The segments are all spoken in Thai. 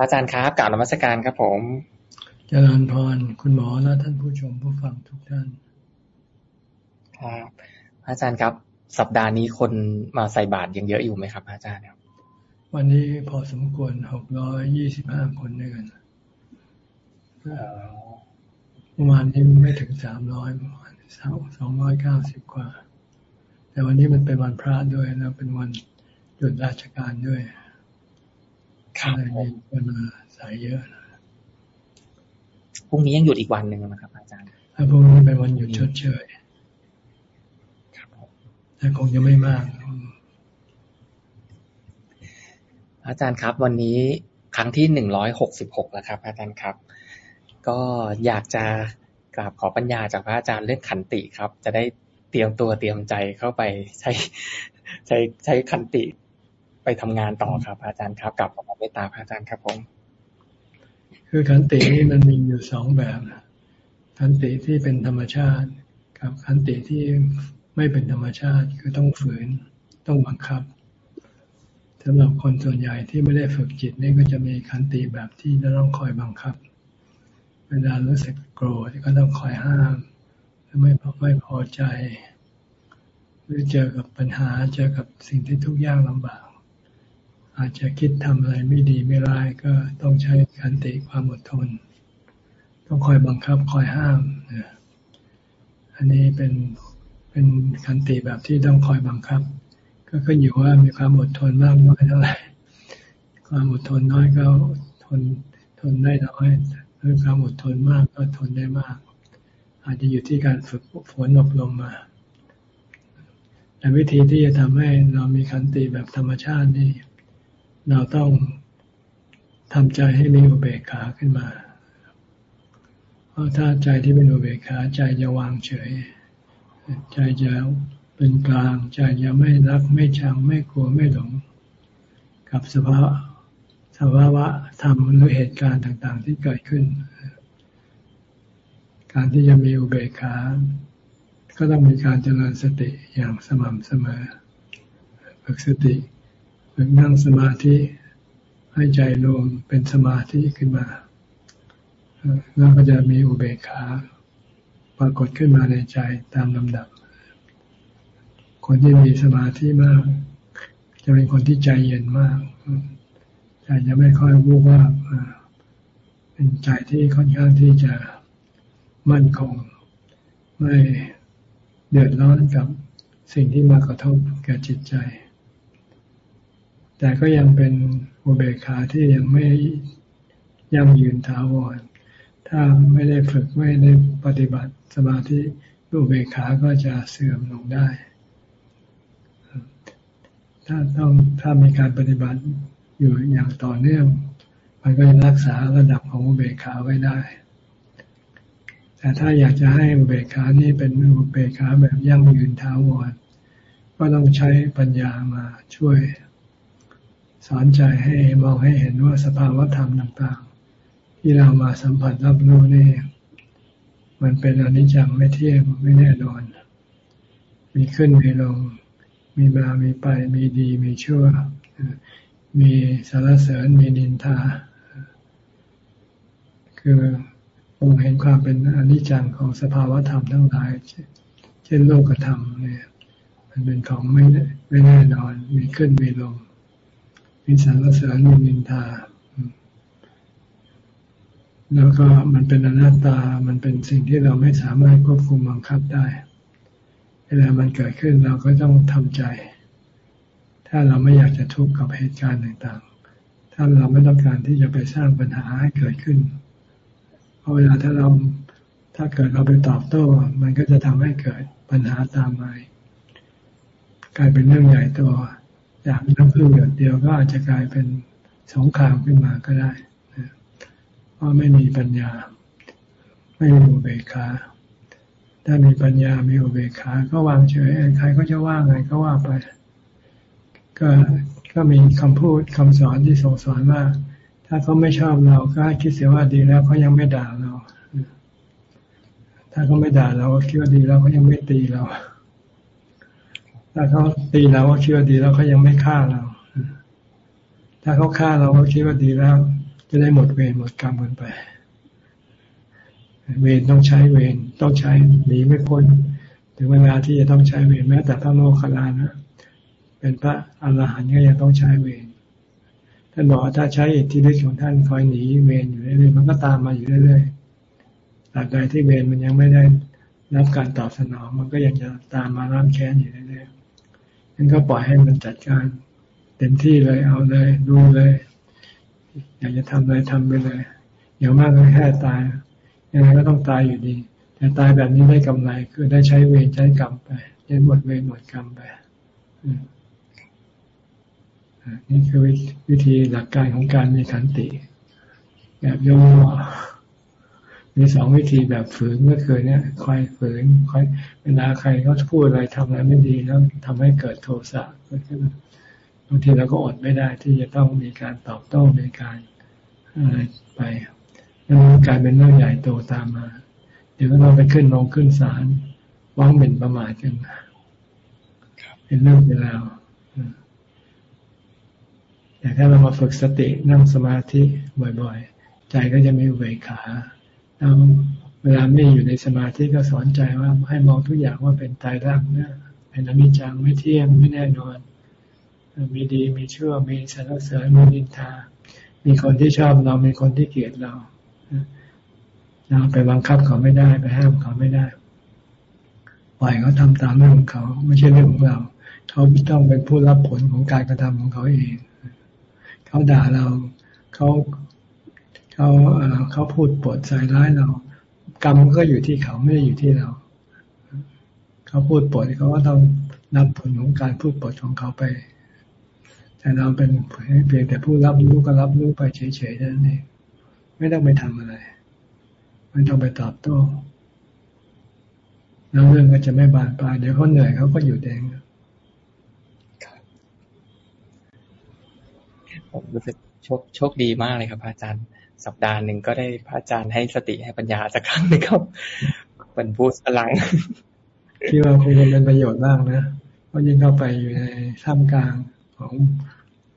อาจารย์ครับกล่าวนมัสการครับผมเจริญพรคุณหมอและท่านผู้ชมผู้ฟังทุกท่าน ครับ อาจารย์ครับ สัปดาห์นี้คนมาใส่บาตรยังเยอะอยู่ไหมครับ อาจารย์ครับ วันนี้พอสมควรหกร้อยยี่สิบห้าคนด้วยกันเมื่อวานนี้ไม่ถึงสามร้อยสองร้อยเก้าสิบกว่า แต่วันนี้มันเป็นวันพระด้วยแล้วเป็นวันหยุดราชการด้วย ครับมีคนมาสายเยอะนะพรุ่งนี้ยังหยุดอีกวันหนึ่งนะครับ อาจารย์ถ้าพรุ่งนี้เป็นวันหยุดชดเชยครับแต่คงจะไม่มาก อาจารย์ครับ วันนี้ครั้งที่หนึ่งร้อยหกสิบหกแล้วครับ อาจารย์ครับ ก็อยากจะกราบขอปัญญาจากพระอาจารย์เรื่องขันติครับ จะได้เตรียมตัวเตรียมใจเข้าไปใช้ใช้ใช้ขันติ ไปทำงานต่อครับ อาจารย์ครับกับขอเมตตาพระอาจารย์ครับผม คือขันตินี่มันมีอยู่สองแบบขันติที่เป็นธรรมชาติกับขันติที่ไม่เป็นธรรมชาติคือต้องฝืนต้องบังคับสำหรับคนส่วนใหญ่ที่ไม่ได้ฝึกจิตนี่ก็จะมีขันติแบบที่จะต้องคอยบังคับ เวลารู้สึกโกรธก็ต้องคอยห้ามไม่พอไม่พอใจ หรือเจอกับปัญหาเจอกับสิ่งที่ทุกข์ยากลำบาก อาจจะคิดทำอะไรไม่ดีไม่ร้ายก็ต้องใช้ขันติความอดทน ต้องคอยบังคับคอยห้ามอันนี้เป็นเป็นขันติแบบที่ต้องคอยบังคับ ก็ขึ้นอยู่ว่ามีความอดทนมากน้อยเท่าไหร่ความอดทนน้อยก็ทนทนได้น้อยหรือความอดทนมากก็ทนได้มาก อาจจะอยู่ที่การฝึกฝนอบรมมาแต่วิธีที่จะทำให้เรามีขันติแบบธรรมชาตินี่ เราต้องทำใจให้มีอุเบกขาขึ้นมา เพราะถ้าใจที่เป็นอุเบกขาใจจะวางเฉย ใจจะเป็นกลาง ใจจะไม่รักไม่ชังไม่กลัวไม่หลง กับสภาวะสภาวะธรรมหรือเหตุการณ์ต่างๆ ที่เกิดขึ้น การที่จะมีอุเบกขา ก็ต้องมีการเจริญสติอย่างสม่ำเสมอฝึกสติ ฝึกนั่งสมาธิให้ใจรวมเป็นสมาธิขึ้นมาแล้วก็จะมีอุเบกขาปรากฏขึ้นมาในใจตามลำดับ คนที่มีสมาธิมาก จะเป็นคนที่ใจเย็นมากใจจะไม่ค่อยวูบว่าเป็นใจที่ค่อนข้างที่จะมั่นคง ไม่เดือดร้อนกับสิ่งที่มากระทบแก่จิตใจ แต่ก็ยังเป็นอุเบกขาที่ยังไม่ยั่งยืนถาวร ถ้าไม่ได้ฝึกไม่ได้ปฏิบัติสมาธิอุเบกขาก็จะเสื่อมลงได้ ถ้าต้องถ้ามีการปฏิบัติอยู่อย่างต่อเนื่อง มันก็จะรักษาระดับของอุเบกขาไว้ได้ แต่ถ้าอยากจะให้อุเบกขานี่เป็นอุเบกขาแบบยั่งยืนท้าวร ก็ต้องใช้ปัญญามาช่วย สอนใจให้มองให้เห็นว่าสภาวธรรมต่างๆ ที่เรามาสัมผัสรับรู้นี่มันเป็นอนิจจังไม่เที่ยงไม่แน่นอน มีขึ้นมีลง มีมามีไป มีดีมีชั่ว มีสารเสริญมีนินทา คือมองเห็นความเป็นอนิจจังของสภาวธรรมทั้งหลาย เช่นโลกธรรมเนี่ย มันเป็นของไม่ไม่แน่นอน มีขึ้นมีลง มีสารเสริญมีนินทา แล้วก็มันเป็นอนัตตา มันเป็นสิ่งที่เราไม่สามารถควบคุมบังคับได้ เวลามันเกิดขึ้นเราก็ต้องทำใจ ถ้าเราไม่อยากจะทุกข์กับเหตุการณ์ต่างๆ ถ้าเราไม่ต้องการที่จะไปสร้างปัญหาให้เกิดขึ้น เพราะเวลาถ้าเราถ้าเกิดเราไปตอบโต้ มันก็จะทำให้เกิดปัญหาตามมา กลายเป็นเรื่องใหญ่ตัว จากน้ำพึ่งหยดเดียวก็อาจจะกลายเป็นสงครามขึ้นมาก็ได้เพราะไม่มีปัญญา ไม่มีอุเบกขาถ้ามีปัญญา มีอุเบกขา ก็วางเฉยใครก็จะว่าไงก็ว่าไป ก็ก็มีคำพูดคำสอนที่ส่งสอนว่า ถ้าเขาไม่ชอบเราก็คิดเสียว่าดีแล้วเขายังไม่ด่าเรา ถ้าเขาไม่ด่าเราก็คิดว่าดีแล้วเขายังไม่ตีเรา ถ้าเขาตีเราก็คิดว่าดีแล้วเขายังไม่ฆ่าเรา ถ้าเขาฆ่าเราก็คิดว่าดีแล้ว จะได้หมดเวรหมดกรรมกันไป เวรต้องใช้เวรต้องใช้หนีไม่พ้นถึงเวลาที่จะต้องใช้เวรแม้แต่พระโมคคัลลานะเป็นพระอรหันต์ก็ยังต้องใช้เวรท่านบอกถ้าใช้อิทธิฤทธิ์ของท่านคอยหนีเวรอยู่เรื่อยๆมันก็ตามมาอยู่เรื่อยๆตราบใดที่เวรมันยังไม่ได้รับการตอบสนอง มันก็ยังจะตามมาล้างแค้นอยู่เรื่อย งั้นก็ปล่อยให้มันจัดการเต็มที่เลยเอาเลยดูเลย อยากจะทำอะไรทำไปเลยอย่างมากก็แค่ตายยังไงก็ต้องตายอยู่ดี แต่ตายแบบนี้ได้กำไรคือได้ใช้เวรใช้กรรมไปได้หมดเวรหมดกรรมไปนี่คือวิธีหลักการของการมีขันติแบบย่อ มีสองวิธีแบบฝืนก็คือเนี่ยคอยฝืนคอยเวลาใครเขาพูดอะไรทำอะไรไม่ดีแล้วทำให้เกิดโทสะเกิดบางทีเราก็อดไม่ได้ที่จะต้องมีการตอบโต้ในการอะไรไปแล้วกลายเป็นเรื่องใหญ่โตตามมา เดี๋ยวเราไปขึ้นลงขึ้นศาลวางหมิ่นประมาทกันเป็นเรื่องเวลาแต่ถ้าเรามาฝึกสตินั่งสมาธิบ่อยๆ ใจก็จะมีเวขา แล้วเวลาไม่อยู่ในสมาธิก็สอนใจว่าให้มองทุกอย่างว่าเป็นตายรักนะเป็นอนิจจังไม่เที่ยงไม่แน่นอน มีดีมีชั่วมีสรรเสริญมีนินทา มีคนที่ชอบเรามีคนที่เกลียดเราเราไปบังคับเขาไม่ได้ไปห้ามเขาไม่ได้ปล่อยเขาทำตามเรื่องของเขา ไม่ใช่เรื่องของเรา เขาต้องเป็นผู้รับผลของการกระทำของเขาเอง เขาด่าเรา เขา เขาเขาพูดปดใส่ร้ายเรา กรรมก็อยู่ที่เขาไม่ได้อยู่ที่เรา เขาพูดปดเขาก็ต้องรับผลของการพูดปดของเขาไป แต่เราเป็นเพียงแต่ผู้รับรู้ก็รับรู้ไปเฉยๆนั่นเองไม่ต้องไปทำอะไร ไม่ต้องไปตอบโต้แล้วเรื่องก็จะไม่บานปลายเดี๋ยวเขาเหนื่อยเขาก็อยู่เองผมรู้สึกโชคโชคดีมากเลยครับอาจารย์ สัปดาห์หนึ่งก็ได้พระอาจารย์ให้สติให้ปัญญาสักครั้งนึงครับเป็นบูสพลังที่ว่าคงจะเป็นประโยชน์บ้างนะเพราะยิ่งเข้าไปอยู่ในท่ามกลางของ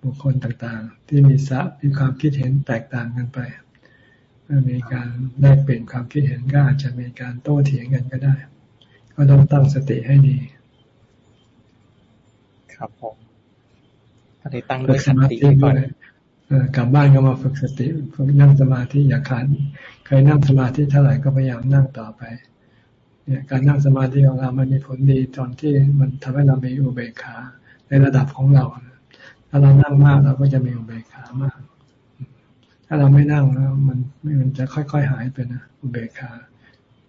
บุคคลต่างๆ ที่มีสะมีความคิดเห็นแตกต่างกันไปเมื่อมีการแลกเปลี่ยนความคิดเห็นก็อาจจะมีการโต้เถียงกันก็ได้ ก็ต้องตั้งสติให้ดี ครับผมก็เลยตั้งด้วยสติก่อน กลับบ้านก็มาฝึกสติฝึกนั่งสมาธิอย่าขาดเคยนั่งสมาธิเท่าไหร่ก็พยายามนั่งต่อไปเนี่ยการนั่งสมาธิของเรามันมีผลดีตอนที่มันทำให้เรามีอุเบกขาในระดับของเราถ้าเรานั่งมากเราก็จะมีอุเบกขามาก ถ้าเราไม่นั่งแล้วมันมันจะค่อยๆหายไปนะอุเบกขา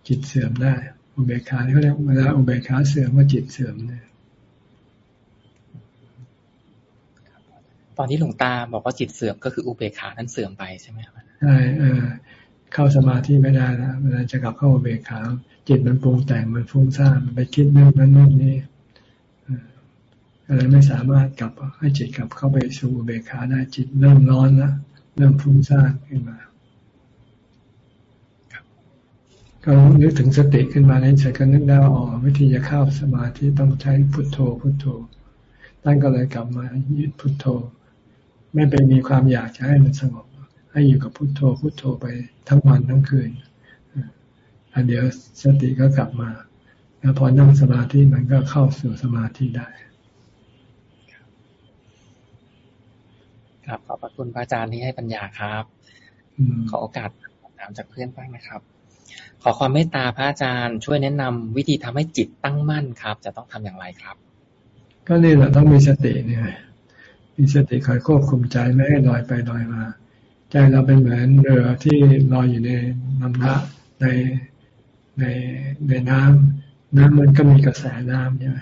จิตเสื่อมได้ อุเบกขาที่เขาเรียกเวลาอุเบกขาเสื่อมว่าจิตเสื่อมเนี่ย ตอนที่หลวงตาบอกว่าจิตเสื่อมก็คืออุเบกขานั้นเสื่อมไปใช่ไหมครับใช่เออเข้าสมาธิไม่ได้แล้วเวลาจะกลับเข้าอุเบกขาจิตมันปรุงแต่งมันฟุ้งซ่านมันไปคิดเรื่องนั้นเรื่องนี้อะไรไม่สามารถกลับให้จิตกลับเข้าไปสู่อุเบกขาได้จิตเริ่มร้อนแล้วเริ่มฟุ้งซ่านขึ้นมาก็นึกถึงสติขึ้นมาในใจก็นึกได้ว่าอ๋อวิธีจะเข้าสมาธิต้องใช้พุทโธพุทโธท่านก็เลยกลับมายึดพุทโธ ไม่ไปมีความอยากจะให้มันสงบ ให้อยู่กับพุโทโธพุโทโธไปทั้งวันทั้งคืนอันเดี๋ยวสติก็กลับมา แล้วพอนั่งสมาธิมันก็เข้าสู่สมาธิได้ครับขอบพระคุณพระอาจารย์ที่ให้ปัญญาครับขอโอกาสถามจากเพื่อนบ้างนะครับ ขอความเมตตาพระอาจารย์ช่วยแนะนำวิธีทำให้จิตตั้งมั่นครับ จะต้องทำอย่างไรครับ ก็นี่แหละต้องมีสติเนี่ย มีสติคอยควบคุมใจไม่ให้ลอยไปลอยมา ใจเราเป็นเหมือนเรือที่ลอยอยู่ในน้ำนะในในในน้ำน้ำมันก็มีกระแสน้ำใช่ไหม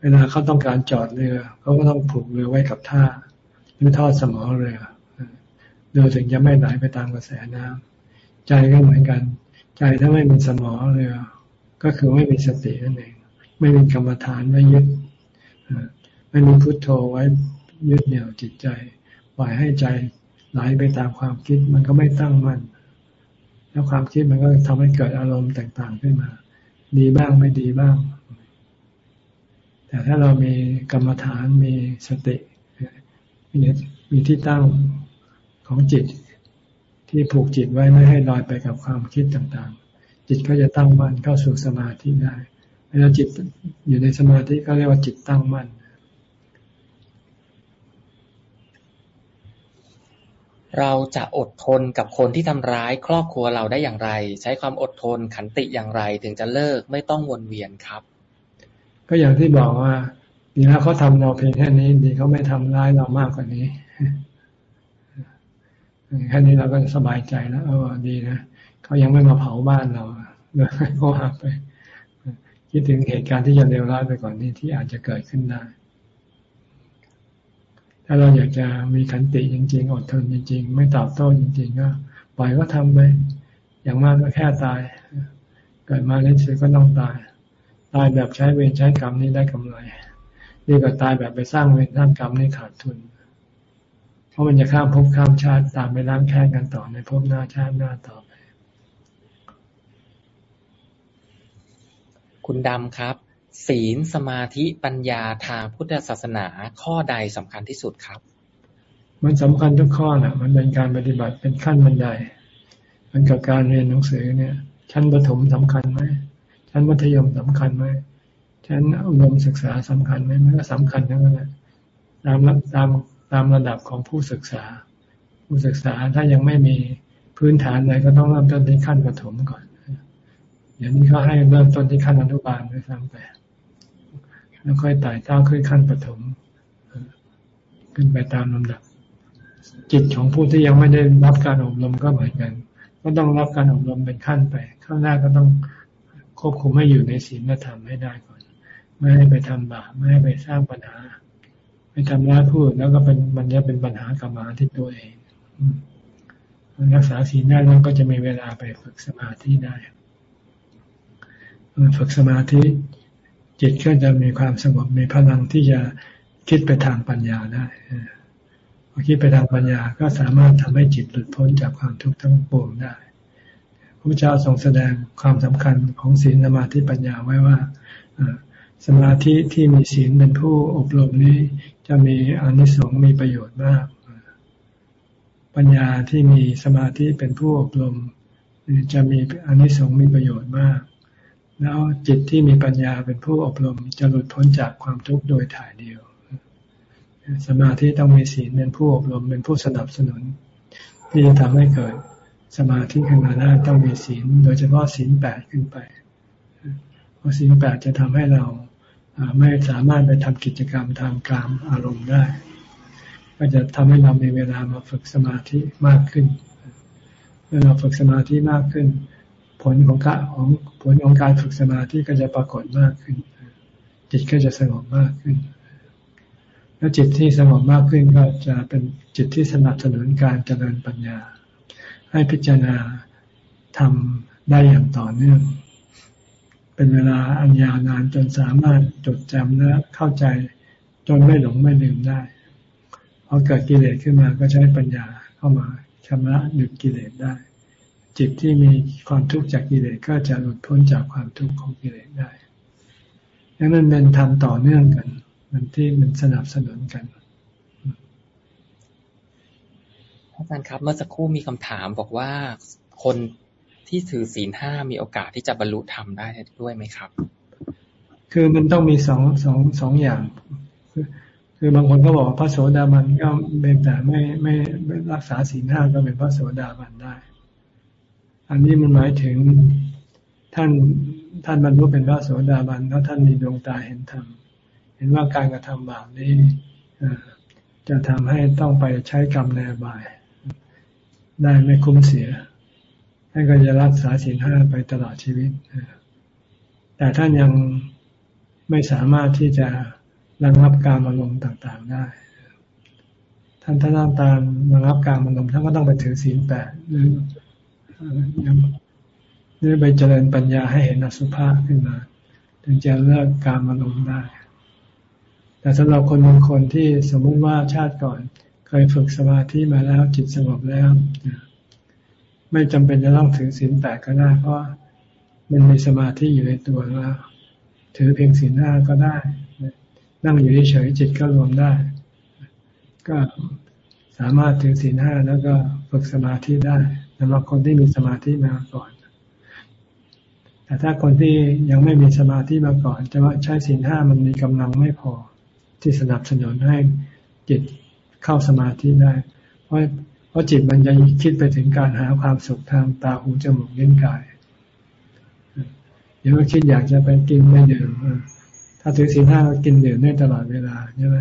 เวลาเขาต้องการจอดเรือเขาก็ต้องผูกเรือไว้กับท่าหรือทอดสมอเรือเรือถึงจะไม่ไหลไปตามกระแสน้ำใจก็เหมือนกัน ใจถ้าไม่มีสมอเรือ ก็คือไม่มีสตินั่นเองไม่มีกรรมฐานไม่ยึดไม่มีพุทโธไว้ ยึดเหนี่ยวจิตใจ ปล่อยให้ใจไหลไปตามความคิดมันก็ไม่ตั้งมั่นแล้วความคิดมันก็ทำให้เกิดอารมณ์ต่างๆขึ้นมา ดีบ้างไม่ดีบ้าง แต่ถ้าเรามีกรรมฐานมีสติมีมีที่ตั้งของจิต ที่ผูกจิตไว้ไม่ให้ลอยไปกับความคิดต่างๆ จิตก็จะตั้งมั่นเข้าสู่สมาธิได้เวลาจิตอยู่ในสมาธิก็เรียกว่าจิตตั้งมั่น เราจะอดทนกับคนที่ทำร้ายครอบครัวเราได้อย่างไร ใช้ความอดทนขันติอย่างไร ถึงจะเลิกไม่ต้องวนเวียนครับ ก็อย่างที่บอกว่า ดีแล้วเขาทำเราเพียงแค่นี้ ดีเขาไม่ทำร้ายเรามากกว่านี้แค่นี้เราก็สบายใจแล้วเออดีนะเขายังไม่มาเผาบ้านเราเลยก็หักไป คิดถึงเหตุการณ์ที่จะเลวร้ายไปก่อนนี้ที่อาจจะเกิดขึ้นได้ ถ้าเราอยากจะมีขันติจริง ๆ อดทนจริง ๆ ไม่ตอบโต้จริง ๆ ก็ปล่อยก็ทำไปอย่างมากก็แค่ตาย เกิดมาแล้วสุดก็ต้องตาย ตายแบบใช้เวรใช้กรรมนี่ได้กำไรดีกว่าตายแบบไปสร้างเวรสร้างกรรมนี่ขาดทุน เพราะมันจะข้ามภพข้ามชาติตามไปล้างแค้นกันต่อในภพหน้าชาติหน้าต่อไป คุณดำครับ ศีล สมาธิ ปัญญา ทางพุทธศาสนาข้อใดสำคัญที่สุดครับ มันสำคัญทุกข้อนะมันเป็นการปฏิบัติเป็นขั้นบันได มันกับการเรียนหนังสือเนี่ย ชั้นประถมสำคัญไหม ชั้นมัธยมสำคัญไหม ชั้นอุดมศึกษาสำคัญไหม มันก็สำคัญทั้งนั้นแหละตามตามตามระดับของผู้ศึกษา ผู้ศึกษาถ้ายังไม่มีพื้นฐานเลยก็ต้องเริ่มต้นที่ขั้นประถมก่อนอย่างนี้เขาให้เริ่มต้นที่ขั้นอนุบาลด้วยซ้ำไป แล้วค่อยไต่เต้าขึ้นขั้นปฐมขึ้นไปตามลำดับ จิตของผู้ที่ยังไม่ได้รับการอบรมก็เหมือนกัน ก็ต้องรับการอบรมเป็นขั้นไป ข้างหน้าก็ต้องควบคุมให้อยู่ในศีลธรรมให้ได้ก่อน ไม่ให้ไปทำบาปไม่ให้ไปสร้างปัญหาไม่ทำร้ายผู้อื่นแล้วก็เป็นมันจะเป็นปัญหากรรมาที่ตัวเองรักษาศีลได้แล้วก็จะมีเวลาไปฝึกสมาธิได้ฝึกสมาธิ จิตก็จะมีความสงบมีพลังที่จะคิดไปทางปัญญาได้พอคิดไปทางปัญญาก็สามารถทำให้จิตหลุดพ้นจากความทุกข์ทั้งปวงได้พระเจ้าทรงแสดงความสำคัญของศีลสมาธิปัญญาไว้ว่าสมาธิที่มีศีลเป็นผู้อบรมนี้ จะมีอนิสงส์มีประโยชน์มาก ปัญญาที่มีสมาธิเป็นผู้อบรม จะมีอนิสงส์มีประโยชน์มาก แล้วจิตที่มีปัญญาเป็นผู้อบรมจะหลุดพ้นจากความทุกข์โดยถ่ายเดียว สมาธิต้องมีศีลเป็นผู้อบรมเป็นผู้สนับสนุน ที่จะทำให้เกิดสมาธิขึ้นมาได้ต้องมีศีล โดยเฉพาะศีลแปดขึ้นไป เพราะศีลแปดจะทำให้เราไม่สามารถไปทำกิจกรรมทางกลามอารมณ์ได้ ก็จะทำให้เรามีเวลามาฝึกสมาธิมากขึ้น เมื่อเราฝึกสมาธิมากขึ้น ผลของการของผลของการฝึกสมาธิก็จะปรากฏมากขึ้น จิตก็จะสงบมากขึ้น แล้วจิตที่สงบมากขึ้นก็จะเป็นจิตที่สนับสนุนการเจริญปัญญา ให้พิจารณาทำได้อย่างต่อเนื่อง เป็นเวลาอันยาวนานจนสามารถจดจำและเข้าใจจนไม่หลงไม่ลืมได้พอเกิดกิเลสขึ้นมาก็ใช้ปัญญาเข้ามาชำระหยุดกิเลสได้ จิตที่มีความทุกข์จากกิเลสก็จะหลุดพ้นจากความทุกข์ของกิเลสได้ดังนั้นเป็นทำต่อเนื่องกัน มันที่มันสนับสนุนกันอาจารย์ครับ เมื่อสักครู่มีคำถามบอกว่าคนที่ถือศีลห้ามีโอกาสที่จะบรรลุธรรมได้ด้วยไหมครับ คือมันต้องมีสองสองสองอย่าง คือบางคนก็บอกพระโสดาบันก็เป็นแต่ไม่ไม่รักษาศีลห้าก็เป็นพระโสดาบันได้ อันนี้มันหมายถึงท่านท่านบรรลุเป็นพระโสดาบันแล้วท่านมีดวงตาเห็นธรรมเห็นว่าการกระทำบาปนี้จะทำให้ต้องไปใช้กรรมในบาย ได้ไม่คุ้มเสียท่านก็จะรักษาศีลห้าไปตลอดชีวิต แต่ท่านยังไม่สามารถที่จะระงับการอารมณ์ต่างๆได้ ท่านถ้าต้องการระงับการอารมณ์ท่านก็ต้องไปถือศีลแปดหรือ หรือไปเจริญปัญญาให้เห็นอสุภะขึ้นมา ถึงจะเลิกการมาลงได้ แต่สำหรับคนบางคนที่สมมุติว่าชาติก่อน เคยฝึกสมาธิมาแล้วจิตสงบแล้ว ไม่จำเป็นจะต้องถือศีลแปดก็ได้ เพราะมันมีสมาธิอยู่ในตัวแล้วถือเพียงศีลห้าก็ได้ นั่งอยู่เฉยจิตก็รวมได้ ก็สสามารถถือศีลห้าแล้วก็ฝึกสมาธิได้ สำหรับคนที่มีสมาธิมาก่อน แต่ถ้าคนที่ยังไม่มีสมาธิมาก่อน จะว่าใช้ศีลห้ามันมีกำลังไม่พอที่สนับสนุนให้จิตเข้าสมาธิได้ เพราะเพราะจิตมันจะคิดไปถึงการหาความสุขทางตาหูจมูกลิ้นกายเดี๋ยวก็คิดอยากจะไปกินไม่ดื่มถ้าถือศีลห้าก็กินดื่มได้ตลอดเวลาใช่ไหม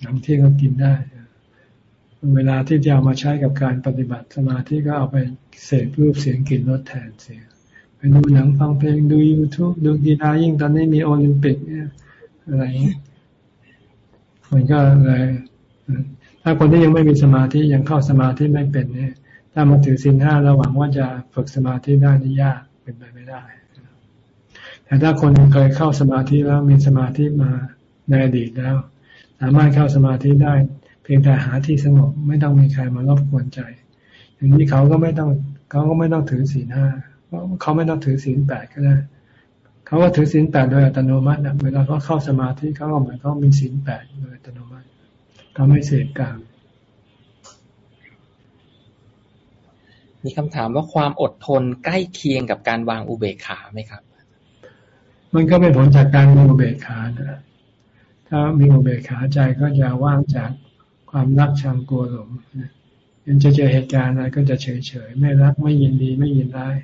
หลังเที่ยงก็กินได้ เวลาที่จะเอามาใช้กับการปฏิบัติสมาธิก็เอาไปเสพรูปเสียงกลิ่นรสแทนเสียไปดูหนังฟังเพลงดูยูทูบดูกีฬายิ่งตอนนี้มีโอลิมปิกเนี่ยอะไรอย่างนี้มันก็เลยถ้าคนที่ยังไม่มีสมาธิยังเข้าสมาธิไม่เป็นเนี่ย ถ้ามาถือศีลห้าระหวังว่าจะฝึกสมาธิได้นี่ยากเป็นไปไม่ได้ แต่ถ้าคนเคยเข้าสมาธิแล้วมีสมาธิมาในอดีตแล้ว สามารถเข้าสมาธิได้ พียงแต่หาที่สงบไม่ต้องมีใครมารบกวนใจ อย่างนี้เขาก็ไม่ต้องเขาก็ไม่ต้องถือศีลห้าเขาไม่ต้องถือศีลแปดก็ได้เขาก็ถือศีลแปดโดยอัตโนมัตินะเวลาเขาเข้าสมาธิเขาก็เหมือนเขามีศีลแปดโดยอัตโนมัติเขาไม่เสพกามมีคำถามว่าความอดทนใกล้เคียงกับการวางอุเบกขาไหมครับ มันก็เป็นผลจากการมีอุเบกขานะถ้ามีอุเบกขาใจก็จะว่างจาก ความรักชังกลัวหลงยังจะเจอเหตุการณ์อะไรก็จะเฉยเฉยไม่รักไม่ยินดีไม่ยินร้าย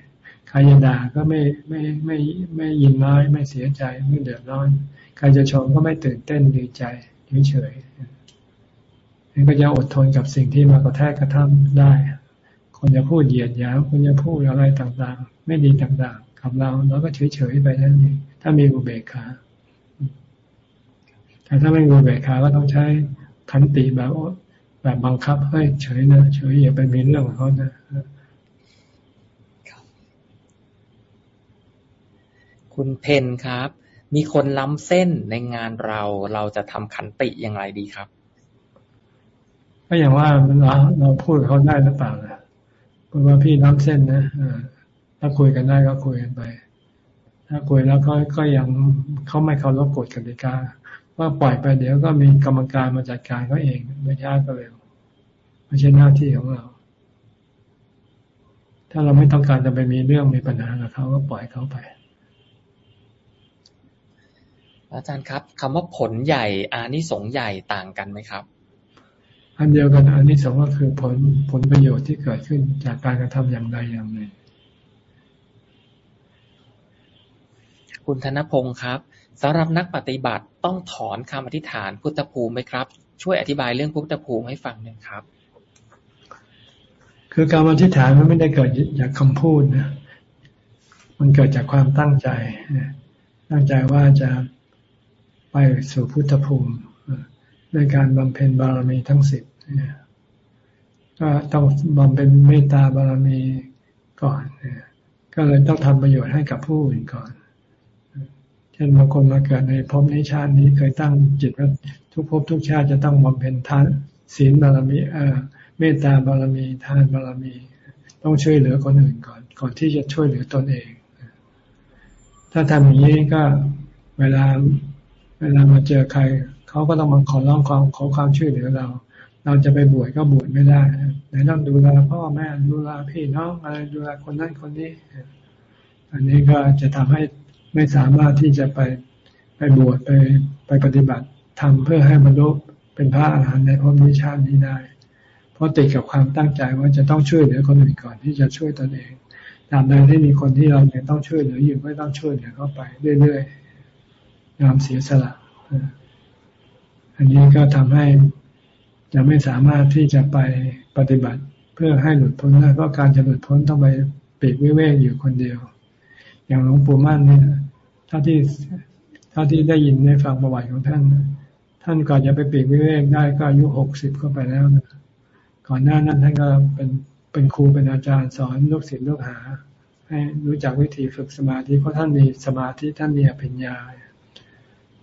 ใครจะด่าก็ไม่ไม่ไม่ไม่ยินร้ายไม่เสียใจไม่เดือดร้อนใครจะชมก็ไม่ตื่นเต้นดีใจเฉยเฉยนี่ก็จะอดทนกับสิ่งที่มากระแทกกระทำได้คนจะพูดเหยียดหยามคนจะพูดอะไรต่างๆ ไม่ดีต่างๆ กับเราเราก็เฉยๆไปนั่นเองถ้ามีอุเบกขาแต่ถ้าไม่มีอุเบกขาก็ต้องใช้ ขันติแบบแบบบังคับให้เฉยนะเฉยอย่าไปมีเรื่องของเขานะคุณเพนครับ มีคนล้ำเส้นในงานเรา เราจะทำขันติอย่างไรดีครับ ก็อย่างว่าเราเราพูดเขาได้หรือเปล่านะเพราะว่าพี่น้ำเส้นนะถ้าคุยกันได้ก็คุยกันไป ถ้าคุยแล้วก็ก็ยังเขาไม่เคารพกฎกติกา ว่าปล่อยไปเดี๋ยวก็มีกรรมการมาจัดการเขาเองไม่ช้าก็เร็วไม่ใช่หน้าที่ของเรา ถ้าเราไม่ต้องการจะไปมีเรื่องมีปัญหากับเขาก็ปล่อยเขาไป อาจารย์ครับคำว่าผลใหญ่ อานิสงส์ใหญ่ต่างกันไหมครับ อันเดียวกันอันนี้สองก็คือผลผลประโยชน์ที่เกิดขึ้นจากการกระทำอย่างใดอย่างหนึ่งคุณธนพงศ์ครับ สำหรับนักปฏิบัติต้องถอนคำอธิษฐานพุทธภูมิไหมครับ ช่วยอธิบายเรื่องพุทธภูมิให้ฟังหน่อยครับ คือการอธิษฐานมันไม่ได้เกิดจากคำพูดนะมันเกิดจากความตั้งใจตั้งใจว่าจะไปสู่พุทธภูมิในการบำเพ็ญบารมีทั้งสิบก็ต้องบำเพ็ญเมตตาบารมีก่อนก็เลยต้องทำประโยชน์ให้กับผู้อื่นก่อน ช่นบางคนมาเกิดในภพในชาตินี้เคยตั้งจิตว่าทุกภพทุกชาติจะต้องบำเพ็ญทานศีลบารมีเอ่อเมตตาบารมี ทานบารมี ต้องช่วยเหลือคนอื่นก่อน ก่อนที่จะช่วยเหลือตนเอง ถ้าทำอย่างนี้ก็เวลาเวลามาเจอใคร เขาก็ต้องมาขอร้องความขอความช่วยเหลือเรา เราจะไปบวชก็บวชไม่ได้ไหนต้องดูแลพ่อแม่ดูแลพี่น้องอะไรดูแลคนนั้นคนนี้ อันนี้ก็จะทำให้ ไม่สามารถที่จะไปไปบวชไปไปปฏิบัติทำเพื่อให้บรรลุเป็นพระอาหารหันต์ในภพนี้ชาตินี้ได้ เพราะติดกับความตั้งใจว่าจะต้องช่วยเหลือคนอื่นก่อนที่จะช่วยตนเองตามใดที่มีคนที่เรายังต้องช่วยเหลืออยู่ก็ต้องช่วยเหลือเข้าไปเรื่อยๆยอมเสียสละอันนี้ก็ทำให้จะไม่สามารถที่จะไปปฏิบัติเพื่อให้หลุดพ้นได้เพราะการจะหลุดพ้นต้องไปปีกวิเวกอยู่คนเดียว อย่างหลวงปู่มั่นเนี่ย ถ้าที่ถ้าที่ได้ยินในฟังประวัติของท่าน ท่านก่อนจะไปปีกวิเวกได้ก็อายุหกสิบเข้าไปแล้วนะก่อนหน้านั้นท่านก็เป็นเป็นครูเป็นอาจารย์สอนลูกศิษย์ลูกหา ให้รู้จักวิธีฝึกสมาธิเพราะท่านมีสมาธิท่านมีอภิญญา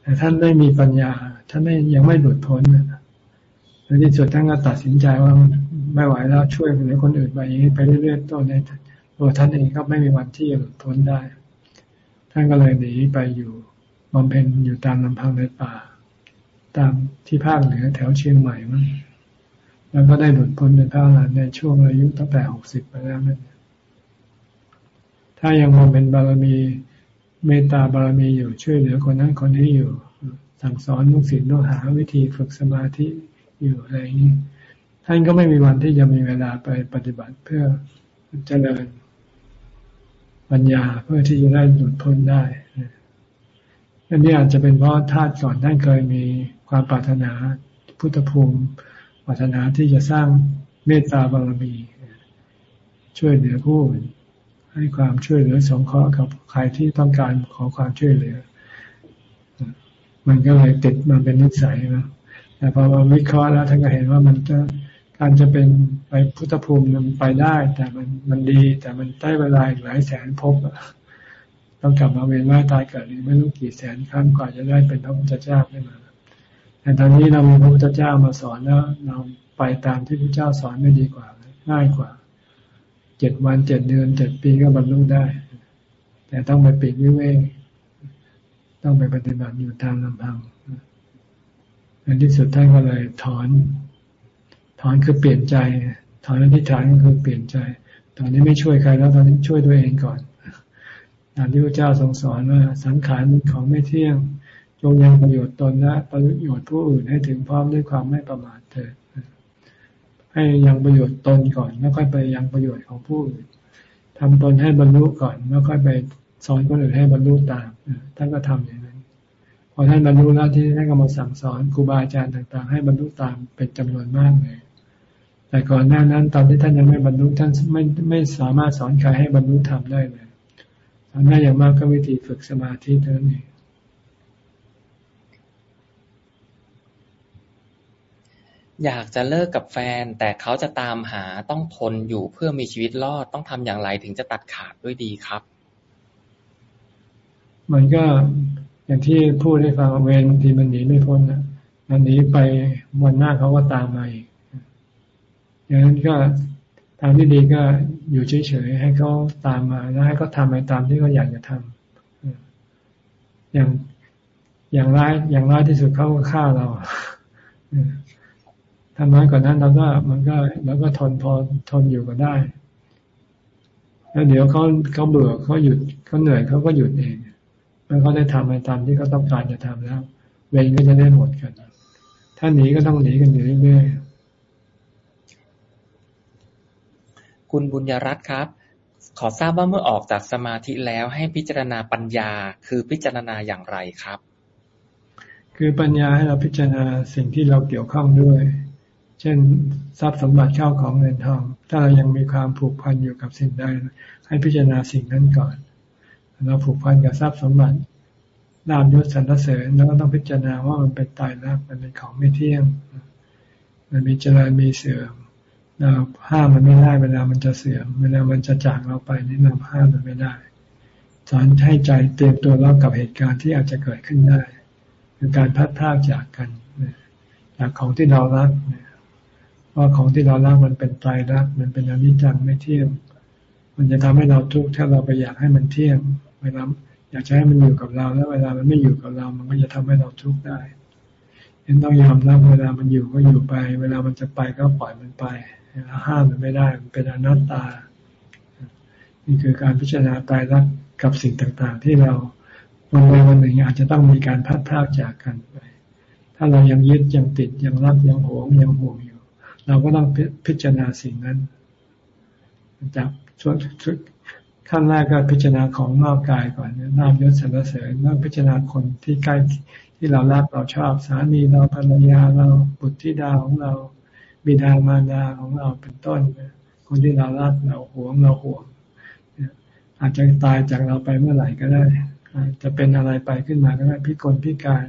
แต่ท่านไม่มีปัญญา ท่านไม่ยังไม่หลุดพ้นในที่สุดท่านก็ตัดสินใจว่าไม่ไหวแล้วช่วยเหลือคนอื่นไปอย่างนี้ไปเรื่อยๆตัวในตัวท่านเองก็ไม่มีวันที่จะหลุดพ้นได้ ท่านก็เลยหนีไปอยู่บำเพ็ญอยู่ตามลำพังในป่า ตามที่ภาคเหนือแถวเชียงใหม่มั้งแล้วก็ได้หลุดพ้นในพระอรหันต์ในช่วงอายุตั้งแต่หกสิบไปแล้วนั่นถ้ายังมาเป็นบารมีเมตตาบารมีอยู่ช่วยเหลือคนนั้นคนนี้อยู่ สั่งสอนลูกศิษย์ลูกหาวิธีฝึกสมาธิอยู่อะไรอย่างนี้ ท่านก็ไม่มีวันที่จะมีเวลาไปปฏิบัติเพื่อเจริญ ปัญญาเพื่อที่จะได้หลุดพ้นได้อันนี้อาจจะเป็นเพราะธาตุก่อนท่านเคยมีความปรารถนาพุทธภูมิปรารถนาที่จะสร้างเมตตาบารมี ช่วยเหลือผู้ให้ความช่วยเหลือสงเคราะห์กับใครที่ต้องการขอความช่วยเหลือ มันก็เลยติดมันเป็นนิสัยนะแต่พอมาวิเคราะห์แล้วท่านก็เห็นว่ามันจะ การจะเป็นไปพุทธภูมิมันไปได้ แต่มันมันดี แต่มันใช้เวลาหลายแสนภพต้องกลับมาเวียนว่ายตายเกิดอีกไม่รู้กี่แสนครั้งกว่าจะได้เป็นพระพุทธเจ้าขึ้นมาแต่ตอนนี้เรามีพระพุทธเจ้ามาสอนแล้ว เราไปตามที่พระเจ้าสอนไม่ดีกว่า ง่ายกว่าเจ็ดวันเจ็ดเดือนเจ็ดปีก็บรรลุได้ แต่ต้องไปปิดวิเวกต้องไปปฏิบัติอยู่ตามลำพังในที่สุดท่านก็เลยถอน อนคือเปลี่ยนใจ ถอนอธิษฐานก็คือเปลี่ยนใจ ตอนนี้ไม่ช่วยใครแล้วตอนนี้ช่วยตัวเองก่อนตามที่พระเจ้าทรงสอนว่าสังขารของไม่เที่ยงจงยังประโยชน์ตนและประโยชน์ผู้อื่นให้ถึงพร้อมด้วยความไม่ประมาทเถิดให้ยังประโยชน์ตนก่อน แล้วค่อยไปยังประโยชน์ของผู้อื่นทำตนให้บรรลุก่อน แล้วค่อยไปสอนคนอื่นให้บรรลุตามท่านก็ทำอย่างนั้นพอท่านบรรลุแล้วที่ท่านก็มาสั่งสอนครูบาอาจารย์ต่าง ๆ ให้บรรลุตามเป็นจำนวนมากเลย แต่ก่อนหน้านั้นตอนที่ท่านยังไม่บรรลุท่านไม่ไม่สามารถสอนใครให้บรรลุธรรมได้เลยสอนได้อย่างมากก็วิธีฝึกสมาธิเท่านั้นเองอยากจะเลิกกับแฟน แต่เขาจะตามหาต้องทนอยู่เพื่อมีชีวิตรอดต้องทำอย่างไรถึงจะตัดขาดด้วยดีครับ มันก็อย่างที่พูดให้ฟังเวรบางทีมันหนีไม่พ้นนะมันหนีไปวันหน้าเขาก็ตามมาอีก อย่างนั้นก็ทางที่ดีก็อยู่เฉยๆให้เขาตามมาแล้วให้เขาทำไปตามที่เขาอยากจะทำอย่างอย่างร้ายอย่างร้ายที่สุดเขาก็ฆ่าเราทำน้อยกว่านั้นเราก็มันก็เราก็ทนพอทนอยู่ก็ได้ แล้วเดี๋ยวเขาเขาเบื่อเขาหยุดเขาเหนื่อยเขาก็หยุดเองเมื่อเขาได้ทำไปตามที่เขาต้องการจะทำแล้ว เวรก็จะได้หมดกัน ถ้าหนีก็ต้องหนีกันอยู่เรื่อยๆ คุณบุญยรัตน์ครับ ขอทราบว่าเมื่อออกจากสมาธิแล้วให้พิจารณาปัญญา คือพิจารณาอย่างไรครับ คือปัญญาให้เราพิจารณาสิ่งที่เราเกี่ยวข้องด้วย เช่นทรัพย์สมบัติเข้าของเงินทอง ถ้าเรายังมีความผูกพันอยู่กับสิ่งใดให้พิจารณาสิ่งนั้นก่อน เราผูกพันกับทรัพย์สมบัติลาบยศสรรเสริญแล้วก็ต้องพิจารณาว่ามันเป็นตายรักมันเป็นของไม่เที่ยง มันมีเจริญมีเสื่อม เราห้ามมันไม่ได้ เวลามันจะเสื่อม เวลามันจะจากเราไปนี่เราห้ามมันไม่ได้สอนให้ใจเตรียมตัวรับกับเหตุการณ์ที่อาจจะเกิดขึ้นได้คือการพัดพลากจากกันจากของที่เรารักว่าของที่เรารักมันเป็นตายรัก มันเป็นอนิจจังไม่เที่ยงมันจะทำให้เราทุกข์ถ้าเราไปอยากให้มันเที่ยงเวลาอยากจะให้มันอยู่กับเรา แล้วเวลามันไม่อยู่กับเรา มันก็จะทำให้เราทุกข์ได้ยังต้องยอมรับเวลามันอยู่ก็อยู่ไป เวลามันจะไปก็ปล่อยมันไป ห้ามมันไม่ได้มันเป็นอนัตตา นี่คือการพิจารณาตายรักกับสิ่งต่างๆ ที่เราวันใดวันหนึ่งอาจจะต้องมีการพัดพากจากกันไป ถ้าเรายังยึดยังติดยังรักยังหวงยังห่วงอยู่ เราก็ต้องพิจารณาสิ่งนั้นจากส่วนขั้นแรกก็พิจารณาของนอกกายก่อนนามยศสรรเสริญแล้วพิจารณาคนที่ใกล้ที่เรารักเราชอบสามีเราภรรยาเราบุตรธิดาของเรา บิดามารดาของเราเป็นต้น คนที่เรารักเราหวงเราห่วงอาจจะตายจากเราไปเมื่อไหร่ก็ได้จะเป็นอะไรไปขึ้นมาก็ได้พิกลพิการ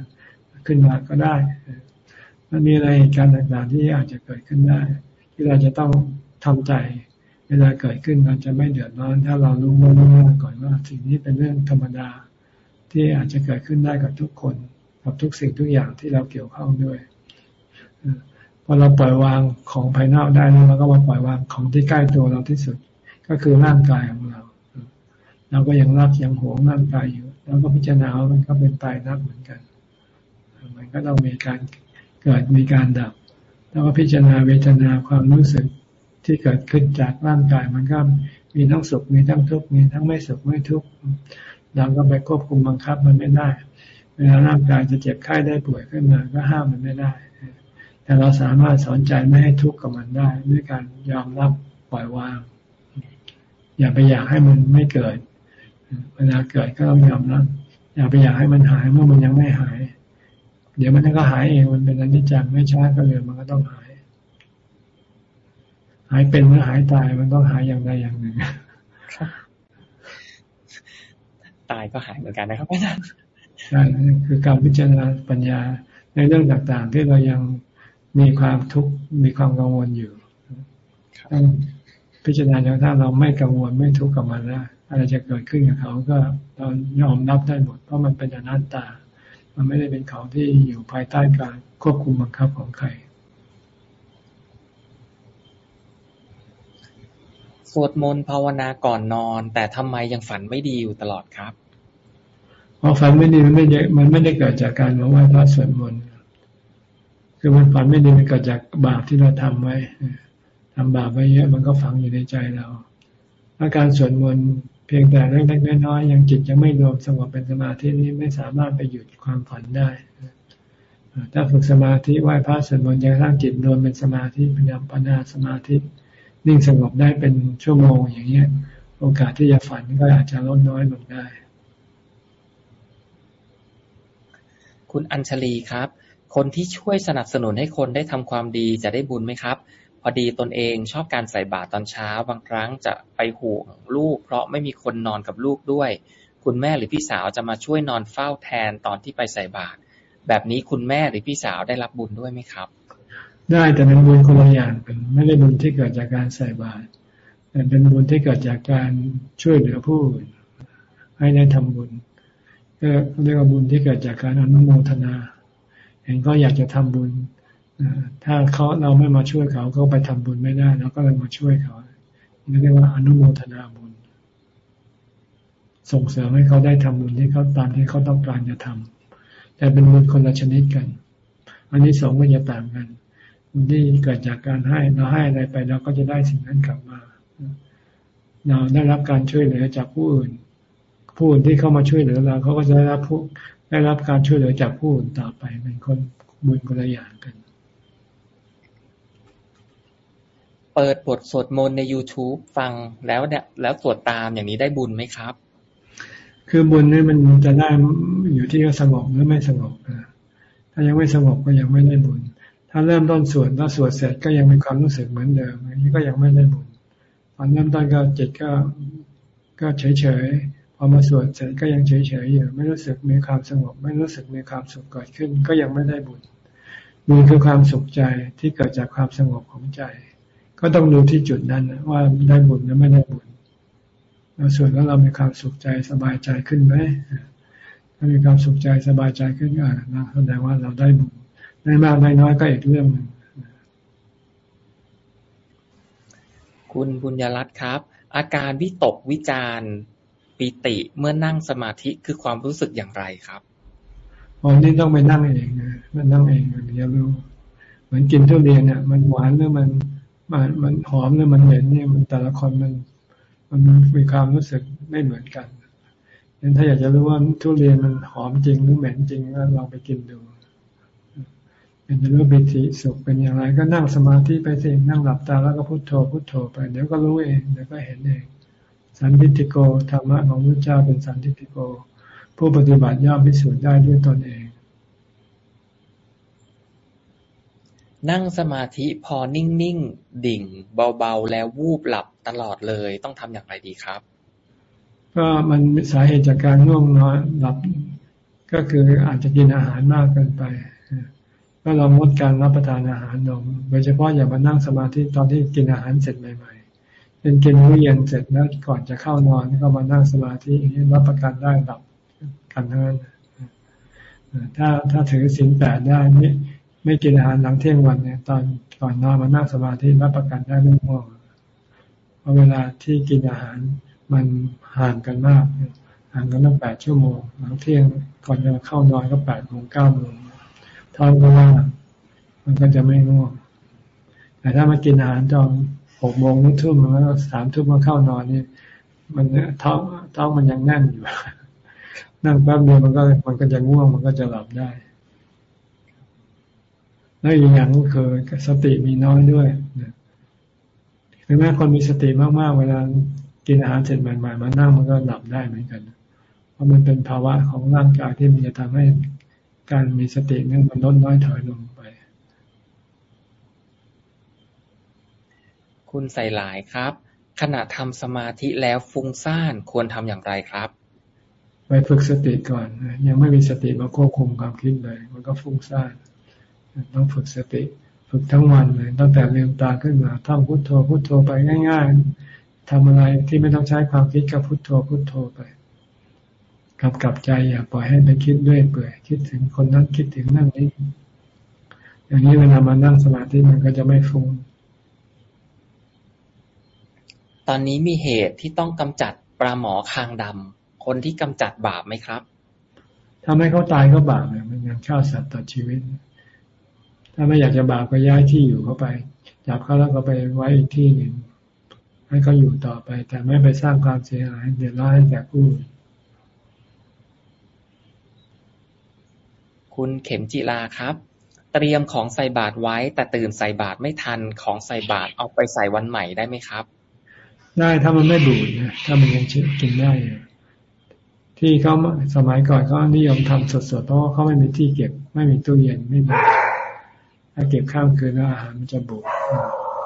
ขึ้นมาก็ได้ มันมีอะไรเหตุการณ์ต่างๆที่อาจจะเกิดขึ้นได้ ที่เราจะต้องทำใจ เวลาเกิดขึ้นเราจะไม่เดือดร้อน ถ้าเรารู้ล่วงหน้าก่อนว่าสิ่งนี้เป็นเรื่องธรรมดา ที่อาจจะเกิดขึ้นได้กับทุกคน กับทุกสิ่งทุกอย่างที่เราเกี่ยวข้องด้วย พอเราปล่อยวางของภายนอกได้แล้วเราก็มาปล่อยวางของที่ใกล้ตัวเราที่สุด ก็คือร่างกายของเรา เราก็ยังรักยังหวงร่างกายอยู่ แล้วก็พิจารณาว่ามันก็เป็นตายรักเหมือนกัน มันก็ต้องมีการเกิดมีการดับ แล้วก็พิจารณาเวทนาความรู้สึกที่เกิดขึ้นจากร่างกาย มันก็มีทั้งสุขมีทั้งทุกข์มีทั้งไม่สุขไม่ทุกข์เราก็ไปควบคุมบังคับมันไม่ได้ เวลาร่างกายจะเจ็บไข้ได้ป่วยขึ้นมาก็ห้ามมันไม่ได้ แต่เราสามารถสอนใจไม่ให้ทุกข์กับมันได้ ด้วยการยอมรับปล่อยวาง อย่าไปอยากให้มันไม่เกิด เวลาเกิดก็ต้องยอมรับ อย่าไปอยากให้มันหายเมื่อมันยังไม่หาย เดี๋ยวมันก็หายเองมันเป็นอนิจจังไม่ช้าก็เร็วมันก็ต้องหาย หายเป็นเมื่อหายตายมันต้องหายอย่างใดอย่างหนึ่งตายก็หายเหมือนกันนะครับอาจารย์ใช่คือการพิจารณาปัญญาในเรื่องต่างๆ ที่เรายัง มีความทุกข์มีความกังวลอยู่ต้องพิจารณาจนถ้าเราไม่กังวลไม่ทุกข์กับมันแล้วอะไรจะเกิดขึ้นกับเขาก็เรายอมรับได้หมด เพราะมันเป็นอนัตตา มันไม่ได้เป็นของที่อยู่ภายใต้การควบคุมบังคับของใครสวดมนต์ภาวนาก่อนนอน แต่ทำไมยังฝันไม่ดีอยู่ตลอดครับพอฝันไม่ดีมันไม่ได้มันไม่ได้เกิดจากการมาไหว้พระสวดมนต์ คือมันฝันไม่ดีมันเกิดจากบาปที่เราทำไว้ทำบาปไว้เยอะมันก็ฝังอยู่ในใจเราอาการสวดมนต์เพียงแต่เล็กๆน้อยๆยังจิตยังไม่รวมสงบเป็นสมาธินี้ไม่สามารถไปหยุดความฝันได้ถ้าฝึกสมาธิไหว้พระสวดมนต์ยังสร้างจิตรวมเป็นสมาธิพยายามปนาสมาธิ นิ่งสงบได้เป็นชั่วโมงอย่างเงี้ย โอกาสที่จะฝันก็อาจจะลดน้อยลงได้ คุณอัญชลีครับ คนที่ช่วยสนับสนุนให้คนได้ทำความดีจะได้บุญไหมครับ พอดีตนเองชอบการใส่บาตรตอนเช้า บางครั้งจะไปห่วงลูก เพราะไม่มีคนนอนกับลูกด้วย คุณแม่หรือพี่สาวจะมาช่วยนอนเฝ้าแทนตอนที่ไปใส่บาตรแบบนี้คุณแม่หรือพี่สาวได้รับบุญด้วยไหมครับ ได้แต่เป็นบุญคนละอย่างกันไม่ได้บุญที่เกิดจากการใส่บาตรแต่เป็นบุญที่เกิดจากการช่วยเหลือผู้อื่นให้ได้ทำบุญก็เรียกว่าบุญที่เกิดจากการอนุโมทนา เห็นก็อยากจะทำบุญถ้าเขาเราไม่มาช่วยเขาก็ไปทำบุญไม่ได้เราก็เลยมาช่วยเขาเรียกว่าอนุโมทนาบุญ ส่งเสริมให้เขาได้ทำบุญที่เขาตามที่เขาต้องการจะทำแต่เป็นบุญคนละชนิดกัน อันนี้สองก็จะต่างกันบุญที่เกิดจากการให้เราให้อะไรไปเราก็จะได้สิ่งนั้นกลับมา เราได้รับการช่วยเหลือจากผู้อื่น ผู้อื่นที่เข้ามาช่วยเหลือเราเขาก็จะได้รับผู้ ได้รับการช่วยเหลือจากผู้อื่นต่อไปเป็นคนบุญคนละอย่างกัน เปิดบทสวดมนต์ใน youtube ฟังแล้วเนี่ยแล้วสวดตามอย่างนี้ได้บุญไหมครับ คือบุญนี่มันจะได้อยู่ที่สงบหรือไม่สงบถ้ายังไม่สงบก็ยังไม่ได้บุญ ถ้าเริ่มต้นสวดแล้วสวดเสร็จก็ยังมีความรู้สึกเหมือนเดิมอันนี้ก็ยังไม่ได้บุญตอนเริ่มต้นก็จิตก็ก็เฉยเฉย พอมาสวดเสร็จก็ยังเฉยเฉยอยู่ ไม่รู้สึกมีความสงบ ไม่รู้สึกมีความสุขเกิดขึ้น ก็ยังไม่ได้บุญบุญคือความสุขใจที่เกิดจากความสงบของใจ ก็ต้องดูที่จุดนั้นว่าได้บุญหรือไม่ได้บุญเราสวดแล้วเรามีความสุขใจสบายใจขึ้นไหมถ้ามีความสุขใจสบายใจขึ้นก็แสดงว่าเราได้บุญไม่มากไม่น้อยก็อีกเรื่องหนึ่งคุณบุญยรัตน์ครับ อาการวิตกวิจาร ปิติเมื่อนั่งสมาธิคือความรู้สึกอย่างไรครับอ๋อนี่ต้องไปนั่งเองนะมันนั่งเองถึงจะรู้เหมือนกินทุเรียนเนี่ยมันหวานหรือมันมันมันหอมหรือมันเหม็นเนี่ยมันแต่ละคนมัน มันมีความรู้สึกไม่เหมือนกันดังนั้นถ้าอยากจะรู้ว่าทุเรียนมันหอมจริงหรือเหม็นจริงก็ลองไปกินดูเป็นจะรู้บิติสุขเป็นอย่างไร ก็นั่งสมาธิไปสินั่งหลับตาแล้วก็พุโทโธพุโทโธไปเดี๋ยวก็รู้เองเดี๋ยวก็เห็นเอง สันติติโกธรรมะของพระเจ้าเป็นสันติติโก ผู้ปฏิบัติย่อมพิสูจน์ได้ด้วยตนเอง นั่งสมาธิพอนิ่งๆดิ่ง เบาๆ แล้ววูบหลับตลอดเลยต้องทำอย่างไรดีครับ ก็มันสาเหตุจากการง่วงนอนหลับ ก็คืออาจจะกินอาหารมากเกินไปก็ลองงดการรับประทานอาหารลงโดยเฉพาะอย่ามานั่งสมาธิตอนที่กินอาหารเสร็จใหม่ๆ เป็นกินมื้อเย็นเสร็จแล้วก่อนจะเข้านอนก็มานั่งสมาธิรับประกันได้หลับกันทั้งนั้นถ้าถ้าถือศีลแปดได้ไม่ไม่กินอาหารหลังเที่ยงวันเนี่ยตอนก่อนนอนมานั่งสมาธิรับประกันได้ไม่ง่วงเพราะเวลาที่กินอาหารมันห่างกันมากห่างกันตั้งแปดชั่วโมง หลังเที่ยงก่อนจะเข้านอนก็แปดโมงเก้าโมงท้องก็ว่างมันก็จะไม่ง่วงแต่ถ้ามากินอาหารตอน หกโมงนึกทุ่มแล้วสามทุ่มมาเข้านอนนี่มันท้องท้องมันยังแน่นอยู่นั่งแป๊บเดียวมันก็มันก็จะง่วงมันก็จะหลับได้แล้วอีกอย่างก็คือสติมีน้อยด้วยถึงแม้คนมีสติมากๆ เวลากินอาหารเสร็จใหม่ๆมานั่งมันก็หลับได้เหมือนกัน เพราะมันเป็นภาวะของร่างกายที่มันจะทำให้การมีสตินั้นมันลดน้อยถอยลงไป คุณใส่หลายครับ ขณะทำสมาธิแล้วฟุ้งซ่านควรทำอย่างไรครับไปฝึกสติก่อน ยังไม่มีสติมาควบคุมความคิดเลย มันก็ฟุ้งซ่านต้องฝึกสติ ฝึกทั้งวันเลยตั้งแต่ลืมตาขึ้นมาท่องพุทโธพุทโธไปง่าย ๆทำอะไรที่ไม่ต้องใช้ความคิดกับพุทโธพุทโธไปกับกับใจอย่าปล่อยให้ไปคิดด้วยเปื่อยคิดถึงคนนั้นคิดถึงนั่งนี้อย่างนี้เวลามานั่งสมาธิมันก็จะไม่ฟุง้ง ตอนนี้มีเหตุที่ต้องกำจัดปลาหมอคางดำ คนที่กำจัดบาปไหมครับถ้าไม่เขาตายก็บาปเลยมันยังฆ่าสัตว์ต่อชีวิต ถ้าไม่อยากจะบาปก็ย้ายที่อยู่เขาไป จับเขาแล้วก็ไปไว้อีกที่หนึ่งให้เขาอยู่ต่อไป แต่ไม่ไปสร้างความเสียหายเดือดร้อนให้แก่ผู้อื่นคุณเข็มจิลาครับ เตรียมของใส่บาตรไว้ แต่ตื่นใส่บาตรไม่ทันของใส่บาตรเอาไปใส่วันใหม่ได้ไหมครับ ได้ถ้ามันไม่บูดนะถ้ามันยังกินได้ที่เขาสมัยก่อนเขานิยมทำสดๆเพราะเขาไม่มีที่เก็บ ไม่มีตู้เย็นไม่มีถ้าเก็บข้ามคืนแล้วอาหารมันจะบูด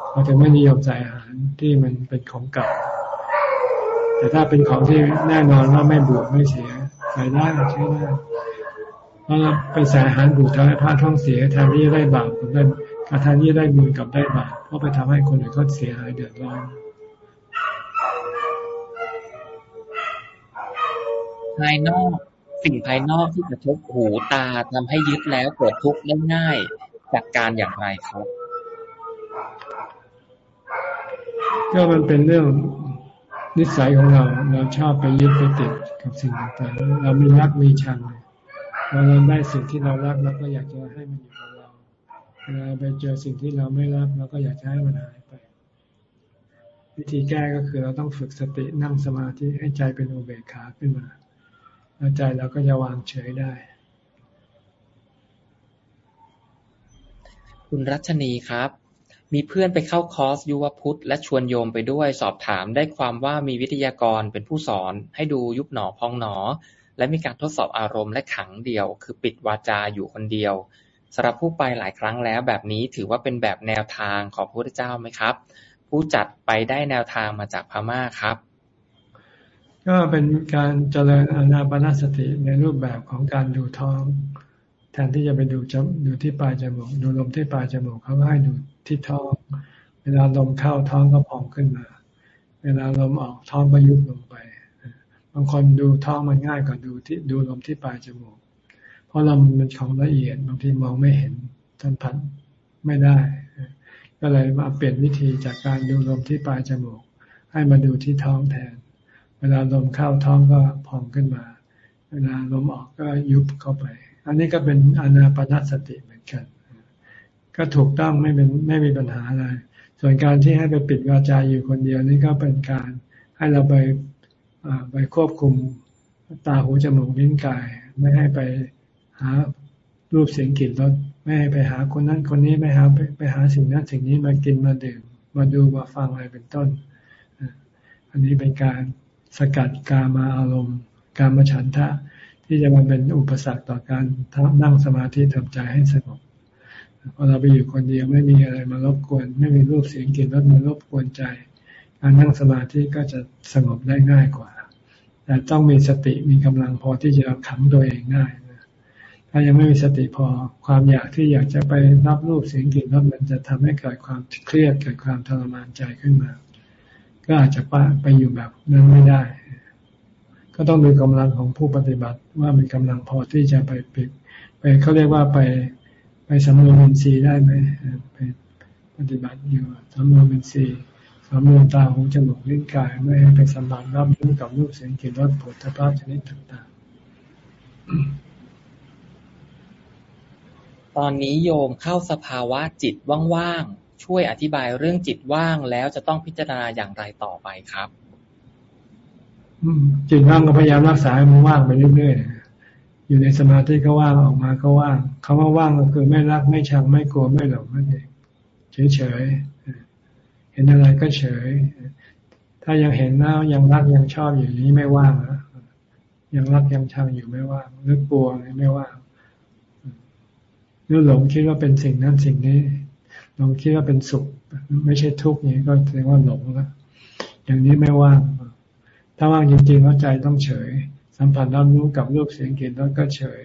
เขาจะไม่นิยมใส่อาหารที่มันเป็นของเก่า แต่ถ้าเป็นของที่แน่นอนว่าไม่บูดไม่เสียใส่ได้ใช้ได้เพราะไปใส่อาหารบูดทำให้พระท้องเสียแทนที่จะได้บาปผมได้การทานที่ได้บุญกับได้บาปเพราะไปทำให้คนอื่นเขาเสียหายเดือดร้อน ภายนอก สิ่งภายนอกที่กระทบหูตาทำให้ยึดแล้วเกิดทุกข์ได้ง่ายจัดการอย่างไรครับ ก็มันเป็นเรื่องนิสัยของเรา เราชอบไปยึดไปติดกับสิ่งต่างๆ เรามีรักมีชังพอเราได้สิ่งที่เรารักเราก็อยากจะให้มันอยู่กับเราเวลาไปเจอสิ่งที่เราไม่รักเราก็อยากจะให้มันหายไป วิธีแก้ก็คือเราต้องฝึกสตินั่งสมาธิให้ใจเป็นอุเบกขาขึ้นมา แล้วใจเราก็จะวางเฉยได้ คุณรัชนีครับ มีเพื่อนไปเข้าคอร์สยุวพุทธและชวนโยมไปด้วยสอบถามได้ความว่ามีวิทยากรเป็นผู้สอน ให้ดูยุบหนอพองหนอ และมีการทดสอบอารมณ์และขังเดียว คือปิดวาจาอยู่คนเดียวสำหรับผู้ไปหลายครั้งแล้วแบบนี้ถือว่าเป็นแบบแนวทางของพระพุทธเจ้าไหมครับ ผู้จัดไปได้แนวทางมาจากพม่าครับ ก็เป็นการเจริญอานาปนสติในรูปแบบของการดูท้อง แทนที่จะไปดูจดูที่ปลายจมูกดูลมที่ปลายจมูกเขาให้ดูที่ท้อง เวลาลมเข้าท้องก็พองขึ้นมา เวลาลมออกท้องก็ยุบลงไป บางคนดูท้องมันง่ายกว่าดูที่ดูลมที่ปลายจมูก เพราะลมมันของละเอียดบางทีมองไม่เห็นทันพันไม่ได้ ก็เลยมาเปลี่ยนวิธีจากการดูลมที่ปลายจมูก ให้มาดูที่ท้องแทน เวลาลมเข้าท้องก็พองขึ้นมา เวลาลมออกก็ยุบเข้าไป อันนี้ก็เป็นอนาปนสติเหมือนกัน ก็ถูกต้องไม่เป็นไม่มีปัญหาอะไร ส่วนการที่ให้ไปปิดวาจาอยู่คนเดียวนี่ก็เป็นการให้เราไปไปควบคุมตาหูจมูกลิ้นกาย ไม่ให้ไปหารูปเสียงกลิ่นรสไม่ให้ไปหาคนนั้นคนนี้ไม่หาไปไปหาสิ่งนั้นสิ่งนี้มากินมาดื่มมาดูมาฟังอะไรเป็นต้น อันนี้เป็นการ สกัดกามาอารมณ์ การมาฉันทะ ที่จะมาเป็นอุปสรรคต่อการนั่งสมาธิทำใจให้สงบพอเราไปอยู่คนเดียวไม่มีอะไรมารบกวน ไม่มีรูปเสียงกลิ่นรสมารบกวนใจการนั่งสมาธิก็จะสงบได้ง่ายกว่า แต่ต้องมีสติมีกำลังพอที่จะขังตัวเองได้ถ้ายังไม่มีสติพอความอยากที่อยากจะไปรับรูปเสียงกลิ่นรสมันจะทำให้เกิดความเครียดเกิดความทรมานใจขึ้นมา ก็อาจจะไปอยู่แบบนั้นไม่ได้ ก็ต้องดูกำลังของผู้ปฏิบัติว่ามีกำลังพอที่จะไปปิดไปเขาเรียกว่าไปไปสำรวมอินทรีย์ได้ไหมไปปฏิบัติอยู่สำรวมอินทรีย์สำรวมตาหูจมูกลิ้นกายไม่ให้ไปสัมผัสรับรู้กับรูปเสียงกลิ่นรสผลิภัณฑ์ชนิดต่างๆ ตอนนี้โยมเข้าสภาวะจิตว่าง ช่วยอธิบายเรื่องจิตว่างแล้วจะต้องพิจารณาอย่างไรต่อไปครับจิตว่างก็พยายามรักษาให้มันว่างไปเรื่อยๆ อยู่ในสมาธิก็ว่างออกมาก็ว่างคาว่าว่างก็คือไม่รักไม่ชังไม่กลัวไม่หลงนั่นเองเฉยๆ เห็นอะไรก็เฉย ถ้ายังเห็นแล้วยังรักยังชอบอยู่นี้ไม่ว่างนะยังรักยังชังอยู่ไม่ว่างหรือกลัวไม่ว่างหรือหลงคิดว่าเป็นสิ่งนั้นสิ่งนี้ หลงคิดว่าเป็นสุข ไม่ใช่ทุกข์นี้ก็แสดงว่าหลงแล้วอย่างนี้ไม่ว่าง ถ้าว่างจริงๆว่าใจต้องเฉย สัมผัสรับรู้กับรูปเสียงกลิ่นแล้วก็เฉย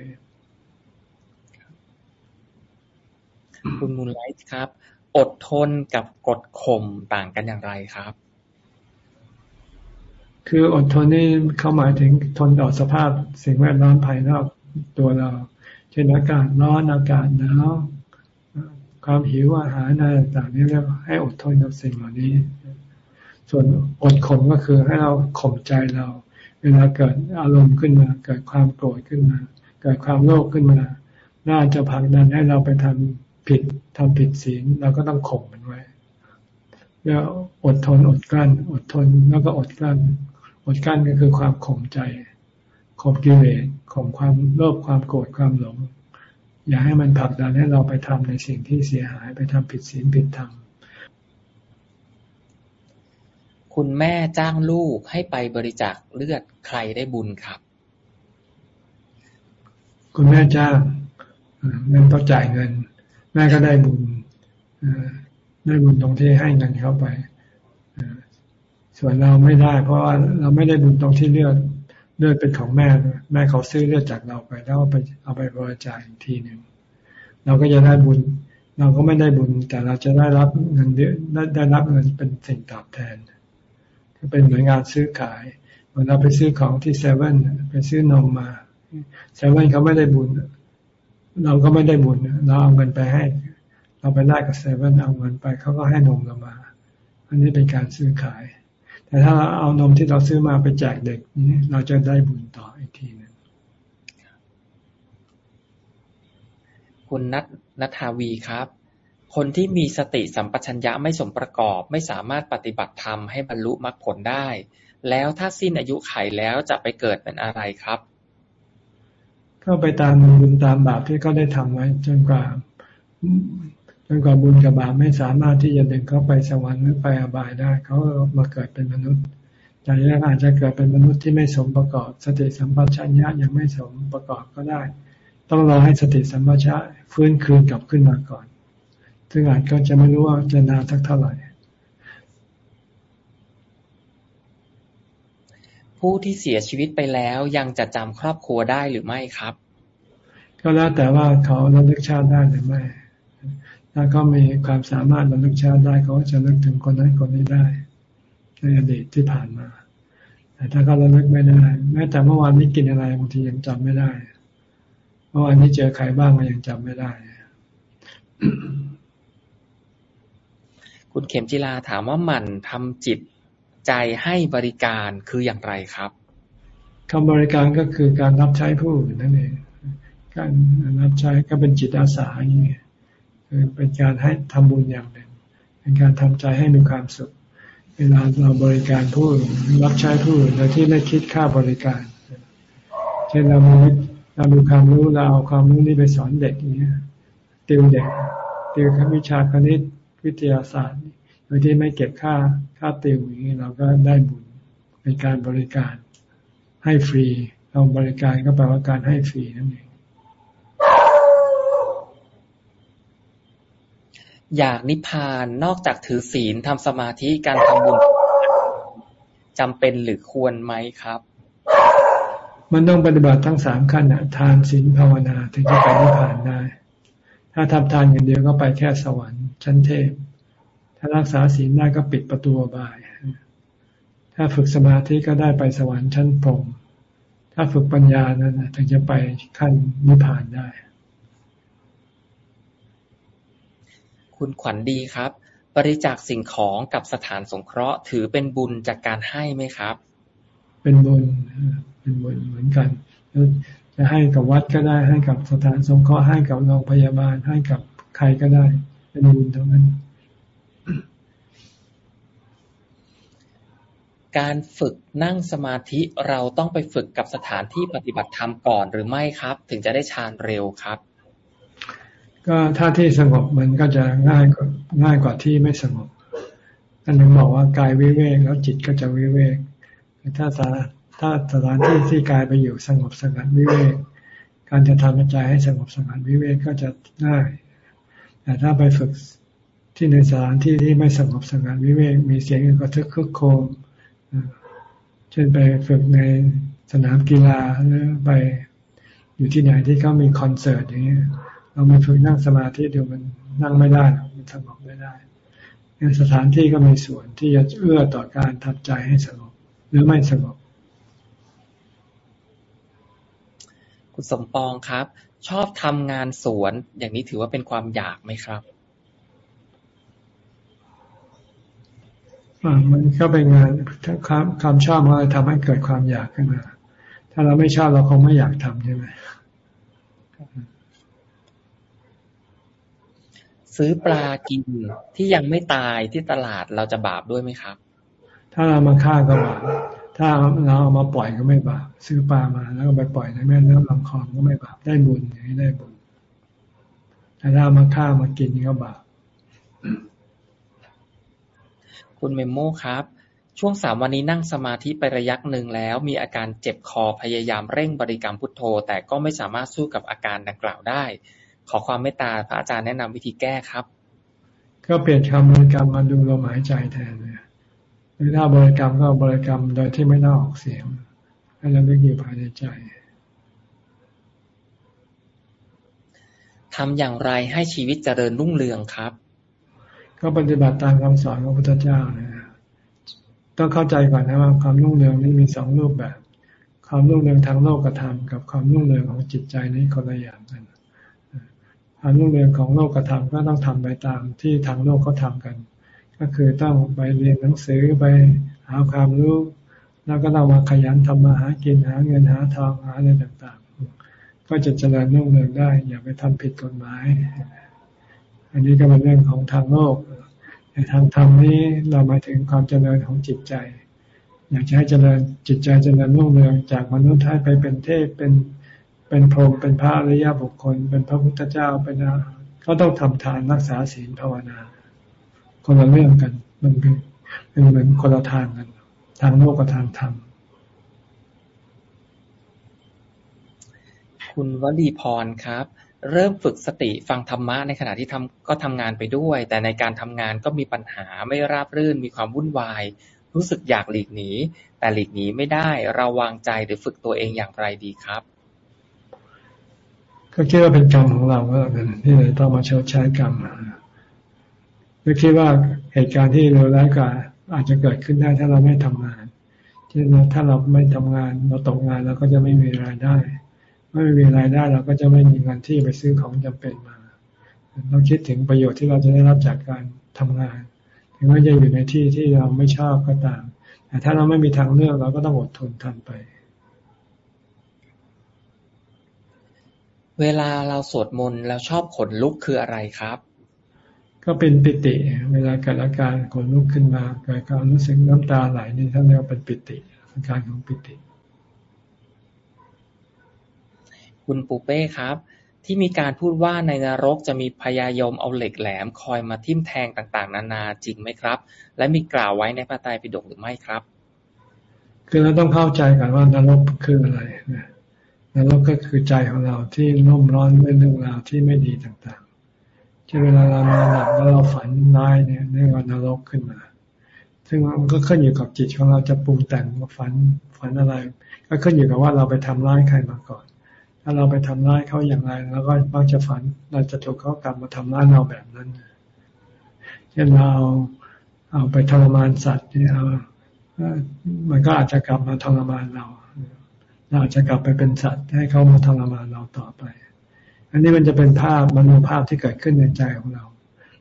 คุณมูลไลท์ครับ อดทนกับกดข่มต่างกันอย่างไรครับ คืออดทนนี่เขาหมายถึงทนต่อสภาพสิ่งแวดล้อมภายนอกตัวเรา เช่นอากาศร้อนอากาศหนาว ความหิวอาหารอะไรต่างๆนี่เรียกให้อดทนกับสิ่งเหล่านี้ ส่วนอดข่มก็คือให้เราข่มใจเรา เวลาเกิดอารมณ์ขึ้นมา เกิดความโกรธขึ้นมา เกิดความโลภขึ้นมา น่าจะผลักดันให้เราไปทำผิดทำผิดศีลเราก็ต้องข่มมันไว้แล้วอดทนอดกลั้น อดทนแล้วก็อดกลั้น อดกลั้นก็คือความข่มใจข่มกิเลสข่มความโลภความโกรธความหลง อย่าให้มันผลักดันให้เราไปทำในสิ่งที่เสียหายไปทำผิดศีลผิดธรรมคุณแม่จ้างลูกให้ไปบริจาคเลือดใครได้บุญครับ คุณแม่จ้างเงินต้องจ่ายเงิน แม่ก็ได้บุญได้บุญตรงที่ให้เงินเข้าไปส่วนเราไม่ได้ เพราะว่าเราไม่ได้บุญตรงที่เลือด เลือดเป็นของแม่แม่เขาซื้อเลือดจากเราไป แล้วเอาไปเอาไปบริจาคอีกทีหนึ่งเราก็จะได้บุญ เราก็ไม่ได้บุญ แต่เราจะได้รับเงินเดือนได้รับเงินเป็นสิ่งตอบแทนก็เป็นหน่วยงานซื้อขายเหมือนเราไปซื้อของที่เซเว่นไปซื้อนมมาเซเว่นเขาไม่ได้บุญ เราก็ไม่ได้บุญเราเอาเงินไปให้ เราไปได้กับเซเว่นเอาเงินไปเขาก็ให้นมเรามา อันนี้เป็นการซื้อขาย แต่ถ้าเอานมที่เราซื้อมาไปแจกเด็กนี่เราจะได้บุญต่ออีกทีนึงคุณนัทนัทาวีครับ คนที่มีสติสัมปชัญญะไม่สมประกอบ ไม่สามารถปฏิบัติธรรมให้บรรลุมรรคผลได้ แล้วถ้าสิ้นอายุไขแล้วจะไปเกิดเป็นอะไรครับก็ไปตามบุญตามบาปที่เขาได้ทำไว้ จนกว่า จนกว่าบุญกับบาปไม่สามารถที่จะดึงเขาไปสวรรค์หรือไปอบายได้ เขามาเกิดเป็นมนุษย์แต่ยังอาจจะเกิดเป็นมนุษย์ที่ไม่สมประกอบ สติสัมปชัญญะยังไม่สมประกอบก็ได้ ต้องรอให้สติสัมปชัญญะฟื้นคืนกลับขึ้นมาก่อน ซึ่งอาจก็จะไม่รู้ว่าจะนานสักเท่าไหร่ผู้ที่เสียชีวิตไปแล้วยังจะจำครอบครัวได้หรือไม่ครับ ก็แล้วแต่ว่าเขาระลึกชาติได้หรือไม่ ถ้าเขามีความสามารถระลึกชาติได้เขาจะนึกถึงคนนั้นคนนี้ได้ ในอดีตที่ผ่านมาแต่ถ้าเขาระลึกไม่ได้ แม้แต่เมื่อวานนี้กินอะไรบางทียังจำไม่ได้เมื่อวานนี้เจอใครบ้างก็ยังจำไม่ได้ คุณเข็มจิลาถามว่ามันทำจิตใจให้บริการคืออย่างไรครับคำบริการก็คือการรับใช้ผู้อื่นนั่นเอง การรับใช้ก็เป็นจิตอาสาอย่างนี้ คือเป็นการให้ทำบุญอย่างหนึ่ง เป็นการทำใจให้มีความสุข เวลาเราบริการผู้รับใช้ผู้อื่นโดยที่ไม่คิดค่าบริการ เช่นเรามีเรามีความรู้เราเอาความรู้นี้ไปสอนเด็กอย่างเงี้ยติวเด็กติววิชาคณิตวิทยาศาสตร์โดยที่ไม่เก็บค่าค่าติวอย่างนี้เราก็ได้บุญเป็นการบริการให้ฟรีเราบริการก็แปลว่าการให้ฟรีนั่นเอง อยากนิพพาน นอกจากถือศีล ทำสมาธิ การทำบุญจำเป็นหรือควรไหมครับ มันต้องปฏิบัติทั้งสามขั้นนะทานศีลภาวนาถึงจะไปนิพพานได้ ถ้าทำทานอย่างเดียวก็ไปแค่สวรรค์ชั้นเทพ ถ้ารักษาศีลได้ก็ปิดประตูบาย ถ้าฝึกสมาธิก็ได้ไปสวรรค์ชั้นพรหมถ้าฝึกปัญญานั้นถึงจะไปขั้นนิพพานได้ คุณขวัญดีครับ บริจาคสิ่งของกับสถานสงเคราะห์ ถือเป็นบุญจากการให้ไหมครับ เป็นบุญเป็นบุญเหมือนกัน จะให้กับวัดก็ได้ให้กับสถานสงเคราะห์ให้กับโรงพยาบาลให้กับใครก็ได้ เป็นบุญทั้งนั้นการฝึกนั่งสมาธิเราต้องไปฝึกกับสถานที่ปฏิบัติธรรมก่อนหรือไม่ครับ ถึงจะได้ฌานเร็วครับ ก็ถ้าที่สงบมันก็จะง่ายกว่าง่ายกว่าที่ไม่สงบอันนึงบอกว่ากายวิเวกแล้วจิตก็จะวิเวกถ้าสาถ้าสถานที่ที่กายไปอยู่สงบสงัดวิเวก การจะทำใจให้สงบสงัดวิเวกก็จะง่าย แต่ถ้าไปฝึกที่ในสถานที่ที่ไม่สงบสงัดวิเวก มีเสียงกระทึกคึกโคมเช่นไปฝึกในสนามกีฬาหรือไปอยู่ที่ไหนที่เขามีคอนเสิร์ตอย่างเงี้ย เราไปฝึกนั่งสมาธิเดี๋ยวมันนั่งไม่ได้มันสงบไม่ได้สถานที่ก็มีส่วนที่จะเอื้อต่อการทับใจให้สงบหรือไม่สงบคุณสมปองครับ ชอบทำงานสวน อย่างนี้ถือว่าเป็นความอยากไหมครับมันก็เป็นงานถ้าความชอบมันเลยทำให้เกิดความอยากขึ้นมา ถ้าเราไม่ชอบเราคงไม่อยากทำใช่ไหม ซื้อปลากินที่ยังไม่ตายที่ตลาดเราจะบาปด้วยไหมครับ ถ้าเรามาฆ่าก็บาปถ้าเราเอามาปล่อยก็ไม่บาปซื้อปลามาแล้วก็ไปปล่อยในแม่น้ำลำคลองก็ไม่บาปได้บุญอย่างนี้ได้บุญแต่ถ้ามาฆ่ามากินก็บาปคุณเมมโมครับ ช่วงสามวันนี้นั่งสมาธิไประยะหนึ่งแล้ว มีอาการเจ็บคอพยายามเร่งบริกรรมพุทโธ แต่ก็ไม่สามารถสู้กับอาการดังกล่าวได้ ขอความเมตตาพระอาจารย์แนะนำวิธีแก้ครับ ก็เปลี่ยนคำบริกรรมมาดูลมหายใจแทนเลยหรือถ้าบริกรรมก็บริกรรมโดยที่ไม่ต้องออกเสียง ให้เราไม่อยู่ภายในใจทำอย่างไรให้ชีวิตเจริญรุ่งเรืองครับ ก็ปฏิบัติตามคำสอนของพระพุทธเจ้านะต้องเข้าใจก่อนนะว่าความรุ่งเรืองนี้มีสองรูปแบบ ความรุ่งเรืองทางโลกธรรมกับความรุ่งเรืองของจิตใจนี้คนละอย่างกัน ความรุ่งเรืองของโลกธรรมก็ต้องทำไปตามที่ทางโลกเขาทากัน ก็คือต้องไปเรียนหนังสือไปหาความรู้แล้วก็ต้องมาขยันทำมาหากินหาเงินหาทองหาอะไรต่างๆ ก็จะเจริญรุ่งเรืองได้ อย่าไปทำผิดกฎหมาย อันนี้ก็เป็นเรื่องของทางโลกแต่ทางธรรมนี้เราหมายถึงความเจริญของจิตใจ อยากจะให้เจริญจิตใจเจริญรุ่งเรืองจากมนุษย์ให้ไปเป็นเทพเป็น เป็นพรหมเป็นพระอริยบุคคล เป็นพระพุทธเจ้าเป็นก็ต้องทำทานรักษาศีลภาวนา คนละเรื่องกัน มันเป็นเป็นเหมือนคนละทางกัน ทางโลกกับทางธรรมคุณวลีพรครับ เริ่มฝึกสติฟังธรรมะในขณะที่ทำก็ทำงานไปด้วย แต่ในการทำงานก็มีปัญหาไม่ราบรื่นมีความวุ่นวาย รู้สึกอยากหลีกหนีแต่หลีกหนีไม่ได้เราวางใจหรือฝึกตัวเองอย่างไรดีครับ ก็คิดว่าเป็นกรรมของเราก็แล้วกันที่เราต้องมาชดใช้กรรมหรือคิดว่าเหตุการณ์ที่เลวร้ายกว่าอาจจะเกิดขึ้นได้ถ้าเราไม่ทำงานเช่นถ้าเราไม่ทำงานเราตกงานเราก็จะไม่มีรายได้ ไม่มีรายได้เราก็จะไม่มีเงินที่ไปซื้อของจำเป็นมา เราคิดถึงประโยชน์ที่เราจะได้รับจากการทำงาน ถึงแม้จะอยู่ในที่ที่เราไม่ชอบก็ตาม แต่ถ้าเราไม่มีทางเลือกเราก็ต้องอดทนทำไป เวลาเราสวดมนต์แล้วชอบขนลุกคืออะไรครับ ก็เป็นปิติ เวลาเกิดอาการขนลุกขึ้นมาเกิดการรู้สึกน้ำตาไหลนี่ท่านเรียกว่าเป็นปิติอาการของปิติ คุณปูเป้ครับ ที่มีการพูดว่าในนรกจะมีพยายมเอาเหล็กแหลม คอยมาทิ่มแทงต่างๆ นานาจริงไหมครับ และมีกล่าวไว้ในพระไตรปิฎกหรือไม่ครับ คือเราต้องเข้าใจกันว่านรกคืออะไรนะ นรกก็คือใจของเราที่ร่มร้อนด้วยเรื่องราวที่ไม่ดีต่างๆที่เวลาเรานอนหลับแล้วเราฝันร้ายเนี่ยเรียกว่านรกขึ้นมา ซึ่งมันก็ขึ้นอยู่กับจิตของเราจะปรุงแต่งว่าฝันฝันอะไร ก็ขึ้นอยู่กับว่าเราไปทำร้ายใครมาก่อน ถ้าเราไปทำร้ายเขาอย่างไรแล้วก็มักจะฝันเราจะถูกเขากลับมาทำร้ายเราแบบนั้นเช่นเราเอาไปทรมานสัตว์เนี่ยมันก็อาจจะกลับมาทรมานเรา เราอาจจะกลับไปเป็นสัตว์ ให้เขามาทรมานเราต่อไป อันนี้มันจะเป็นภาพมโนภาพที่เกิดขึ้นในใจของเรา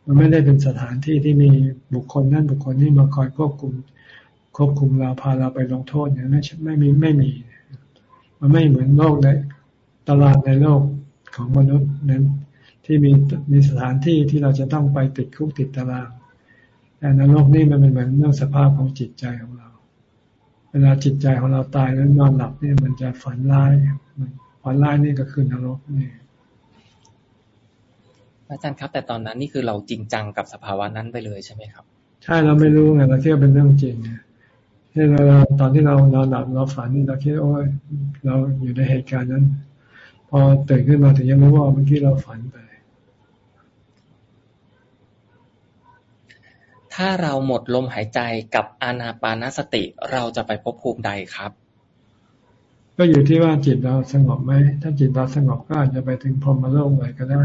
มันไม่ได้เป็นสถานที่ที่มีบุคคลนั่นบุคคลนี้มาคอยควบคุม ควบคุมเราพาเราไปลงโทษเนี่ยไม่ไม่มีไม่มี มันไม่เหมือนโลกในตลาดในโลกของมนุษย์นั้นที่มีมีสถานที่ที่เราจะต้องไปติดคุกติดตารางแต่ในโลกนี้มันเป็นเหมือนเรื่องสภาพของจิตใจของเรา เวลาจิตใจของเราตายแล้วนอนหลับนี่มันจะฝันร้ายฝันร้ายนี่ก็คือนรกนี่อาจารย์ครับ แต่ตอนนั้นนี่คือเราจริงจังกับสภาวะนั้นไปเลยใช่ไหมครับ ใช่เราไม่รู้ไงเราคิดว่าเป็นเรื่องจริงที่เราตอนที่เรานอนหลับเราฝันเราคิดโอ้ยเราอยู่ในเหตุการณ์นั้น พอตื่นขึ้นมาถึงยังรู้ว่าเมื่อกี้เราฝันไป ถ้าเราหมดลมหายใจกับอานาปานสติ เราจะไปพบภูมิใดครับ ก็อยู่ที่ว่าจิตเราสงบไหม ถ้าจิตเราสงบก็อาจจะไปถึงพรหมโลกเลยก็ได้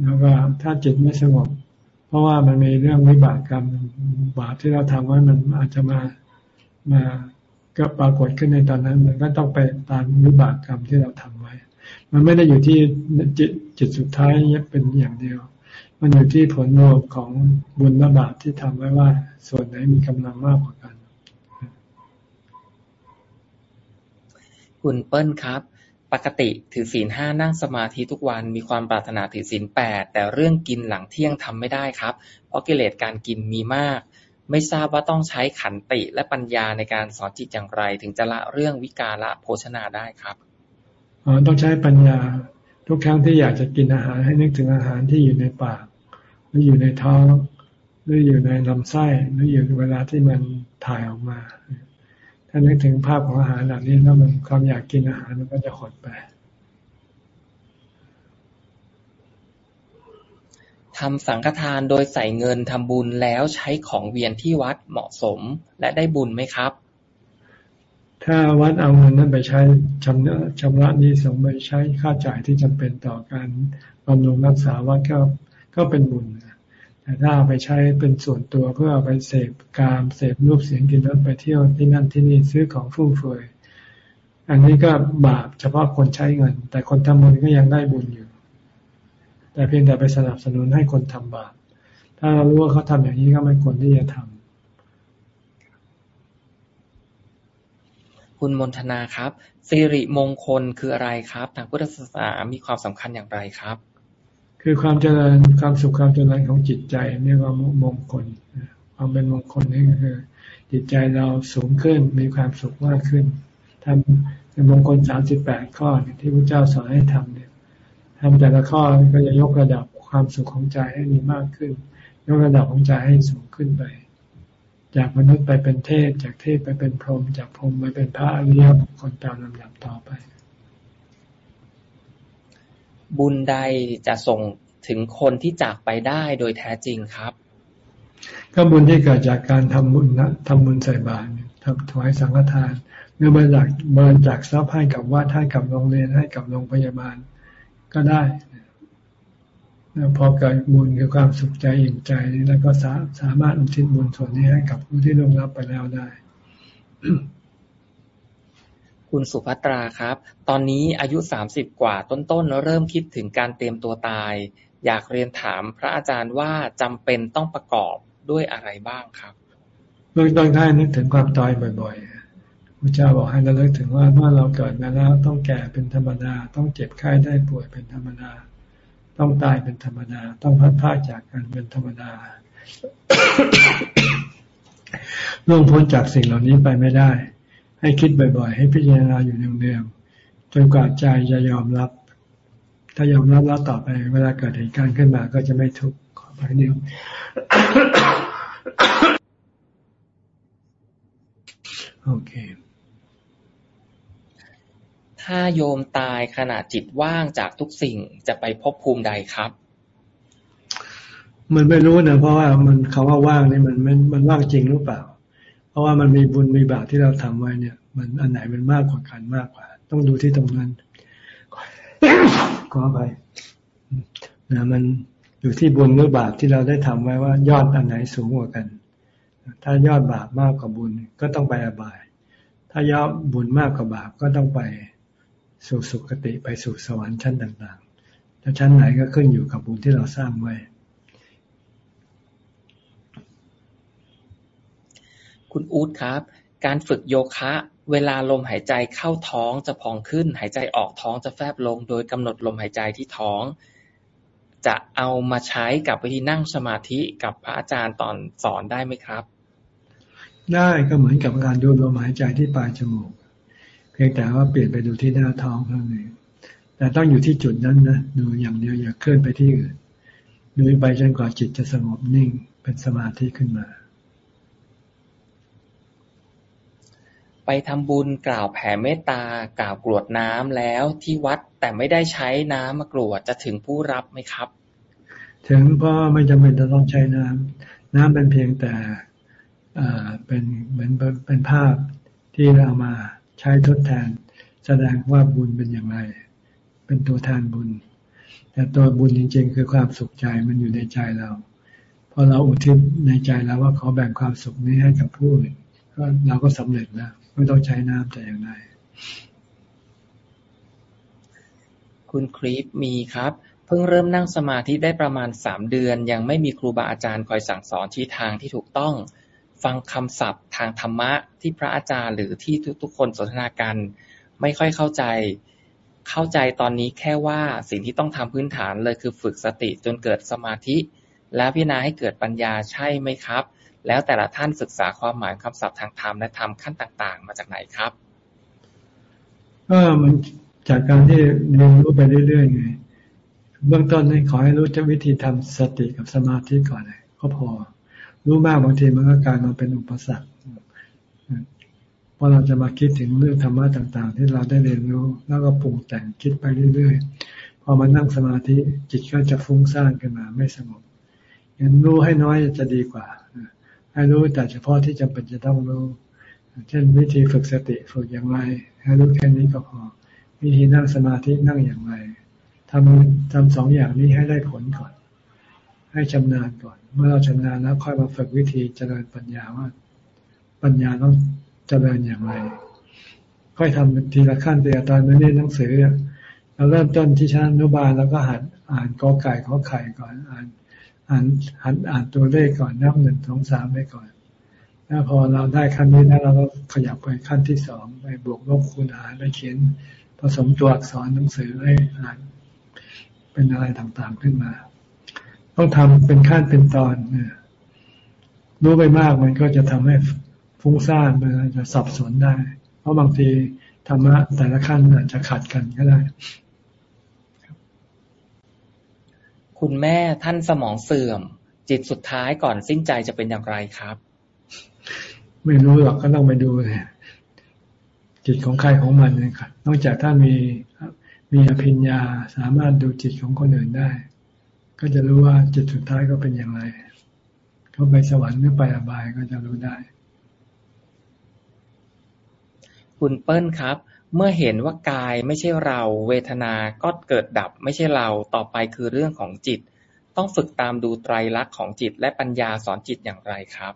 แล้วก็ถ้าจิตไม่สงบ เพราะว่ามันมีเรื่องวิบากกรรมบาปที่เราทำไว้มันอาจจะมามาก็ปรากฏขึ้นในตอนนั้น มันก็ต้องไปตามวิบากกรรมที่เราทำไว้ มันไม่ได้อยู่ที่จิตจิตสุดท้ายเป็นอย่างเดียว มันอยู่ที่ผลรวมของบุญและบาปที่ทำไว้ว่า ส่วนไหนมีกำลังมากกว่ากัน คุณเปิ้ลครับ ปกติถือศีลห้านั่งสมาธิทุกวันมีความปรารถนาถือศีลแปดแต่เรื่องกินหลังเที่ยงทำไม่ได้ครับ เพราะกิเลสการกินมีมาก ไม่ทราบว่าต้องใช้ขันติและปัญญาในการสอนจิตอย่างไร ถึงจะละเรื่องวิกาละโภชนาได้ครับอ๋อต้องใช้ปัญญาทุกครั้งที่อยากจะกินอาหารให้นึกถึงอาหารที่อยู่ในปาก หรืออยู่ในท้อง หรืออยู่ในลำไส้ หรืออยู่เวลาที่มันถ่ายออกมา ถ้านึกถึงภาพของอาหารเหล่านี้แล้วมันความอยากกินอาหารมันก็จะหดไปทำสังฆทานโดยใส่เงินทำบุญแล้วใช้ของเวียนที่วัดเหมาะสมและได้บุญไหมครับ ถ้าวัดเอาเงินนั้นไปใช้ชำระชำระนี้สงไปใช้ค่าจ่ายที่จำเป็นต่อการบำรุงรักษาวัดก็ ก็เป็นบุญนะแต่ถ้าเอาไปใช้เป็นส่วนตัวเพื่อเอาไปเสพกามเสพรูปเสียงกินรสไปเที่ยวที่นั่นที่นี่ซื้อของฟุ่มเฟือยอันนี้ก็บาปเฉพาะคนใช้เงิน แต่คนทำบุญก็ยังได้บุญอยู่ แต่เพียงแต่ไปสนับสนุนให้คนทำบาปถ้าเรารู้ว่าเขาทำอย่างนี้ก็ไม่ควรที่จะทำคุณมนทนาครับสิริมงคลคืออะไรครับ ทางพุทธศาสนามีความสำคัญอย่างไรครับ คือความเจริญความสุขความเจริญของจิตใจนี่ว่ามงคลความเป็นมงคลนี่ก็คือ จิตใจเราสูงขึ้นมีความสุขมากขึ้นทำในมงคลสามสิบแปดข้อที่พระเจ้าสอนให้ทำเนี่ยทำแต่ละข้อก็จะยกระดับความสุขของใจให้มีมากขึ้น ยกระดับของใจให้สูงขึ้นไป จากมนุษย์ไปเป็นเทพ จากเทพไปเป็นพรหมจากพรหมไปเป็นพระอริยบุคคลตามลำดับต่อไป บุญใดจะส่งถึงคนที่จากไปได้โดยแท้จริงครับ ก็บุญที่เกิดจากการทำบุญนะทำบุญใส่บาตรทำถวายสังฆทาน หรือบริจาคบริจาคทรัพย์ให้กับวัดให้กับโรงเรียนให้กับโรงพยาบาลก็ได้พอเกิดบุญคือความสุขใจอิ่มใจแล้วก็สาสามารถอุทิศบุญส่วนนี้ให้กับผู้ที่ล่วงลับไปแล้วได้ คุณสุภัตราครับ ตอนนี้อายุสามสิบกว่าต้นๆ เริ่มคิดถึงการเตรียมตัวตาย อยากเรียนถามพระอาจารย์ว่าจำเป็นต้องประกอบด้วยอะไรบ้างครับเบื้องต้นให้นึกถึงความตายบ่อยๆพระเจ้าบอกให้เราเลิกถึงว่าเมื่อเราเกิดมาแล้วต้องแก่เป็นธรรมดา ต้องเจ็บไข้ได้ป่วยเป็นธรรมดา ต้องตายเป็นธรรมดา ต้องพัดพาจากกันเป็นธรรมดาล่วงพ้นจากสิ่งเหล่านี้ไปไม่ได้ ให้คิดบ่อยๆ ให้พิจารณาอยู่เนืองๆจนกว่าใจจะยอมรับ ถ้ายอมรับแล้วต่อไป เวลาเกิดเหตุการณ์ขึ้นมาก็จะไม่ทุกข์ขอไปเดียวโอเค ถ้าโยมตายขณะจิตว่างจากทุกสิ่งจะไปพบภูมิใดครับ มันไม่รู้นะเพราะว่ามันคาว่าว่างนี่มันมันมันว่างจริงหรือเปล่า เพราะว่ามันมีบุญมีบาปที่เราทำไว้เนี่ย มันอันไหนมันมากกว่ากันมากกว่า ต้องดูที่ตรงนั้นขอไปนะมันอยู่ที่บุญหรือบาปที่เราได้ทำไว้ว่ายอดอันไหนสูงกว่ากัน ถ้ายอดบาปมากกว่าบุญก็ต้องไปอบาย ถ้ายอดบุญมากกว่าบาปก็ต้องไปสู่สุคติไปสู่สวรรค์ชั้นต่างๆแต่ชั้นไหนก็ขึ้นอยู่กับบุญที่เราสร้างไว้ คุณอู๊ดครับ การฝึกโยคะ เวลาลมหายใจเข้าท้องจะพองขึ้น หายใจออกท้องจะแฟบลง โดยกำหนดลมหายใจที่ท้อง จะเอามาใช้กับวิธีนั่งสมาธิกับพระอาจารย์ตอนสอนได้ไหมครับ ได้ก็เหมือนกับการดูลมหายใจที่ปลายจมูก เพียงแต่ว่าเปลี่ยนไปดูที่หน้าท้องเท่านั้นแต่ต้องอยู่ที่จุดนั้นนะดูอย่างเดียวอย่าเคลื่อนไปที่อื่นดูไปจนกว่าจิตจะสงบนิ่งเป็นสมาธิขึ้นมา ไปทำบุญกล่าวแผ่เมตตา กล่าวกรวดน้ำแล้วที่วัดแต่ไม่ได้ใช้น้ำมากรวดจะถึงผู้รับไหมครับ ถึงเพราะไม่จำเป็นจะต้องใช้น้ำน้ำเป็นเพียงแต่เป็นเหมือนเป็นภาพที่เรามาใช้ทดแทน แสดงว่าบุญเป็นอย่างไร เป็นตัวแทนบุญ แต่ตัวบุญจริง ๆ คือความสุขใจมันอยู่ในใจเราพอเราอุทิศในใจแล้วว่าขาแบ่งความสุขนี้ให้กับผู้อื่นก็เราก็สำเร็จแล้ว ไม่ต้องใช้น้ำแต่อย่างใดคุณคลิปมีครับ เพิ่งเริ่มนั่งสมาธิได้ประมาณสามเดือน ยังไม่มีครูบาอาจารย์คอยสั่งสอนชี้ทางที่ถูกต้อง ฟังคำศัพท์ทางธรรมะที่พระอาจารย์หรือที่ทุกๆคนสนทนากัน ไม่ค่อยเข้าใจ เข้าใจตอนนี้แค่ว่าสิ่งที่ต้องทำพื้นฐานเลยคือฝึกสติจนเกิดสมาธิ แล้วพิจารณาให้เกิดปัญญาใช่ไหมครับ แล้วแต่ละท่านศึกษาความหมายคำศัพท์ทางธรรมและธรรมขั้นต่าง ๆ มาจากไหนครับ ก็มันจากการที่เรียนรู้ไปเรื่อยๆไงเบื้องต้นให้ขอให้รู้จักวิธีทำสติกับสมาธิก่อนเลยก็พอ รู้มากบางทีมันก็กลายมาเป็นอุปสรรคเพราะเราจะมาคิดถึงเรื่องธรรมะต่าง ๆ ที่เราได้เรียนรู้แล้วก็ปรุงแต่งคิดไปเรื่อยๆพอมานั่งสมาธิจิตก็จะฟุ้งซ่านขึ้นมาไม่สงบยันรู้ให้น้อยจะดีกว่า ให้รู้แต่เฉพาะที่จำเป็นจะต้องรู้ เช่นวิธีฝึกสติฝึกอย่างไร ให้รู้แค่นี้ก็พอ วิธีนั่งสมาธินั่งอย่างไรทำทำสองอย่างนี้ให้ได้ผลก่อน ให้ชำนาญก่อน เมื่อเราชำนาญแล้วค่อยมาฝึกวิธีเจริญปัญญาว่า ปัญญาต้องเจริญอย่างไร ค่อยทำทีละขั้นทีละตอนไม่ได้หนังสือเราเริ่มต้นที่ชั้นอนุบาลแล้วก็หัดอ่านกอไก่ขอไข่ก่อนอ่าน อ่านหัดอ่านตัวเลขก่อนนับหนึ่งสองสามไปก่อน แล้วพอเราได้ขั้นนี้แล้วเราก็ขยับไปขั้นที่สองไปบวกลบคูณหารไปเขียนผสมตัวอักษรหนังสือให้อ่านเป็นอะไรต่างๆขึ้นมา ต้องทำเป็นขั้นเป็นตอนรู้ไปมากมันก็จะทำให้ฟุ้งซ่านมันจะสับสนได้ เพราะบางทีธรรมะแต่ละขั้นอาจจะขัดกันก็ได้ คุณแม่ท่านสมองเสื่อม จิตสุดท้ายก่อนสิ้นใจจะเป็นอย่างไรครับ ไม่รู้หรอกก็ต้องไปดูเลยจิตของใครของมันนะครับนอกจากถ้ามีมีอภิญญาสามารถดูจิตของคนอื่นได้ ก็จะรู้ว่าจิตสุดท้ายก็เป็นอย่างไร เขาไปสวรรค์หรือไปอบายก็จะรู้ได้ คุณเปิ้ลครับ เมื่อเห็นว่ากายไม่ใช่เรา เวทนาก็เกิดดับไม่ใช่เรา ต่อไปคือเรื่องของจิต ต้องฝึกตามดูไตรลักษณ์ของจิตและปัญญาสอนจิตอย่างไรครับ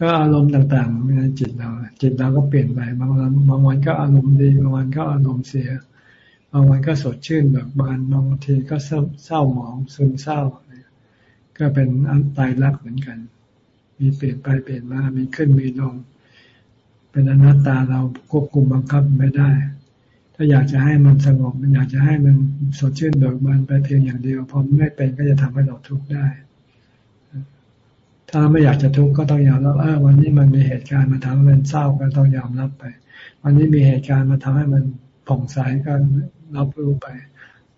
ก็อารมณ์ต่างๆในจิตเรา จิตเราก็เปลี่ยนไปบางวันบางวันก็อารมณ์ดีบางวันก็อารมณ์เสีย บางวันก็สดชื่นแบบบานบางทีก็เศร้าหมองซึมเศร้า ก็เป็นอันตายรักเหมือนกัน มีเปลี่ยนไปเปลี่ยนมา มีขึ้นมีลง เป็นอนัตตาเราควบคุมบังคับไม่ได้ ถ้าอยากจะให้มันสงบอยากจะให้มันสดชื่นเบิกบานไปเพียงอย่างเดียวพอไม่เป็นก็จะทำให้เราทุกข์ได้ ถ้าไม่อยากจะทุกข์ก็ต้องยอมรับวันนี้มันมีเหตุการณ์มาทำให้มันเศร้าก็ต้องยอมรับไป วันนี้มีเหตุการณ์มาทำให้มันผ่องใสก็รับรู้ไป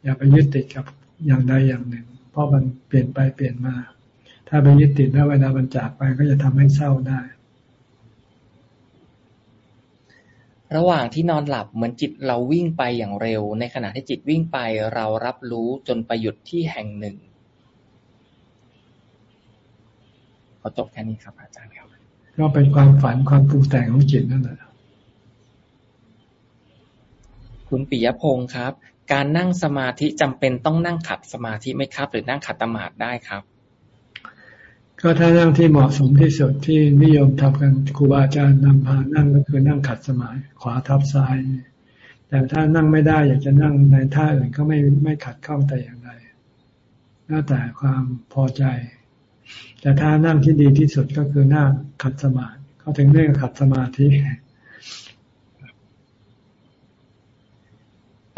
อย่าไปยึดติดกับอย่างใดอย่างหนึ่ง เพราะมันเปลี่ยนไปเปลี่ยนมา ถ้าไปยึดติดแล้วเวลามันจากไปก็จะทำให้เศร้าได้ ระหว่างที่นอนหลับเหมือนจิตเราวิ่งไปอย่างเร็ว ในขณะที่จิตวิ่งไปเรารับรู้จนไปหยุดที่แห่งหนึ่ง ขอจบแค่นี้ครับ อาจารย์ครับก็เป็นความฝันความปรุงแต่งของจิตนั่นแหละคุณปิยพงศ์ครับ การนั่งสมาธิจำเป็นต้องนั่งขัดสมาธิไหมครับ หรือนั่งขัดตมาดได้ครับ ก็ถ้านั่งที่เหมาะสมที่สุดที่นิยมทำกันครูบาอาจารย์นำพานั่งก็คือนั่งขัดสมาธิขวาทับซ้าย แต่ถ้านั่งไม่ได้อยากจะนั่งในท่าอื่นก็ไม่ไม่ขัดข้องแต่อย่างใดน่าแต่ความพอใจ แต่ถ้านั่งที่ดีที่สุดก็คือนั่งขัดสมาธิเขาถึงเรียกขัดสมาธิ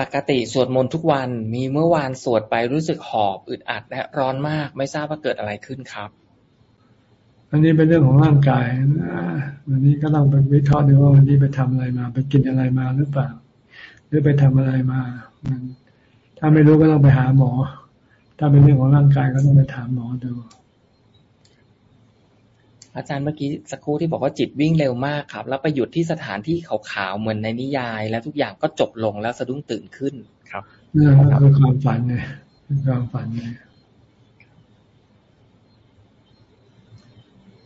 ปกติสวดมนต์ทุกวันมีเมื่อวานสวดไปรู้สึกหอบอึดอัดและร้อนมาก ไม่ทราบว่าเกิดอะไรขึ้นครับ อันนี้เป็นเรื่องของร่างกายวันนี้ก็ต้องไปวิเคราะห์ดูว่าวันนี้ไปทำอะไรมา ไปกินอะไรมาหรือเปล่า หรือไปทำอะไรมามันถ้าไม่รู้ก็ต้องไปหาหมอ ถ้าเป็นเรื่องของร่างกายก็ต้องไปถามหมอดูอาจารย์เมื่อกี้สักครู่ที่บอกว่าจิตวิ่งเร็วมากครับ แล้วไปหยุดที่สถานที่ขาวๆเหมือนในนิยาย และทุกอย่างก็จบลงแล้วสะดุ้งตื่นขึ้นครับนี่คือความฝันเนี่ยความฝันเนี่ย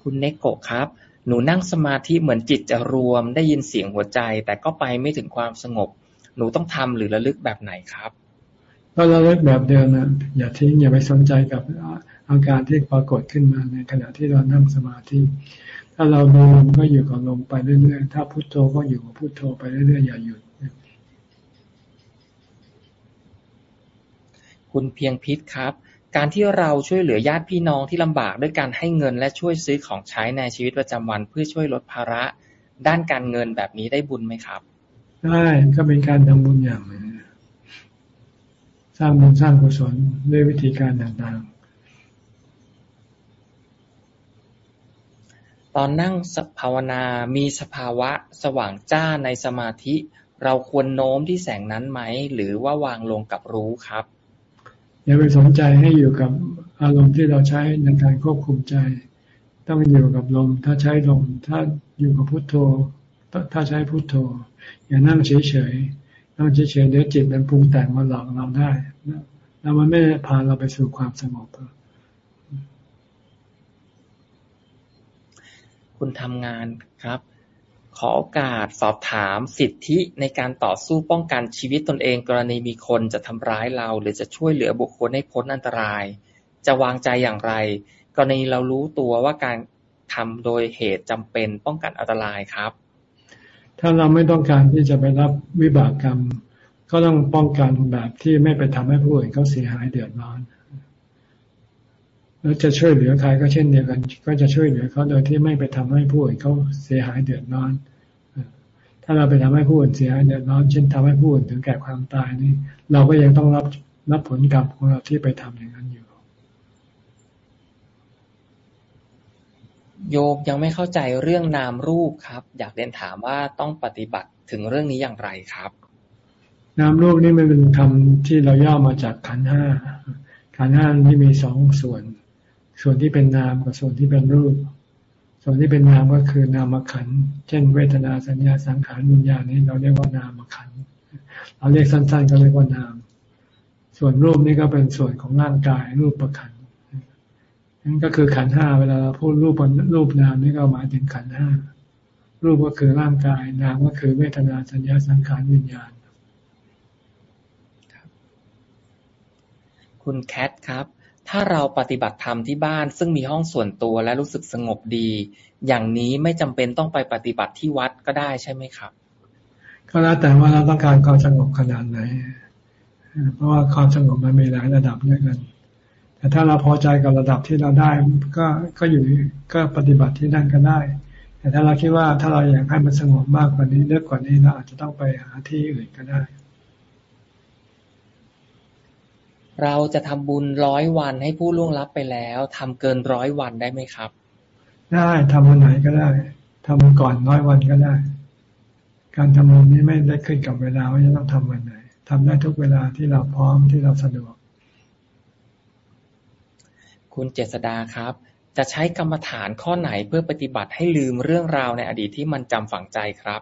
คุณเนโกะครับ หนูนั่งสมาธิเหมือนจิตจะรวม ได้ยินเสียงหัวใจ แต่ก็ไปไม่ถึงความสงบ หนูต้องทำหรือระลึกแบบไหนครับ ก็ระลึกแบบเดิมนะอย่าทิ้งอย่าไปสนใจกับอาการที่ปรากฏขึ้นมาในขณะที่เรานั่งสมาธิ ถ้าเราดูลมก็อยู่กับลมไปเรื่อยๆ ถ้าพุโทโธก็อยู่กับพุโทโธไปเรื่อยๆ อย่าหยุด คุณเพียงพิษครับ การที่เราช่วยเหลือญาติพี่น้องที่ลำบากด้วยการให้เงินและช่วยซื้อของใช้ในชีวิตประจำวัน เพื่อช่วยลดภาระด้านการเงินแบบนี้ได้บุญไหมครับได้ก็เป็นการทำบุญอย่างหนึ่งสร้างบุญสร้างกุศลด้วยวิธีการต่างๆ ตอนนั่งภาวนามีสภาวะสว่างจ้าในสมาธิ เราควรโน้มที่แสงนั้นไหม หรือว่าวางลงกับรู้ครับ อย่าไปสนใจให้อยู่กับอารมณ์ที่เราใช้ในการควบคุมใจ ต้องอยู่กับลม ถ้าใช้ลม ถ้าอยู่กับพุทโธ ถ้าใช้พุทโธ อย่านั่งเฉยๆ นั่งเฉยๆ เดี๋ยวจิตมันปรุงแต่งมาหลอกเราได้ แล้วมันไม่พาเราไปสู่ความสงบ คุณทำงานครับ ขอโอกาสสอบถามสิทธิในการต่อสู้ป้องกันชีวิตตนเองกรณีมีคนจะทำร้ายเรา หรือจะช่วยเหลือบุคคลให้พ้นอันตราย จะวางใจอย่างไร กรณีเรารู้ตัวว่าการทำโดยเหตุจำเป็นป้องกันอันตรายครับ ถ้าเราไม่ต้องการที่จะไปรับวิบากกรรม ก็ต้องป้องกันแบบที่ไม่ไปทำให้ผู้อื่นเขาเสียหายเดือดร้อน แล้วจะช่วยเหลือใครก็เช่นเดียวกัน ก็จะช่วยเหลือเขาโดยที่ไม่ไปทำให้ผู้อื่นเขาเสียหายเดือดร้อน ถ้าเราไปทำให้ผู้อื่นเสียหายเดือดร้อน เช่นทำให้ผู้อื่นถึงแก่ความตายนี่ เราก็ยังต้องรับรับผลกรรมของเราที่ไปทำอย่างนั้นอยู่ โยมยังไม่เข้าใจเรื่องนามรูปครับ อยากเรียนถามว่าต้องปฏิบัติถึงเรื่องนี้อย่างไรครับ นามรูปนี่มันเป็นคำที่เราย่อมาจากขันห้าขันห้าที่มีสองส่วน ส่วนที่เป็นนามกับส่วนที่เป็นรูป ส่วนที่เป็นนามก็คือนามขัน เช่น เวทนาสัญญาสังขารวิญญาณนี้เราเรียกว่านามขัน เราเรียกสั้น ๆ ก็เรียกว่านาม ส่วนรูปนี่ก็เป็นส่วนของร่างกายรูปประขันนั่นก็คือขันห้าเวลาเราพูดรูปรูปนามนี่ก็หมายถึงขันห้ารูปก็คือร่างกาย นามก็คือเวทนาสัญญาสังขารวิญญาณคุณแคทครับ ถ้าเราปฏิบัติธรรมที่บ้านซึ่งมีห้องส่วนตัวและรู้สึกสงบดี อย่างนี้ไม่จำเป็นต้องไปปฏิบัติที่วัดก็ได้ใช่ไหมครับ ก็แล้วแต่ว่าเราต้องการความสงบขนาดไหน เพราะว่าความสงบมันมีหลายระดับด้วยกัน แต่ถ้าเราพอใจกับระดับที่เราได้ก็ก็อยู่ก็ปฏิบัติที่นั่นก็ได้ แต่ถ้าเราคิดว่าถ้าเราอยากให้มันสงบมากกว่านี้เลือกกว่านี้เราอาจจะต้องไปหาที่อื่นก็ได้ เราจะทำบุญร้อยวันให้ผู้ล่วงลับไปแล้วทำเกินร้อยวันได้ไหมครับ ได้ทำวันไหนก็ได้ทำก่อนร้อยวันก็ได้ การทำบุญนี้ไม่ได้ขึ้นกับเวลาว่าจะต้องทำวันไหนทำได้ทุกเวลาที่เราพร้อมที่เราสะดวก คุณเจษดาครับ จะใช้กรรมฐานข้อไหนเพื่อปฏิบัติให้ลืมเรื่องราวในอดีตที่มันจำฝังใจครับ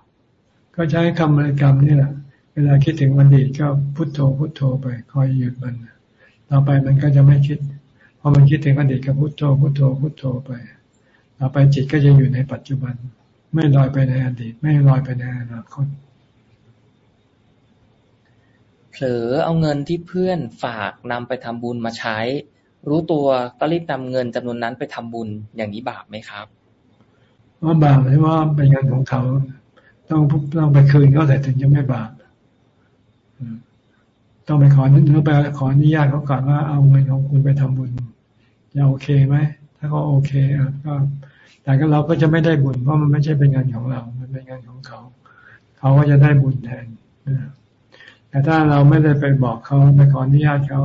ก็ใช้คำบริกรรมนี่แหละเวลาคิดถึงวันดีก็พุโทโธพุโทโธไปคอยหยุดมัน ต่อไปมันก็จะไม่คิดพอมันคิดถึงอดีตก็พุโทโธพุโทโธพุโทโธไปต่อไปจิตก็จะอยู่ในปัจจุบัน ไม่ลอยไปในอดีต ไม่ลอยไปในอนาคตเผลอเอาเงินที่เพื่อนฝากนำไปทำบุญมาใช้ รู้ตัวก็รีบนำเงินจำนวนนั้นไปทำบุญอย่างนี้บาปไหมครับว่าบาปเพราะว่าเป็นเงินของเขา ต้องต้องไปคืนเขาแต่ถึงจะไม่บาป ต้องไปขอหรือไปขออนุญาตเขาก่อนว่าเอาเงินของคุณไปทำบุญจะโอเคไหมถ้าเขาโอเคก็แต่ก็เราก็จะไม่ได้บุญเพราะมันไม่ใช่เป็นงานของเรา มันเป็นงานของเขา เขาก็จะได้บุญแทนแต่ถ้าเราไม่ได้ไปบอกเขาไปขออนุญาตเขา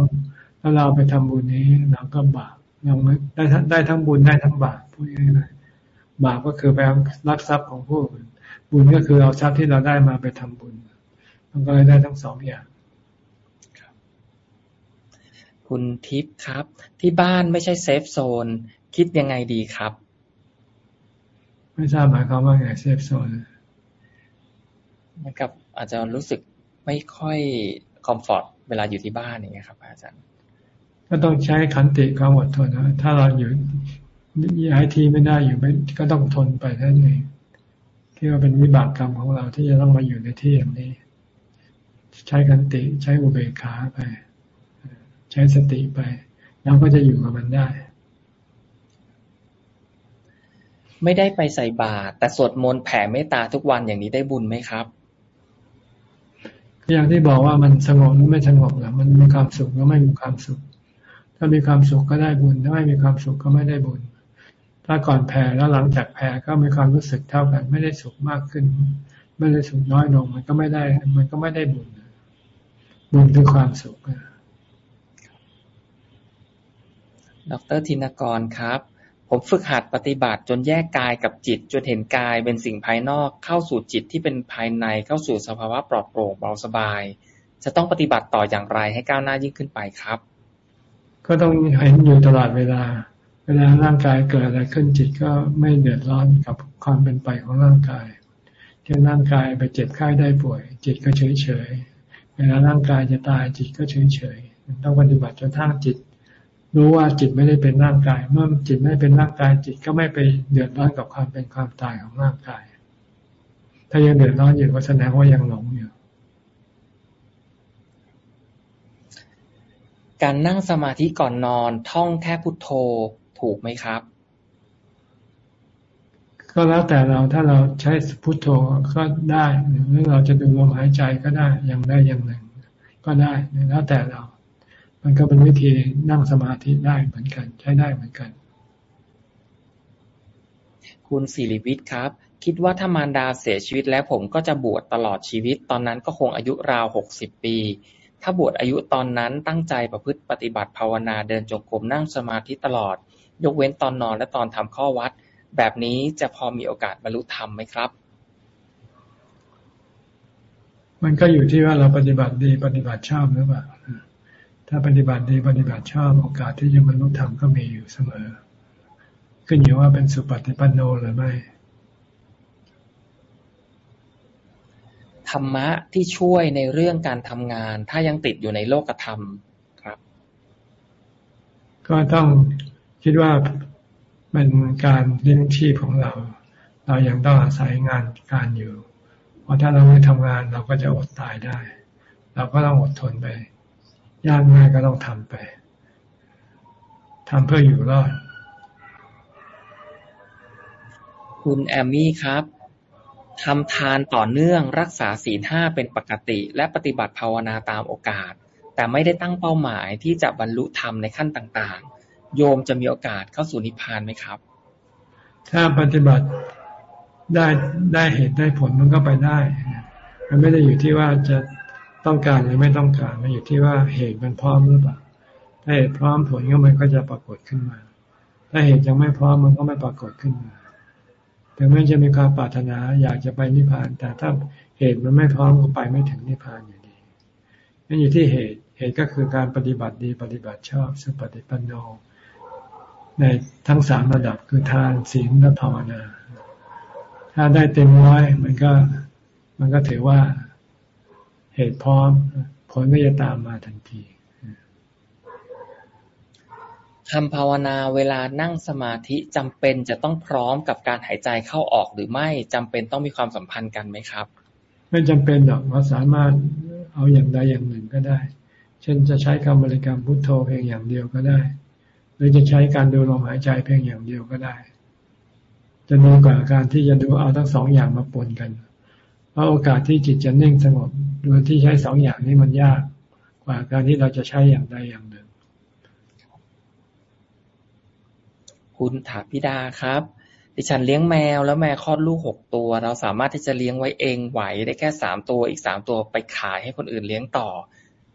แล้วเราไปทำบุญนี้เราก็บาปยังได้ได้ทั้งบุญได้ทั้งบาปพูดง่ายๆบาปก็คือไปรักทรัพย์ของผู้อื่นบุญก็คือเอาทรัพย์ที่เราได้มาไปทำบุญ มันก็เลยได้ทั้งสองอย่าง คุณทิพย์ครับ ที่บ้านไม่ใช่เซฟโซน คิดยังไงดีครับ ไม่ทราบหมายความว่าไงเซฟโซนมันกับ อาจจะรู้สึกไม่ค่อยคอมฟอร์ตเวลาอยู่ที่บ้านอย่างเงี้ยครับ อาจารย์ ก็ต้องใช้ขันติความอดทนนะถ้าเราอยู่ย้ายที่ไม่ได้อยู่ไม่ก็ต้องทนไปนั่นเองที่ว่าเป็นวิบากกรรมของเราที่จะต้องมาอยู่ในที่อย่างนี้ ใช้ขันติใช้อุเบกขาไปใช้สติไปเราก็จะอยู่กับมันได้ ไม่ได้ไปใส่บาตรแต่สวดมนต์แผ่เมตตาทุกวันอย่างนี้ได้บุญไหมครับอย่างที่บอกว่ามันสงบหรือไม่สงบหรือมันมีความสุขหรือไม่มีความสุข ถ้ามีความสุขก็ได้บุญ ถ้าไม่มีความสุขก็ไม่ได้บุญ ถ้าก่อนแผ่แล้วหลังจากแผ่ก็มีความรู้สึกเท่ากัน ไม่ได้สุขมากขึ้น ไม่ได้สุขน้อยลง มันก็ไม่ได้ มันก็ไม่ได้บุญ บุญคือความสุข ดร ธินกร ครับ ผมฝึกหัดปฏิบัติจนแยกกายกับจิต จนเห็นกายเป็นสิ่งภายนอก เข้าสู่จิตที่เป็นภายใน เข้าสู่สภาวะปลอดโปร่งเบาสบาย จะต้องปฏิบัติต่ออย่างไรให้ก้าวหน้ายิ่งขึ้นไปครับ ก็ต้องเห็นอยู่ตลอดเวลา เวลาร่างกายเกิดอะไรขึ้นจิตก็ไม่เดือดร้อนกับความเป็นไปของร่างกายเช่นร่างกายไปเจ็บไข้ได้ป่วย จิตก็เฉยเฉยเวลาร่างกายจะตายจิตก็เฉยเฉยต้องปฏิบัติจนทั้งจิต รู้ว่าจิตไม่ได้เป็นร่างกาย เมื่อจิตไม่เป็นร่างกาย จิตก็ไม่ไปเดือดร้อนกับความเป็นความตายของร่างกาย ถ้ายังเดือดร้อนอยู่ก็แสดงว่ายังหลงอยู่ การนั่งสมาธิก่อนนอนท่องแค่พุทโธถูกไหมครับ ก็แล้วแต่เราถ้าเราใช้พุทโธก็ได้หรือเราจะดูลมหายใจก็ได้อย่างได้อย่างหนึ่ง ก็ได้แล้วแต่เรา มันก็เป็นวิธีนั่งสมาธิได้เหมือนกัน ใช้ได้เหมือนกัน คุณสิริวิทย์ครับ คิดว่าถ้ามารดาเสียชีวิตแล้วผมก็จะบวชตลอดชีวิต ตอนนั้นก็คงอายุราวหกสิบปี ถ้าบวชอายุตอนนั้นตั้งใจประพฤติปฏิบัติภาวนาเดินจงกรมนั่งสมาธิตลอด ยกเว้นตอนนอนและตอนทำข้อวัด แบบนี้จะพอมีโอกาสบรรลุธรรมไหมครับมันก็อยู่ที่ว่าเราปฏิบัติดีปฏิบัติชอบหรือเปล่า ถ้าปฏิบัติดีปฏิบัติชอบโอกาสที่จะบรรลุธรรมก็มีอยู่เสมอ ขึ้นอยู่ว่าเป็นสุปฏิปันโนหรือไม่ธรรมะที่ช่วยในเรื่องการทำงาน ถ้ายังติดอยู่ในโลกธรรมครับ ก็ต้องคิดว่าเป็นการเลี้ยงชีพของเรา เรายังต้องอาศัยงานการอยู่ เพราะถ้าเราไม่ทำงานเราก็จะอดตายได้ เราก็ต้องอดทนไป ยากง่ายก็ต้องทำไปทำเพื่ออยู่รอด คุณแอมมี่ครับทำทานต่อเนื่องรักษาศีลห้าเป็นปกติ และปฏิบัติภาวนาตามโอกาส แต่ไม่ได้ตั้งเป้าหมายที่จะบรรลุธรรมในขั้นต่างๆ โยมจะมีโอกาสเข้าสู่นิพพานไหมครับ ถ้าปฏิบัติได้ได้เหตุได้ผลมันก็ไปได้ มันไม่ได้อยู่ที่ว่าจะ ต้องการหรือไม่ต้องการมันอยู่ที่ว่าเหตุมันพร้อมหรือเปล่า ถ้าเหตุพร้อมผลก็มันก็จะปรากฏขึ้นมา ถ้าเหตุยังไม่พร้อมมันก็ไม่ปรากฏขึ้นมา ถึงแม้จะมีความปรารถนาอยากจะไปนิพพาน แต่ถ้าเหตุมันไม่พร้อมก็ไปไม่ถึงนิพพานอยู่ดีนั่นอยู่ที่เหตุ เหตุก็คือการปฏิบัติดีปฏิบัติชอบสุปฏิปันโน ในทั้งสามระดับคือทานศีลและภาวนา ถ้าได้เต็มร้อยมันก็มันก็ถือว่า เหตุพร้อม ผลก็จะตามมาทันทีทำภาวนาเวลานั่งสมาธิจำเป็นจะต้องพร้อมกับการหายใจเข้าออกหรือไม่จำเป็นต้องมีความสัมพันธ์กันไหมครับ ไม่จำเป็นหรอกเราสามารถเอาอย่างใดอย่างหนึ่งก็ได้ เช่นจะใช้คำบริกรรมพุทโธเพียงอย่างเดียวก็ได้ หรือจะใช้การดูลมหายใจเพียงอย่างเดียวก็ได้ จะดีกว่าการที่จะดูเอาทั้งสองอย่างมาปนกัน เพราะโอกาสที่จิตจะนิ่งสงบโดยที่ใช้สองอย่างนี้มันยากกว่าการที่เราจะใช้อย่างใดอย่างหนึ่ง คุณถาพิดาครับ ดิฉันเลี้ยงแมวแล้วแมวคลอดลูกหกตัว เราสามารถที่จะเลี้ยงไว้เองไหวได้แค่สามตัวอีกสามตัวไปขายให้คนอื่นเลี้ยงต่อ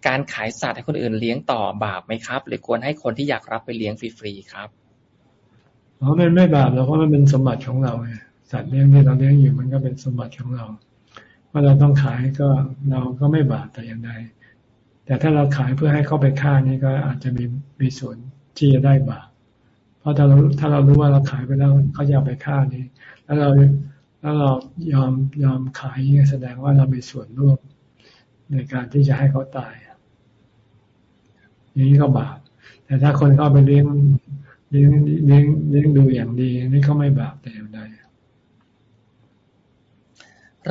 การขายสัตว์ให้คนอื่นเลี้ยงต่อบาปไหมครับ หรือควรให้คนที่อยากรับไปเลี้ยงฟรีๆครับอ๋อมันไม่บาปหรอกเพราะมันเป็นสมบัติของเราสัตว์เลี้ยงที่เราเลี้ยงอยู่มันก็เป็นสมบัติของเรา ว่าเราต้องขายก็เราก็ไม่บาปแต่อย่างใดแต่ถ้าเราขายเพื่อให้เขาไปฆ่านี่ก็อาจจะมีมีส่วนที่จะได้บาปเพราะถ้าเราถ้าเรารู้ว่าเราขายไปแล้วเขาจะเอาไปฆ่านี่แล้วเราแล้วเรายอมยอมขายนี่แสดงว่าเรามีส่วนร่วมในการที่จะให้เขาตายอย่างนี้ก็บาปแต่ถ้าคนเข้าไปเลี้ยงเลี้ยงเลี้ยงเลี้ยงดูอย่างดีนี่เขาไม่บาปแต่อย่าง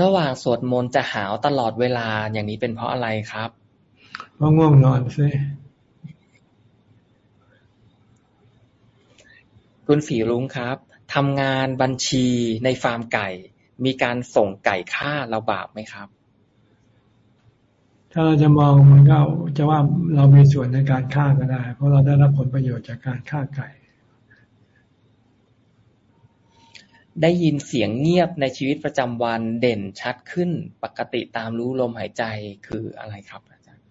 ระหว่างสวดมนต์จะหาวตลอดเวลา อย่างนี้เป็นเพราะอะไรครับเพราะง่วงนอนซิคุณฝีรุ้งครับทำงานบัญชีในฟาร์มไก่ มีการส่งไก่ฆ่าเราบาปไหมครับ ถ้าเราจะมองมันก็จะว่าเรามีส่วนในการฆ่าก็ได้ เพราะเราได้รับผลประโยชน์จากการฆ่าไก่ ได้ยินเสียงเงียบในชีวิตประจำวันเด่นชัดขึ้นปกติตามรู้ลมหายใจคืออะไรครับอาจารย์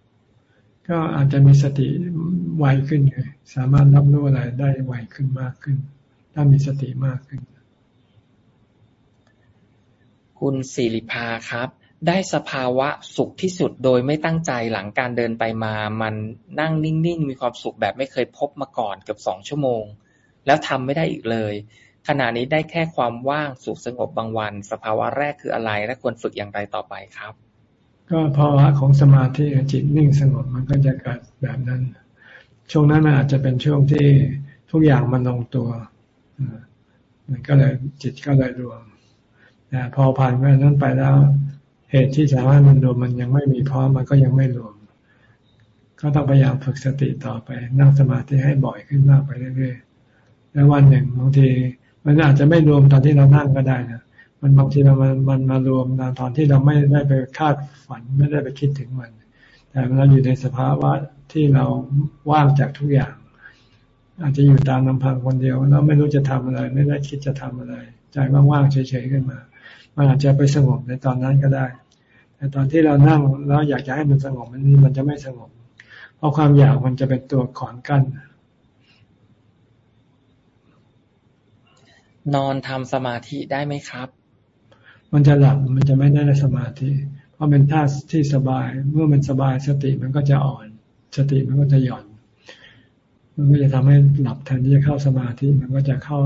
ก็อาจจะมีสติไวขึ้นสามารถรับรู้อะไรได้ไวขึ้นมากขึ้น ถ้ามีสติมากขึ้น คุณศิริภาครับ ได้สภาวะสุขที่สุดโดยไม่ตั้งใจหลังการเดินไปมา มันนั่งนิ่งๆ มีความสุขแบบไม่เคยพบมาก่อนเกือบสองชั่วโมง แล้วทำไม่ได้อีกเลย ขณะนี้ได้แค่ความว่าง สุขสงบบางวัน สภาวะแรกคืออะไร และควรฝึกอย่างไรต่อไปครับ ก็ภาวะของสมาธิจิตนิ่งสงบมันก็จะเกิดแบบนั้น ช่วงนั้นอาจจะเป็นช่วงที่ทุกอย่างมันลงตัวมันก็เลยจิตก็เลยรวมแต่พอผ่านไปนั้นไปแล้ว เหตุที่สามารถมันรวมมันยังไม่มีพร้อมมันก็ยังไม่รวม ก็ต้องพยายามฝึกสติต่อไป นั่งสมาธิให้บ่อยขึ้นมากไปเรื่อยๆ แล้ววันหนึ่งบางที มันอาจจะไม่รวมตอนที่เรานั่งก็ได้นะมันบางทีมันมันมารวมตอนที่เราไม่ได้ไปคาดฝันไม่ได้ไปคิดถึงมัน แต่เราอยู่ในสภาวะที่เราว่างจากทุกอย่าง อาจจะอยู่ตามลำพังคนเดียวแล้วไม่รู้จะทำอะไร ไม่ได้คิดจะทำอะไร ใจว่างๆเฉยๆขึ้นมามันอาจจะไปสงบในตอนนั้นก็ได้ แต่ตอนที่เรานั่งแล้วอยากจะให้มันสงบมันนี่มันจะไม่สงบ เพราะความอยากมันจะเป็นตัวขอนกั้น นอนทำสมาธิได้ไหมครับ มันจะหลับมันจะไม่ได้สมาธิ เพราะเป็นท่าที่สบาย เมื่อมันสบายสติมันก็จะอ่อน สติมันก็จะหย่อน มันก็จะทำให้หลับแทนที่จะเข้าสมาธิมันก็จะเข้า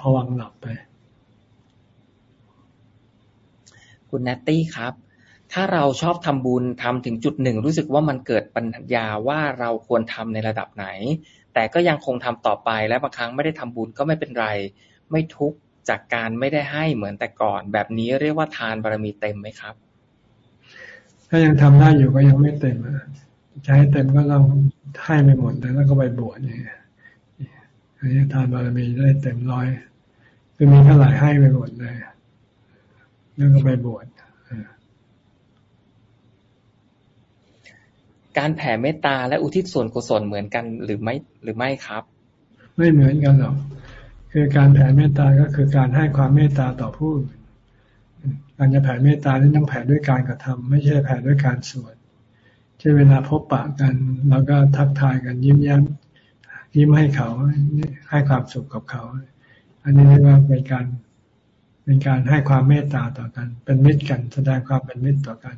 พวังหลับไป คุณแนตตี้ครับ ถ้าเราชอบทำบุญทำถึงจุดหนึ่งรู้สึกว่ามันเกิดปัญญาว่าเราควรทำในระดับไหน แต่ก็ยังคงทำต่อไปและบางครั้งไม่ได้ทำบุญก็ไม่เป็นไร ไม่ทุกข์จากการไม่ได้ให้เหมือนแต่ก่อน แบบนี้เรียกว่าทานบารมีเต็มไหมครับ ถ้ายังทำได้อยู่ก็ยังไม่เต็มจะให้เต็มก็ต้องให้ไปหมดแล้วก็ไปบวชนี่อันนี้ทานบารมีได้เต็มร้อยคือมีเท่าไหร่ให้ไปหมดเลยแล้วก็ไปบวชการแผ่เมตตาและอุทิศส่วนกุศลเหมือนกันหรือไม่หรือไม่ครับ ไม่เหมือนกันหรอก คือการแผ่เมตตาก็คือการให้ความเมตตาต่อผู้อื่นการจะแผ่เมตตานี่ต้องแผ่ด้วยการกระทำไม่ใช่แผ่ด้วยการสวดเช่นเวลาพบปะกันเราก็ทักทายกันยิ้มย้มยิ้มให้เขาให้ความสุขกับเขา อันนี้เรียกว่าเป็นการเป็นการให้ความเมตตาต่อกัน เป็นมิตรกันแสดงความเป็นมิตรต่อกัน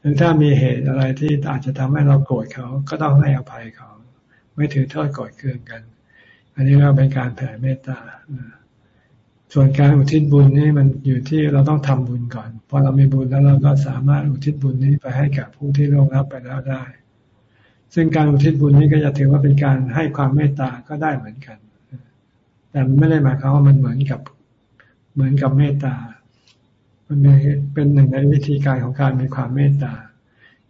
หรือถ้ามีเหตุอะไรที่อาจจะทำให้เราโกรธเขาก็ต้องให้อภัยเขา ไม่ถือโทษโกรธเคืองกัน อันนี้ก็เป็นการแผ่เมตตาส่วนการอุทิศบุญนี่มันอยู่ที่เราต้องทำบุญก่อนพอเรามีบุญแล้วเราก็สามารถอุทิศบุญนี้ไปให้กับผู้ที่ล่วงลับไปแล้วได้ ซึ่งการอุทิศบุญนี้ก็จะถือว่าเป็นการให้ความเมตตาก็ได้เหมือนกัน แต่ไม่ได้หมายความว่ามันเหมือนกับเหมือนกับเมตตา มันเป็นหนึ่งในวิธีการของการมีความเมตตา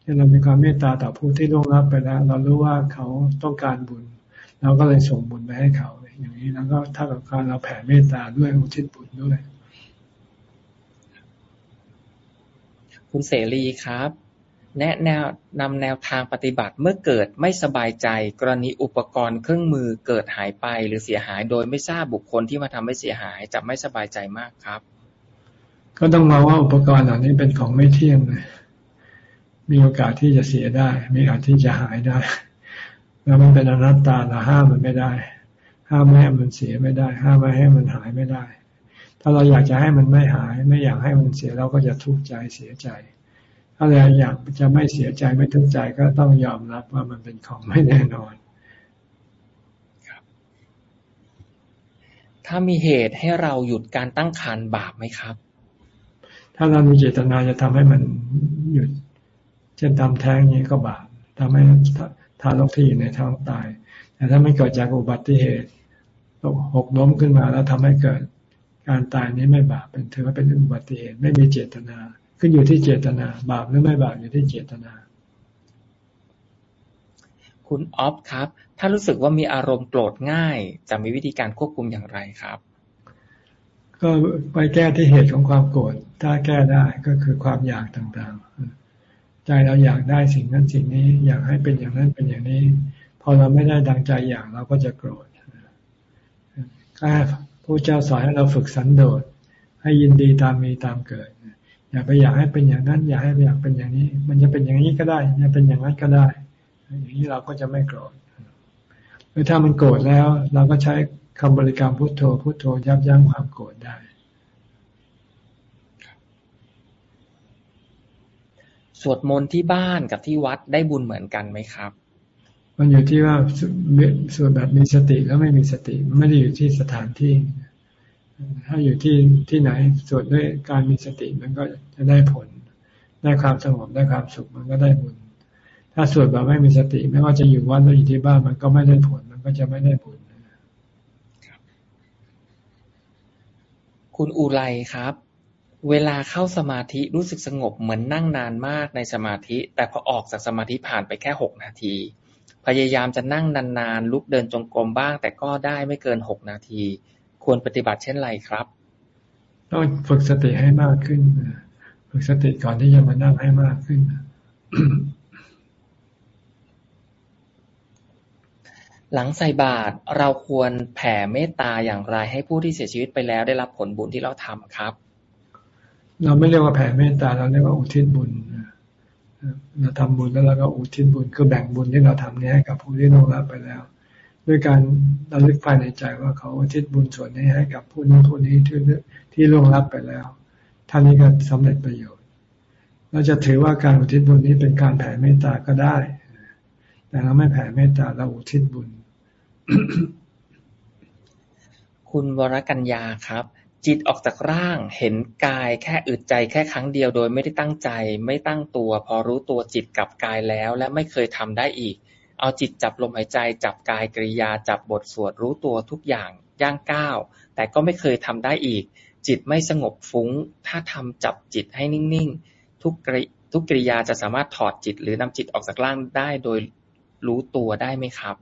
ที่เรามีความเมตตาต่อผู้ที่ล่วงลับไปแล้ว เรารู้ว่าเขาต้องการบุญ เราก็เลยส่งบุญไปให้เขา อย่างนี้แล้วก็ถ้ากับการเราแผ่เมตตาด้วยอุทิศบุญด้วย คุณเสรีครับ แนะแนวนำแนวทางปฏิบัติเมื่อเกิดไม่สบายใจ กรณีอุปกรณ์เครื่องมือเกิดหายไปหรือเสียหาย โดยไม่ทราบบุคคลที่มาทำให้เสียหายจะไม่สบายใจมากครับ ก็ต้องมองว่าอุปกรณ์เหล่านี้เป็นของไม่เที่ยงเลยมีโอกาสที่จะเสียได้ มีโอกาสที่จะหายได้ แล้วมันเป็นอนัตตาเราห้ามมันไม่ได้ ห้ามไม่ให้มันเสียไม่ได้ ห้ามไม่ให้มันหายไม่ได้ ถ้าเราอยากจะให้มันไม่หาย ไม่อยากให้มันเสียเราก็จะทุกข์ใจเสียใจ ถ้าเราอยากจะไม่เสียใจไม่ทุกข์ใจก็ต้องยอมรับว่ามันเป็นของไม่แน่นอน ถ้ามีเหตุให้เราหยุดการตั้งครรภ์บาปไหมครับ ถ้าเรามีเจตนาจะทำให้มันหยุดเช่นทำแท้งนี้ก็บาปทำให้ ทารกที่อยู่ในท้องตาย แต่ถ้าไม่เกิดจากอุบัติเหตุหกล้มขึ้นมาแล้วทำให้เกิดการตายนี้ไม่บาปเป็นถือว่าเป็นอุบัติเหตุไม่มีเจตนา ขึ้นอยู่ที่เจตนา บาปหรือไม่บาปอยู่ที่เจตนา คุณออฟครับ ถ้ารู้สึกว่ามีอารมณ์โกรธง่าย จะมีวิธีการควบคุมอย่างไรครับ ก็ไปแก้ที่เหตุของความโกรธถ้าแก้ได้ก็คือความอยากต่างๆ ใจเราอยากได้สิ่งนั้นสิ่งนี้ อยากให้เป็นอย่างนั้นเป็นอย่างนี้ พอเราไม่ได้ดังใจอยากเราก็จะโกรธก็พระเจ้าสอนให้เราฝึกสันโดษให้ยินดีตามมีตามเกิดอย่าไปอยากให้เป็นอย่างนั้น อย่าให้อยากเป็นอย่างนี้ มันจะเป็นอย่างนี้ก็ได้อย่าเป็นอย่างนั้นก็ได้ อย่างนี้เราก็จะไม่โกรธหรือถ้ามันโกรธแล้ว เราก็ใช้คำบริกรรมพุทโธพุทโธยับยั้งความโกรธได้ สวดมนต์ที่บ้านกับที่วัดได้บุญเหมือนกันไหมครับ มันอยู่ที่ว่าสวดแบบมีสติแล้วไม่มีสติมันไม่ได้อยู่ที่สถานที่ ถ้าอยู่ที่ที่ไหนสวดด้วยการมีสติมันก็จะได้ผล ได้ความสงบได้ความสุขมันก็ได้บุญ ถ้าสวดแบบไม่มีสติ ไม่ว่าจะอยู่วัดหรืออยู่ที่บ้านมันก็ไม่ได้ผล มันก็จะไม่ได้ผลคุณอุไรครับ เวลาเข้าสมาธิรู้สึกสงบเหมือนนั่งนานมากในสมาธิ แต่พอออกจากสมาธิผ่านไปแค่หกนาที พยายามจะนั่งนานๆลุกเดินจงกรมบ้าง แต่ก็ได้ไม่เกินหกนาที ควรปฏิบัติเช่นไรครับ ต้องฝึกสติให้มากขึ้น ฝึกสติก่อนที่จะมานั่งให้มากขึ้นหลังใส่บาตรเราควรแผ่เมตตาอย่างไรให้ผู้ที่เสียชีวิตไปแล้วได้รับผลบุญที่เราทำครับ เราไม่เรียกว่าแผ่เมตตาเราเรียกว่าอุทิศบุญเราทำบุญแล้วเราก็อุทิศบุญคือแบ่งบุญที่เราทำนี้ให้กับผู้ที่ล่วงลับไปแล้ว ด้วยการระลึกภายในใจว่าเขาอุทิศบุญส่วนนี้ให้กับผู้นั้ผู้นี้ที่ที่ล่วงลับไปแล้วท่านนี้ก็สำเร็จประโยชน์เราจะถือว่าการอุทิศบุญนี้เป็นการแผ่เมตตาก็ได้ แต่เราไม่แผ่เมตตาเราอุทิศบุญ คุณวรกัญญาครับ จิตออกจากร่าง เห็นกายแค่อึดใจแค่ครั้งเดียวโดยไม่ได้ตั้งใจ ไม่ตั้งตัว พอรู้ตัวจิตกับกายแล้ว และไม่เคยทำได้อีก เอาจิตจับลมหายใจ จับกายกริยา จับบทสวดรู้ตัวทุกอย่างย่างก้าวแต่ก็ไม่เคยทำได้อีก จิตไม่สงบฟุ้ง ถ้าทำจับจิตให้นิ่งๆ ทุกกริทุกกริยาจะสามารถถอดจิตหรือนำจิตออกจากร่างได้โดยรู้ตัวได้ไหมครับ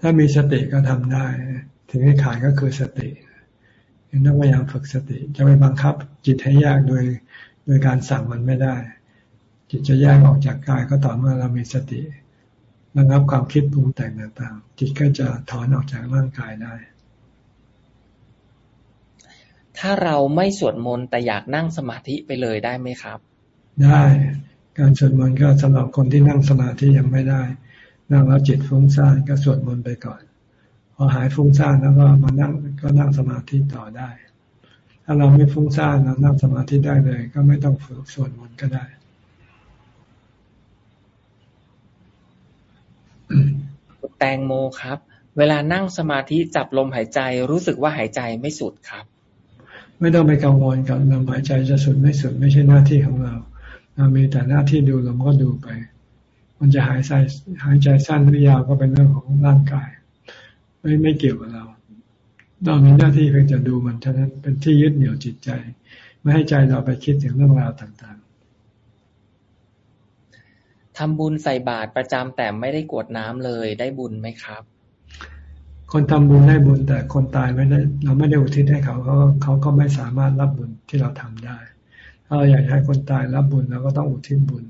ถ้ามีสติก็ทำได้ ถึงให้ขาดก็คือสติ ต้องพยายามฝึกสติ จะไปบังคับ จิตให้ยากโดย โดยการสั่งมันไม่ได้ จิตจะแยกออกจากกายก็ต่อเมื่อเรามีสติระงับความคิดปรุงแต่งต่างๆ จิตก็จะถอนออกจากร่างกายได้ ถ้าเราไม่สวดมนต์แต่อยากนั่งสมาธิไปเลยได้ไหมครับ ได้ การสวดมนต์ก็สำหรับคนที่นั่งสมาธิยังไม่ได้ นั่งแล้วจิตฟุ้งซ่านก็สวดมนต์ไปก่อนพ อหายฟุ้งซ่านแล้วก็มานั่งก็นั่งสมาธิต่อได้ ถ้าเราไม่ฟุ้งซ่านเรานั่งสมาธิได้เลย ก็ไม่ต้องฝึกสวดมนต์ก็ได้แตงโมครับ เวลานั่งสมาธิจับลมหายใจรู้สึกว่าหายใจไม่สุดครับ ไม่ต้องไปกังวลกับลมหายใจจะสุดไม่สุดไม่ใช่หน้าที่ของเราเรามีแต่หน้าที่ดูลมก็ดูไป มันจะหายใจหายใจสั้นหรือยาวก็เป็นเรื่องของร่างกาย ไม่ไม่เกี่ยวกับเรา เรามีหน้าที่เพียงจะดูมันเท่านั้นเป็นที่ยึดเหนี่ยวจิตใจ ไม่ให้ใจเราไปคิดถึงเรื่องราวต่างๆทำบุญใส่บาตรประจำแต่ไม่ได้กวดน้ำเลยได้บุญไหมครับ คนทำบุญได้บุญแต่คนตายไม่ได้ เราไม่ได้อุทิศให้เขาเขาเขาก็ไม่สามารถรับบุญที่เราทำได้ ถ้าเราอยากให้คนตายรับบุญเราก็ต้องอุทิศบุญ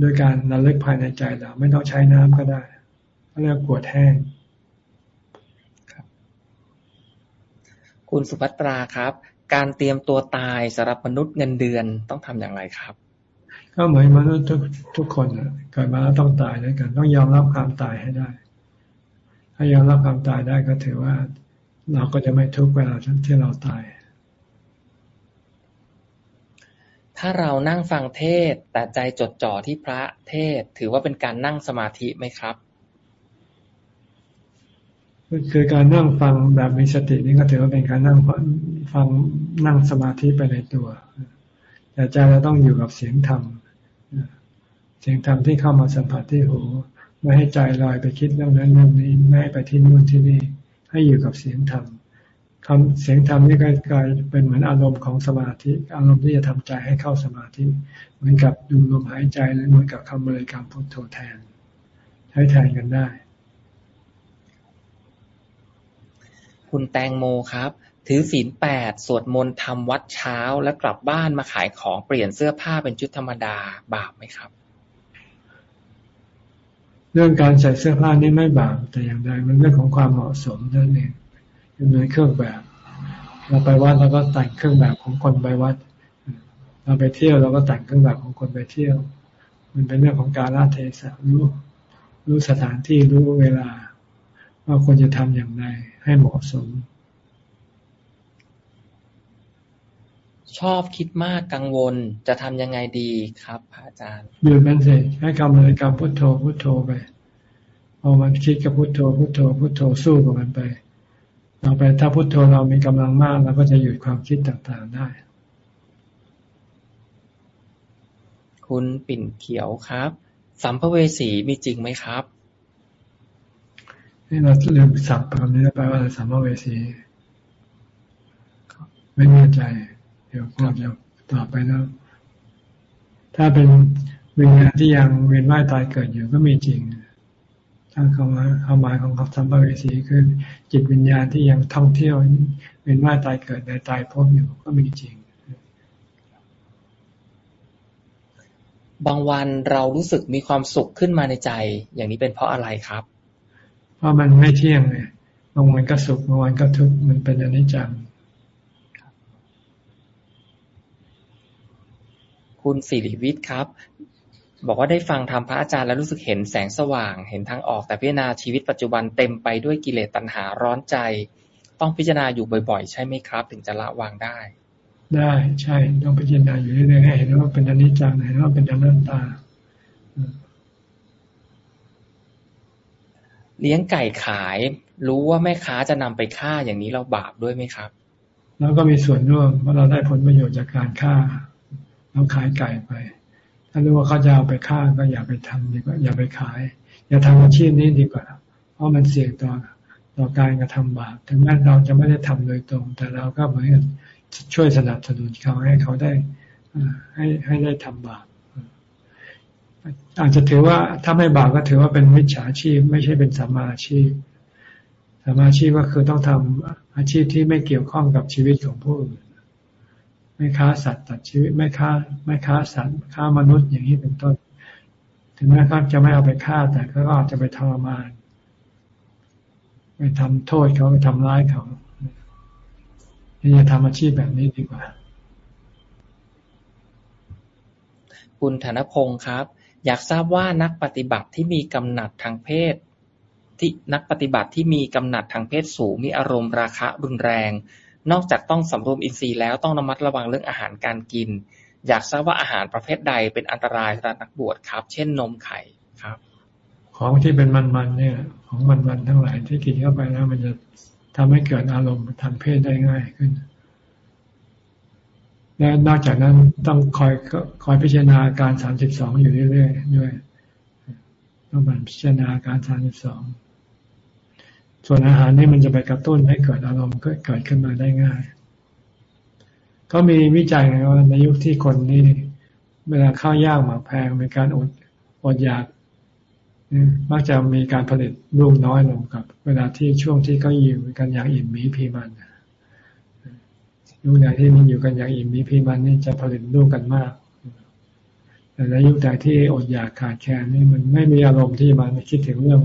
โดยการระลึกภายในใจเราไม่ต้องใช้น้ำก็ได้เรียกกวดแห้งครับ คุณสุภัตราครับ การเตรียมตัวตายสำหรับมนุษย์เงินเดือนต้องทำอย่างไรครับก็ก็เหมือนมนุษย์ทุกทุกคนเกิดมาแล้วต้องตายด้วยกัน ต้องยอมรับความตายให้ได้ ถ้ายอมรับความตายได้ก็ถือว่า เราก็จะไม่ทุกข์เวลาที่เราตาย ถ้าเรานั่งฟังเทศแต่ใจจดจ่อที่พระเทศถือว่าเป็นการนั่งสมาธิไหมครับ คือการนั่งฟังแบบมีสตินี่ก็ถือว่าเป็นการนั่งฟังนั่งสมาธิไปในตัว แต่ใจเราต้องอยู่กับเสียงธรรมเสียงธรรมที่เข้ามาสัมผัสที่หูไม่ให้ใจลอยไปคิดเรื่องนั้นเรื่องนี้ไม่ให้ไปที่นู่นที่นี่ ให้อยู่กับเสียงธรรมคำเสียงธรรมนี่ก็กลายเป็นเหมือนอารมณ์ของสมาธิอารมณ์ที่จะทำใจให้เข้าสมาธิ เหมือนกับดูลมหายใจหรือเหมือนกับคำบริกรรมพุทโธแทน ใช้แทนกันได้ คุณแตงโมครับ ถือศีลแปดสวดมนต์ทำวัดเช้าแล้วกลับบ้านมาขายของเปลี่ยนเสื้อผ้าเป็นชุดธรรมดาบาปไหมครับ เรื่องการใส่เสื้อผ้านี่ไม่บาปแต่อย่างใดมันเรื่องของความเหมาะสมนั่นเองเป็นเหมือนเครื่องแบบ เราไปวัดเราก็แต่งเครื่องแบบของคนไปวัด เราไปเที่ยวเราก็แต่งเครื่องแบบของคนไปเที่ยว มันเป็นเรื่องของการละเทศะรู้รู้สถานที่รู้เวลา ว่าควรจะทำอย่างไรให้เหมาะสม ชอบคิดมากกังวลจะทำยังไงดีครับพระอาจารย์หยุดมันสิให้กำเลยกรรมพุทโธพุทโธไปพอมันคิดกับพุทโธพุทโธพุทโธสู้กับมันไปเราไปถ้าพุทโธเรามีกำลังมากเราก็จะหยุดความคิดต่างๆได้ คุณปิ่นเขียวครับ สัมภเวสีมีจริงไหมครับ นี่เราลืมสับคำนี้ไปว่าสัมภเวสี ไม่แน่ใจ เดี๋ยวก็จะตอบไปแล้ว ถ้าเป็นวิญญาณที่ยังเวียนว่ายตายเกิดอยู่ก็มีจริงถ้าคำว่าความหมายของคำสัมภเวสีคือจิตวิญญาณที่ยังท่องเที่ยวเวียนว่ายตายเกิดในตายพบอยู่ก็มีจริง บางวันเรารู้สึกมีความสุขขึ้นมาในใจ อย่างนี้เป็นเพราะอะไรครับ เพราะมันไม่เที่ยงเลยบางวันก็สุขบางวันก็ทุกข์มันเป็นอนิจจังคุณสิริวิทย์ครับ บอกว่าได้ฟังธรรมพระอาจารย์แล้วรู้สึกเห็นแสงสว่าง เห็นทางออกแต่พิจารณาชีวิตปัจจุบันเต็มไปด้วยกิเลสตัณหาร้อนใจ ต้องพิจารณาอยู่บ่อยๆ ใช่ไหมครับ ถึงจะละวางได้ ได้ใช่ต้องพิจารณาอยู่เรื่อยๆให้เห็นว่าเป็นอนิจจังเห็นว่าเป็นอนัตตา เลี้ยงไก่ขาย รู้ว่าแม่ค้าจะนำไปฆ่าอย่างนี้เราบาปด้วยไหมครับแล้วก็มีส่วนร่วมเพราะเราได้ผลประโยชน์จากการฆ่าเราขายไก่ไป ถ้ารู้ว่าเขาจะเอาไปฆ่าก็อย่าไปทำดีกว่าอย่าไปขาย อย่าทำอาชีพนี้ดีกว่า เพราะมันเสี่ยงต่อต่อการกระทำบาปถึงแม้เราจะไม่ได้ทำโดยตรง แต่เราก็เหมือนช่วยสนับสนุนเขาให้เขาได้ให้ให้ได้ทำบาป อาจจะถือว่าถ้าไม่บาปก็ถือว่าเป็นมิจฉาชีพ ไม่ใช่เป็นสัมมาอาชีพสัมมาอาชีพก็คือต้องทำอาชีพที่ไม่เกี่ยวข้องกับชีวิตของผู้อื่นไม่ค้าสัตว์ตัดชีวิตไม่ค้าไม่ค้าสัตว์ค้ามนุษย์อย่างนี้เป็นต้น ถึงแม้เขาจะไม่เอาไปฆ่าแต่ก็อาจจะไปทรมานไปทำโทษเขาไปทำร้ายเขาที่จะทำอาชีพแบบนี้ดีกว่า คุณธนพงศ์ครับ อยากทราบว่านักปฏิบัติที่มีกำหนัดทางเพศ ที่นักปฏิบัติที่มีกำหนัดทางเพศสูงมีอารมณ์ราคะรุนแรง นอกจากต้องสำรวมอินทรีย์แล้วต้องระมัดระวังเรื่องอาหารการกิน อยากทราบว่าอาหารประเภทใดเป็นอันตรายสำหรับนักบวชครับ เช่นนมไข่ครับ ของที่เป็นมันๆเนี่ย ของมันๆทั้งหลายที่กินเข้าไปแล้วมันจะทำให้เกิดอารมณ์ทางเพศได้ง่ายขึ้น และนอกจากนั้นต้องคอยคอยพิจารณาการสามสิบสองอยู่เรื่อยๆด้วยต้องมันพิจารณาการสามสิบสองส่วนอาหารนี่มันจะไปกระตุ้นให้เกิดอารมณ์เกิดขึ้นมาได้ง่ายก็มีวิจัยไงว่าในยุคที่คนนี่เวลาข้าวยากหมากแพงมีการอดอดอยากมักจะมีการผลิตลูกน้อยลงกับ เวลาที่ช่วงที่เขาอยู่กันอย่างอิ่มมีพีมัน ยุคไหนที่มันอยู่กันอย่างอิ่มมีพีมันนี่จะผลิตลูกกันมาก แต่ในยุคไหนที่อดอยากขาดแคลนนี่มันไม่มีอารมณ์ที่มันคิดถึงเรื่อง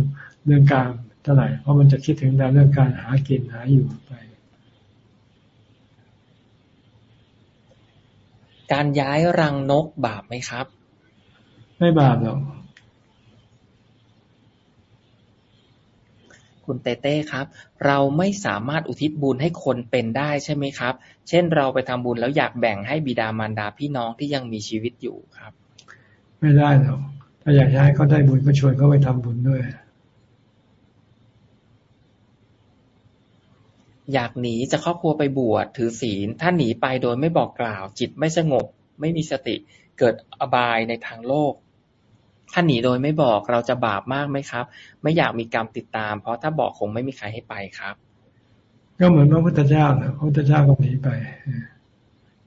เรื่องการเท่าไหร่ เพราะมันจะคิดถึงแต่เรื่องการหากินหาอยู่ไป การย้ายรังนกบาปไหมครับ ไม่บาปหรอก คุณเต้เต้ครับ เราไม่สามารถอุทิศบุญให้คนเป็นได้ใช่ไหมครับ เช่นเราไปทำบุญแล้วอยากแบ่งให้บิดามารดาพี่น้องที่ยังมีชีวิตอยู่ครับ ไม่ได้หรอกถ้าอยากให้เขาได้บุญก็ชวนเขาไปทำบุญด้วย อยากหนีจะครอบครัวไปบวชถือศีล ถ้าหนีไปโดยไม่บอกกล่าว จิตไม่สงบ ไม่มีสติ เกิดอบายในทางโลก ถ้าหนีโดยไม่บอก เราจะบาปมากไหมครับ ไม่อยากมีกรรมติดตาม เพราะถ้าบอกคงไม่มีใครให้ไปครับ ก็เหมือนพระพุทธเจ้านะพระพุทธเจ้าก็หนีไป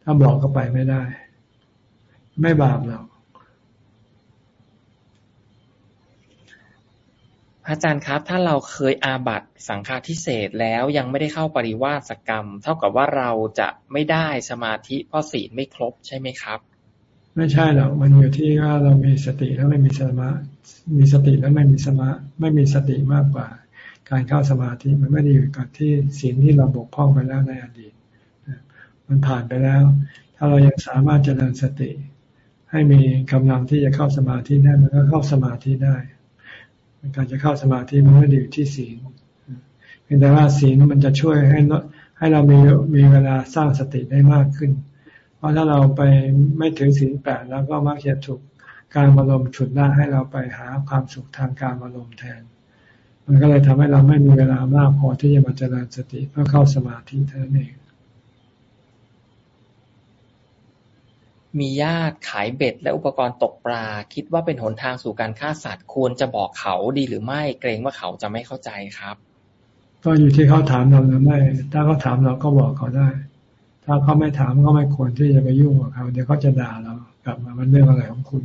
ถ้าบอกก็ไปไม่ได้ ไม่บาปหรอกอาจารย์ครับถ้าเราเคยอาบัตสังฆาทิเศษแล้วยังไม่ได้เข้าปริวาสกรรม เท่ากับว่าเราจะไม่ได้สมาธิเพราะศีลไม่ครบใช่ไหมครับ ไม่ใช่หรอกมันอยู่ที่ว่าเรามีสติแล้วไม่มีสมามีสติแล้วไม่มีสมาไม่มีสติมากกว่า การเข้าสมาธิมันไม่ได้อยู่กับที่ศีลที่เราบกพร่องไปแล้วในอดีตมันผ่านไปแล้ว ถ้าเรายังสามารถเจริญสติ ให้มีกำลังที่จะเข้าสมาธิได้มันก็เข้าสมาธิได้การจะเข้าสมาธิมันไม่ได้อยู่ที่ศีลเพียงแต่ว่าศีลมันจะช่วยให้ให้เรามีมีเวลาสร้างสติได้มากขึ้น เพราะถ้าเราไปไม่ถึงศีลแปดแล้วก็มักจะถูกการอารมณ์ฉุดหน้าให้เราไปหาความสุขทางการอารมณ์แทน มันก็เลยทำให้เราไม่มีเวลามากพอที่จะมาเจริญสติเพื่อเข้าสมาธิเท่านั้นเอง มีญาติขายเบ็ดและอุปกรณ์ตกปลา คิดว่าเป็นหนทางสู่การฆ่าสัตว์ควรจะบอกเขาดีหรือไม่เกรงว่าเขาจะไม่เข้าใจครับ ก็อยู่ที่เขาถามเราหรือไม่ ถ้าเขาถามเราก็บอกเขาได้ ถ้าเขาไม่ถามก็ไม่ควรที่จะไปยุ่งกับเขา เดี๋ยวเขาจะด่าเรากลับมามันเรื่องอะไรของคุณ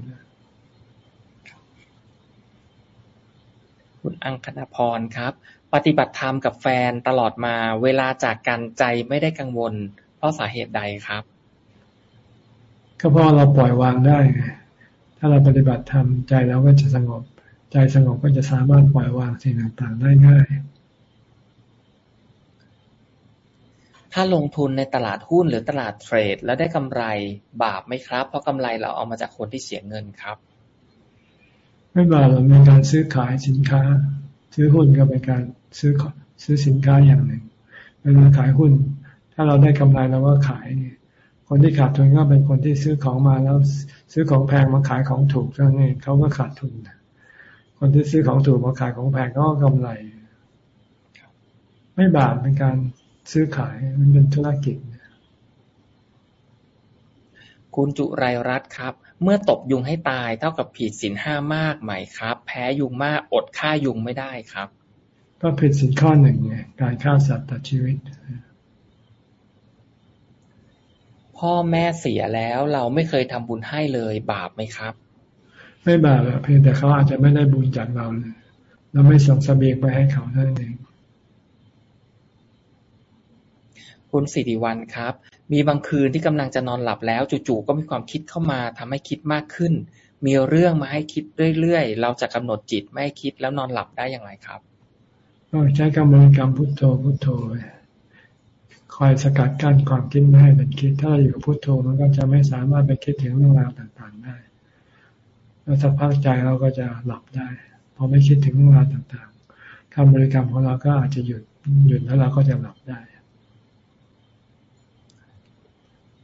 คุณอังคณพรครับ ปฏิบัติธรรมกับแฟนตลอดมาเวลาจากกันใจไม่ได้กังวล เพราะสาเหตุใดครับ ก็เพราะเราปล่อยวางได้ไงถ้าเราปฏิบัติธรรมใจเราก็จะสงบ ใจสงบก็จะสามารถปล่อยวางสิ่งต่างๆได้ง่าย ถ้าลงทุนในตลาดหุ้นหรือตลาดเทรด แล้วได้กำไรบาปไหมครับ เพราะกำไรเราเอามาจากคนที่เสียเงินครับ ไม่บาปหรอกเป็นการซื้อขายสินค้า ซื้อหุ้นก็เป็นการซื้อซื้อสินค้าอย่างหนึ่งเวลาขายหุ้น ถ้าเราได้กำไรเราก็ขาย คนที่ขาดทุนก็เป็นคนที่ซื้อของมาแล้วซื้อของแพงมาขายของถูกเท่านั้นเองเขาก็ขาดทุน คนที่ซื้อของถูกมาขายของแพงก็กำไร ไม่บาปเป็นการ ซื้อขายมันเป็นธุรกิจคุณจุไรรัตครับ เมื่อตบยุงให้ตายเท่ากับผิดสินห้ามากไหมครับ แพ้ยุงมากอดฆ่ายุงไม่ได้ครับ ก็ผิดสินข้อหนึ่งไงการฆ่าสัตว์ตัดชีวิต พ่อแม่เสียแล้วเราไม่เคยทำบุญให้เลยบาปไหมครับ ไม่บาปเพียงแต่เขาอาจจะไม่ได้บุญจากเราเลยเราไม่ส่งสเสบียงไปให้เขาเท่านั้นเอง คุณสิริวัลครับ มีบางคืนที่กำลังจะนอนหลับแล้ว จู่ๆ ก็มีความคิดเข้ามาทำให้คิดมากขึ้น มีเรื่องมาให้คิดเรื่อยๆ เราจะกำหนดจิตไม่ให้คิดแล้วนอนหลับได้อย่างไรครับก็ใช้กำลังกรรมพุทโธพุทโธคอยสกัดกั้นความคิดไม่ให้เป็นคิด ถ้าเราอยู่กับพุทโธมันก็จะไม่สามารถไปคิดถึงเรื่องราวต่างๆได้แล้วสักพักใจเราก็จะหลับได้พอไม่คิดถึงเรื่องราวต่างๆคำบริกรรมของเราก็อาจจะหยุดหยุดแล้วเราก็จะหลับได้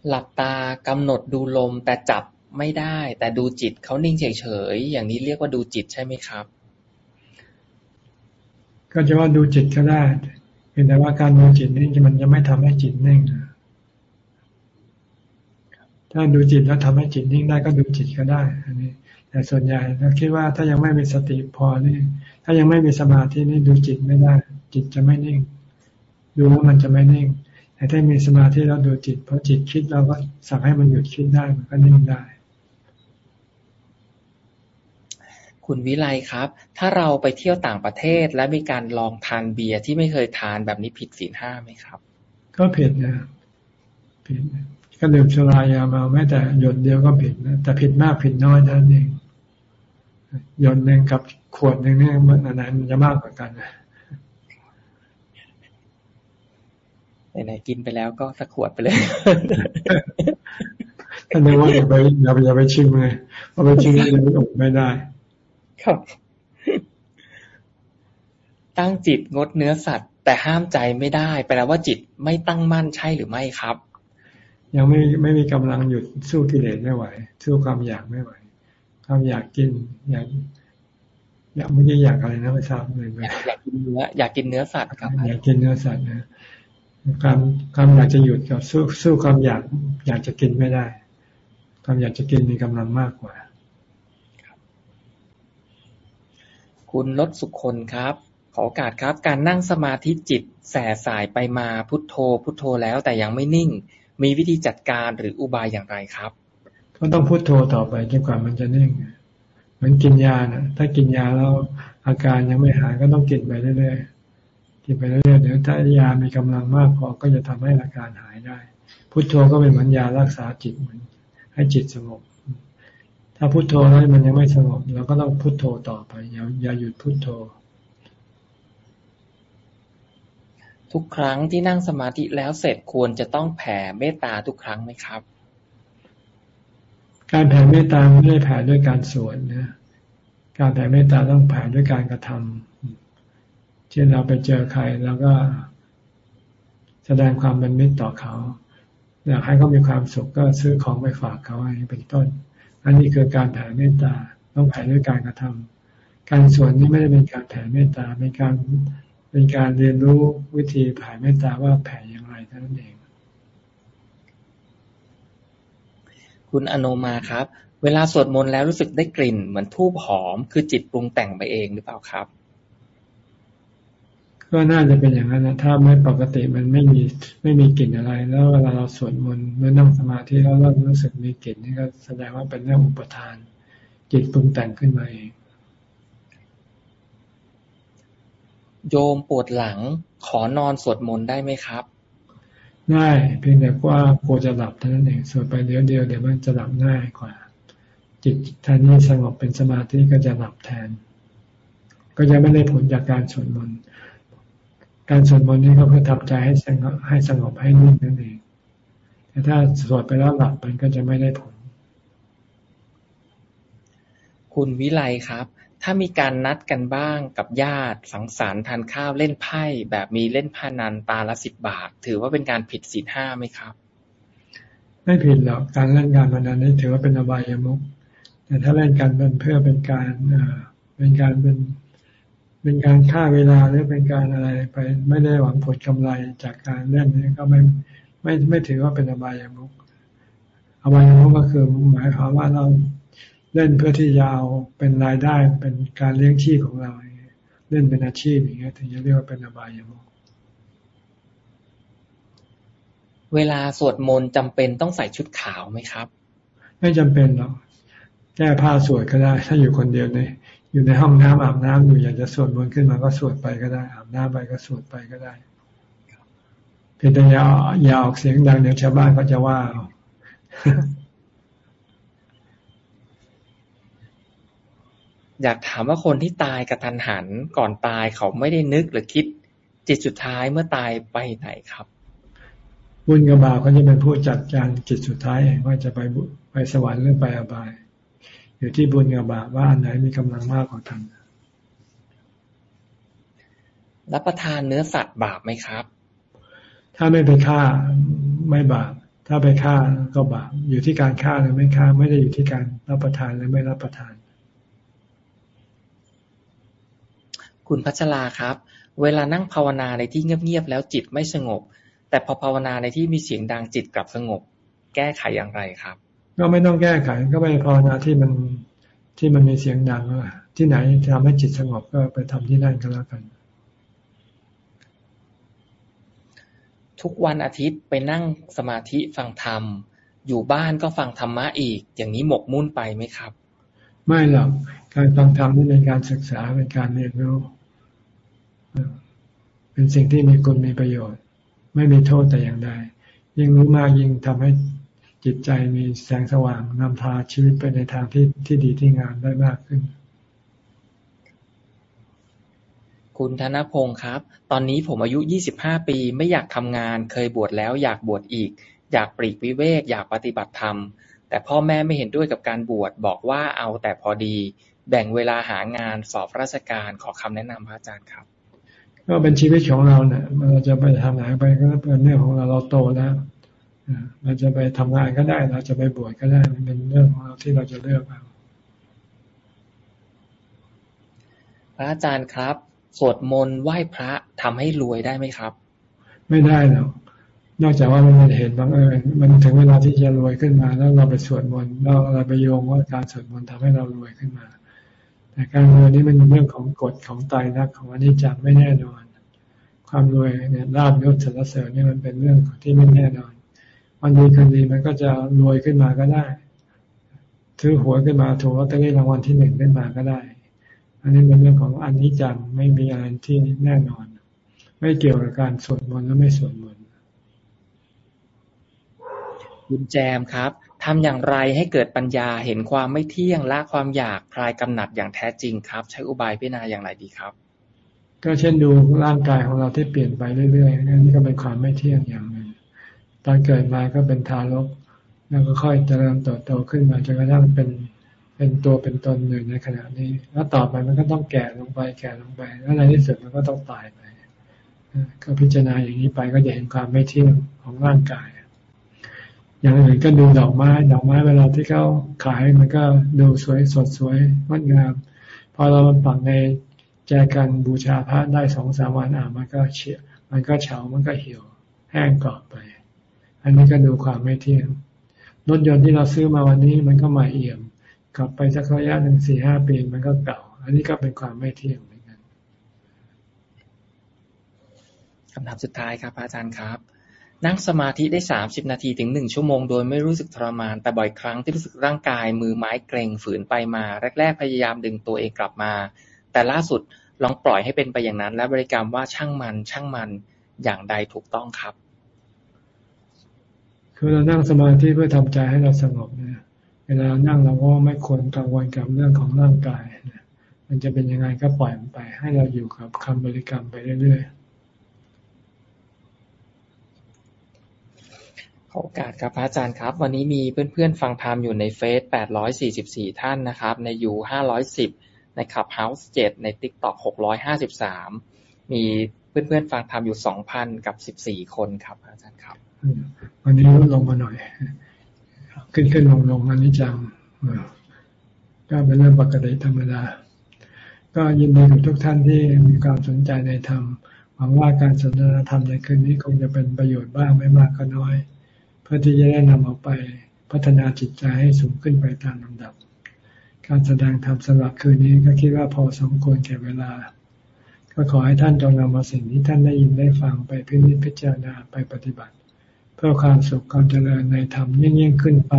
หลับตากำหนดดูลม แต่จับไม่ได้ แต่ดูจิตเขานิ่งเฉย ๆ อย่างนี้เรียกว่าดูจิตใช่ไหมครับ ก็จะว่าดูจิตก็ได้เพียงแต่ว่าการดูจิตนี่มันจะไม่ทำให้จิตนิ่งถ้าดูจิตแล้วทำให้จิตนิ่งได้ก็ดูจิตก็ได้ อันนี้ แต่ส่วนใหญ่เราคิดว่าถ้ายังไม่มีสติพอนี่ ถ้ายังไม่มีสมาธินี่ดูจิตไม่ได้ จิตจะไม่นิ่ง ดูแล้วมันจะไม่นิ่ง แต่ถ้ามีสมาธิแล้วดูจิตพอจิตคิดเราก็สั่งให้มันหยุดคิดได้มันก็นิ่งได้ คุณวิไลครับ ถ้าเราไปเที่ยวต่างประเทศและมีการลองทานเบียร์ที่ไม่เคยทานแบบนี้ผิดศีลห้าไหมครับ ก็ผิดนะผิดก็ดื่มสุรายามาแม้แต่หยดเดียวก็ผิดนะแต่ผิดมากผิดน้อยนั่นเองหยดหนึ่งกับขวดหนึ่งนี่มันอันไหนมันจะมากกว่ากันนะ ไหนๆกินไปแล้วก็สักขวดไปเลยท่านนึกว่าอย่าไปอย่าไปอย่าไปชิมเลยเพราะไปชิมแล้วจะอดไม่ได้ ครับ ตั้งจิตงดเนื้อสัตว์ แต่ห้ามใจไม่ได้แปลว่าจิตไม่ตั้งมั่นใช่หรือไม่ครับ ยังไม่ไม่มีกำลังหยุดสู้กิเลสไม่ไหวสู้ความอยากไม่ไหว ความอยากกินอยากอยากไม่ได้อยากอะไรนะไม่ทราบเลยอยากกินเนื้ออยากกินเนื้อสัตว์ครับ อยากกินเนื้อสัตว์นะ ความความอยากจะหยุดกับสู้สู้ความอยากอยากจะกินไม่ได้ ความอยากจะกินมีกำลังมากกว่าคุณลดสุคนครับ ขอโอกาสครับ การนั่งสมาธิจิตแส่สายไปมาพุทโธ พุทโธแล้วแต่ยังไม่นิ่ง มีวิธีจัดการหรืออุบายอย่างไรครับก็ต้องพุทโธต่อไปจนกว่ามันจะนิ่งเหมือนกินยานะถ้ากินยาแล้วอาการยังไม่หายก็ต้องกินไปเรื่อยๆ กินไปเรื่อยๆเดี๋ยวถ้ายามีกำลังมากพอก็จะทำให้อาการหายได้ พุทโธก็เป็นเหมือนยารักษาจิตเหมือนให้จิตสงบ ถ้าพุโทโธแล้วมันยังไม่สงบเราก็ต้องพุโทโธต่อไปอย่าอย่าหยุดพุโทโธ ทุกครั้งที่นั่งสมาธิแล้วเสร็จควรจะต้องแผ่เมตตาทุกครั้งไหมครับ การแผ่เมตตาไม่ได้แผ่ด้วยการสวดนะการแผ่เมตตาต้องแผ่ด้วยการกระทำ เช่นเราไปเจอใครแล้วก็แสดงความเป็นมิตรต่อเขา อยากให้เขามีความสุขก็ซื้อของไปฝากเขาอันนี้เป็นต้น อันนี้คือการแผ่เมตตาต้องแผ่ด้วยการกระทำการสวดนี้ไม่ได้เป็นการแผ่เมตตาเป็นการเป็นการเรียนรู้วิธีแผ่เมตตาว่าแผ่อย่างไรเท่านั้นเอง คุณอโนมาครับ เวลาสวดมนต์แล้วรู้สึกได้กลิ่น เหมือนทูบหอม คือจิตปรุงแต่งไปเองหรือเปล่าครับ ก็น่าจะเป็นอย่างนั้นนะถ้าไม่ปกติมันไม่มีไม่มีกลิ่นอะไร แล้วเวลาเราสวดมนต์เมื่อนั่งสมาธิแล้วเรารู้สึกมีกลิ่นนี่ก็แสดงว่าเป็นเรื่องอุปทาน จิตปรุงแต่งขึ้นมาเองโยมปวดหลังขอนอนสวดมนต์ได้ไหมครับได้เพียงแต่ว่ากลัวจะหลับเท่านั้นเองสวดไปเดียวเดียวเดี๋ยวมันจะหลับง่ายกว่า จิตแทนนี้สงบเป็นสมาธิก็จะหลับแทน ก็จะไม่ได้ผลจากการสวดมนต์ การสวดมนต์นี้ก็เพื่อทำใจให้สงบให้สงบให้นิ่งนั่นเอง แต่ถ้าสวดไปแล้วหลับมันก็จะไม่ได้ผล คุณวิไลครับ ถ้ามีการนัดกันบ้างกับญาติสังสรรค์ทานข้าวเล่นไพ่แบบมีเล่นพานันตาละสิบบาท ถือว่าเป็นการผิดศีลห้าไหมครับ ไม่ผิดหรอกการเล่นการพนันนี้ถือว่าเป็นอบายามุขแต่ถ้าเล่นการเป็นเพื่อเป็นการเป็นการเป็น เป็นการฆ่าเวลาหรือเป็นการอะไรไปไม่ได้หวังผลกำไรจากการเล่นนี้ก็ไม่ไม่ไม่ถือว่าเป็นอบายามุกอบายามุกก็คือหมายความว่าเราเล่นเพื่อที่ยาวเป็นรายได้เป็นการเลี้ยงชีพของเราเล่นเป็นอาชีพอย่างเงี้ยถึงจะเรียกว่าเป็นอบายามุกเวลาสวดมนต์จำเป็นต้องใส่ชุดขาวไหมครับ ไม่จำเป็นหรอกแก้ผ้าสวดก็ได้ ถ้าอยู่คนเดียวใน อยู่ในห้องน้ำอาบน้ำอยู่อยากจะสวดมนต์ขึ้นมาก็สวดไปก็ได้ อาบน้ำไปก็สวดไปก็ได้เพียงแต่อย่าอย่าออกเสียงดังเดี๋ยวชาวบ้านเขาจะว่าอยากถามว่าคนที่ตายกระทันหันก่อนตายเขาไม่ได้นึกหรือคิด จิตสุดท้ายเมื่อตายไปไหนครับบุญกับบาปเขาจะเป็นผู้จัดการจิตสุดท้ายเองว่าจะไปไปสวรรค์หรือไปอบาย อยู่ที่บุญกับบาปว่าอันไหนมีกำลังมากกว่ากันรับประทานเนื้อสัตว์บาปไหมครับ ถ้าไม่ไปฆ่าไม่บาป ถ้าไปฆ่าก็บาป อยู่ที่การฆ่าหรือไม่ฆ่า ไม่ได้อยู่ที่การรับประทานหรือไม่รับประทาน คุณพัชราครับ เวลานั่งภาวนาในที่เงียบๆแล้วจิตไม่สงบ แต่พอภาวนาในที่มีเสียงดังจิตกลับสงบ แก้ไขอย่างไรครับ ก็ไม่ต้องแก้ไข ก็ไปภาวนาที่มันที่มันมีเสียงดังว่าที่ไหนทำให้จิตสงบก็ไปทำที่นั่นก็แล้วกัน ทุกวันอาทิตย์ไปนั่งสมาธิฟังธรรม อยู่บ้านก็ฟังธรรมะอีก อย่างนี้หมกมุ่นไปไหมครับ ไม่หรอกการฟังธรรมนี่เป็นการศึกษาเป็นการเรียนรู้เป็นสิ่งที่มีคุณมีประโยชน์ ไม่มีโทษแต่อย่างใดยิ่งรู้มากยิ่งทำให้ จิตใจมีแสงสว่างนำพาชีวิตไปในทางที่ที่ดีที่งามได้มากขึ้น คุณธนพงศ์ครับ ตอนนี้ผมอายุ 25 ปีไม่อยากทำงาน เคยบวชแล้วอยากบวชอีก อยากปรีกวิเวก อยากปฏิบัติธรรม แต่พ่อแม่ไม่เห็นด้วยกับการบวชบอกว่าเอาแต่พอดี แบ่งเวลาหางานสอบราชการขอคำแนะนำพระอาจารย์ครับ ก็เป็นชีวิตของเราเนี่ยเราจะไปทำไหนไปก็เป็นเรื่องของเราเราโตแล้ว เราจะไปทำงานก็ได้ เราจะไปบวชก็ได้มันเป็นเรื่องของเราที่เราจะเลือกเอาพระอาจารย์ครับ สวดมนต์ไหว้พระทำให้รวยได้ไหมครับ ไม่ได้หรอกนอกจากว่ามันเป็นเหตุบังเอิญมันถึงเวลาที่จะรวยขึ้นมา แล้วเราไปสวดมนต์เราเราไปโยงว่าการสวดมนต์ทำให้เรารวยขึ้นมา แต่การรวยนี้มันเป็นเรื่องของกฎของตายนักของอนิจจังไม่แน่นอน ความรวยเนี่ยลาบยศสรรเสริญนี่มันเป็นเรื่องที่ไม่แน่นอน วันดีคืนดีมันก็จะรวยขึ้นมาก็ได้ถือหวยขึ้นมาถูกลอตเตอรี่รางวัลที่หนึ่งขึ้นมาก็ได้ อันนี้เป็นเรื่องของอันนี้จังไม่มีอะไรที่แน่นอน ไม่เกี่ยวกับการสวดมนต์และไม่สวดมนต์คุณแจมครับทำอย่างไรให้เกิดปัญญาเห็นความไม่เที่ยงละความอยากคลายกำหนัดอย่างแท้จริงครับ ใช้อุบายพิจารณาอย่างไรดีครับ ก็เช่นดูร่างกายของเราที่เปลี่ยนไปเรื่อยๆนี่ก็เป็นความไม่เที่ยงอย่างหนึ่ง ตอนเกิดมาก็เป็นทารก แล้วก็ค่อยเจริญเติบโตขึ้นมาจนกระทั่งเป็นเป็นตัวเป็นตนอยู่ในขณะนี้ แล้วต่อไปมันก็ต้องแก่ลงไปแก่ลงไป แล้วในที่สุดมันก็ต้องตายไปก็พิจารณาอย่างนี้ไปก็จะเห็นความไม่เที่ยงของร่างกาย อย่างอื่นก็ดูดอกไม้ ดอกไม้เวลาที่เขาขายมันก็ดูสวยสดสวยงดงาม พอเราปักในแจกันบูชาพระได้สองสามวันอะมันก็เฉียมันก็เฉามันก็เหี่ยวแห้งกรอบไป อันนี้ก็ดูความไม่เที่ยงรถยนต์ที่เราซื้อมาวันนี้มันก็ใหม่เอี่ยม กลับไปสักระยะหนึ่งสี่ห้าปีมันก็เก่า อันนี้ก็เป็นความไม่เที่ยงเหมือนกันคำถามสุดท้ายครับอาจารย์ครับ นั่งสมาธิได้สามสิบนาทีถึงหนึ่งชั่วโมงโดยไม่รู้สึกทรมาน แต่บ่อยครั้งที่รู้สึกร่างกาย มือไม้เกร็งฝืนไปมาแรกๆพยายามดึงตัวเองกลับมา แต่ล่าสุดลองปล่อยให้เป็นไปอย่างนั้น และบริกรรมว่าช่างมัน ช่างมันอย่างใดถูกต้องครับ คือเรานั่งสมาธิเพื่อทำใจให้เราสงบเนี่ยเวลานั่งเราก็ไม่ควรกังวลกับเรื่องของร่างกายนะมันจะเป็นยังไงก็ปล่อยมันไป ให้เราอยู่กับคำบริกรรมไปเรื่อยๆโอกาสครับพระอาจารย์ครับ วันนี้มีเพื่อนๆฟังธรรมอยู่ในเฟซ844ท่านนะครับ ในยู510ในขับเฮาส์7ในติ๊กต็อก653มีเพื่อนๆฟังธรรมอยู่2,000กับ14คนครับ อาจารย์ครับ วันนี้ลดลงมาหน่อย ขึ้นขึ้นลงลงอันนี้จังก็เป็นเรื่องปกติธรรมดา ก็ยินดีกับทุกท่านที่มีความสนใจในธรรมหวังว่าการสนทนาธรรมในคืนนี้คงจะเป็นประโยชน์บ้างไม่มากก็น้อย เพื่อที่จะได้นำออกไปพัฒนาจิตใจให้สูงขึ้นไปตามลำดับ การแสดงธรรมสำหรับคืนนี้ก็คิดว่าพอสมควรแก่เวลา ก็ขอให้ท่านจงนำมาสิ่งที่ท่านได้ยินได้ฟังไปพิจิตพิจารณาไปปฏิบัติ เพื่อความสุขความเจริญในธรรมยิ่งยิ่งขึ้นไป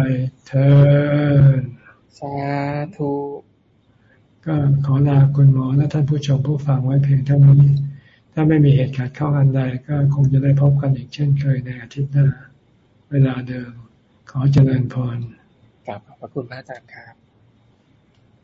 เถิดสาธุก็ขอลาคุณหมอและท่านผู้ชมผู้ฟังไว้เพียงเท่านี้ ถ้าไม่มีเหตุการณ์เข้าอันใดก็คงจะได้พบกันอีกเช่นเคยในอาทิตย์หน้า เวลาเดิม ขอเจริญพรกลับขอบพระคุณพระอาจารย์ครับ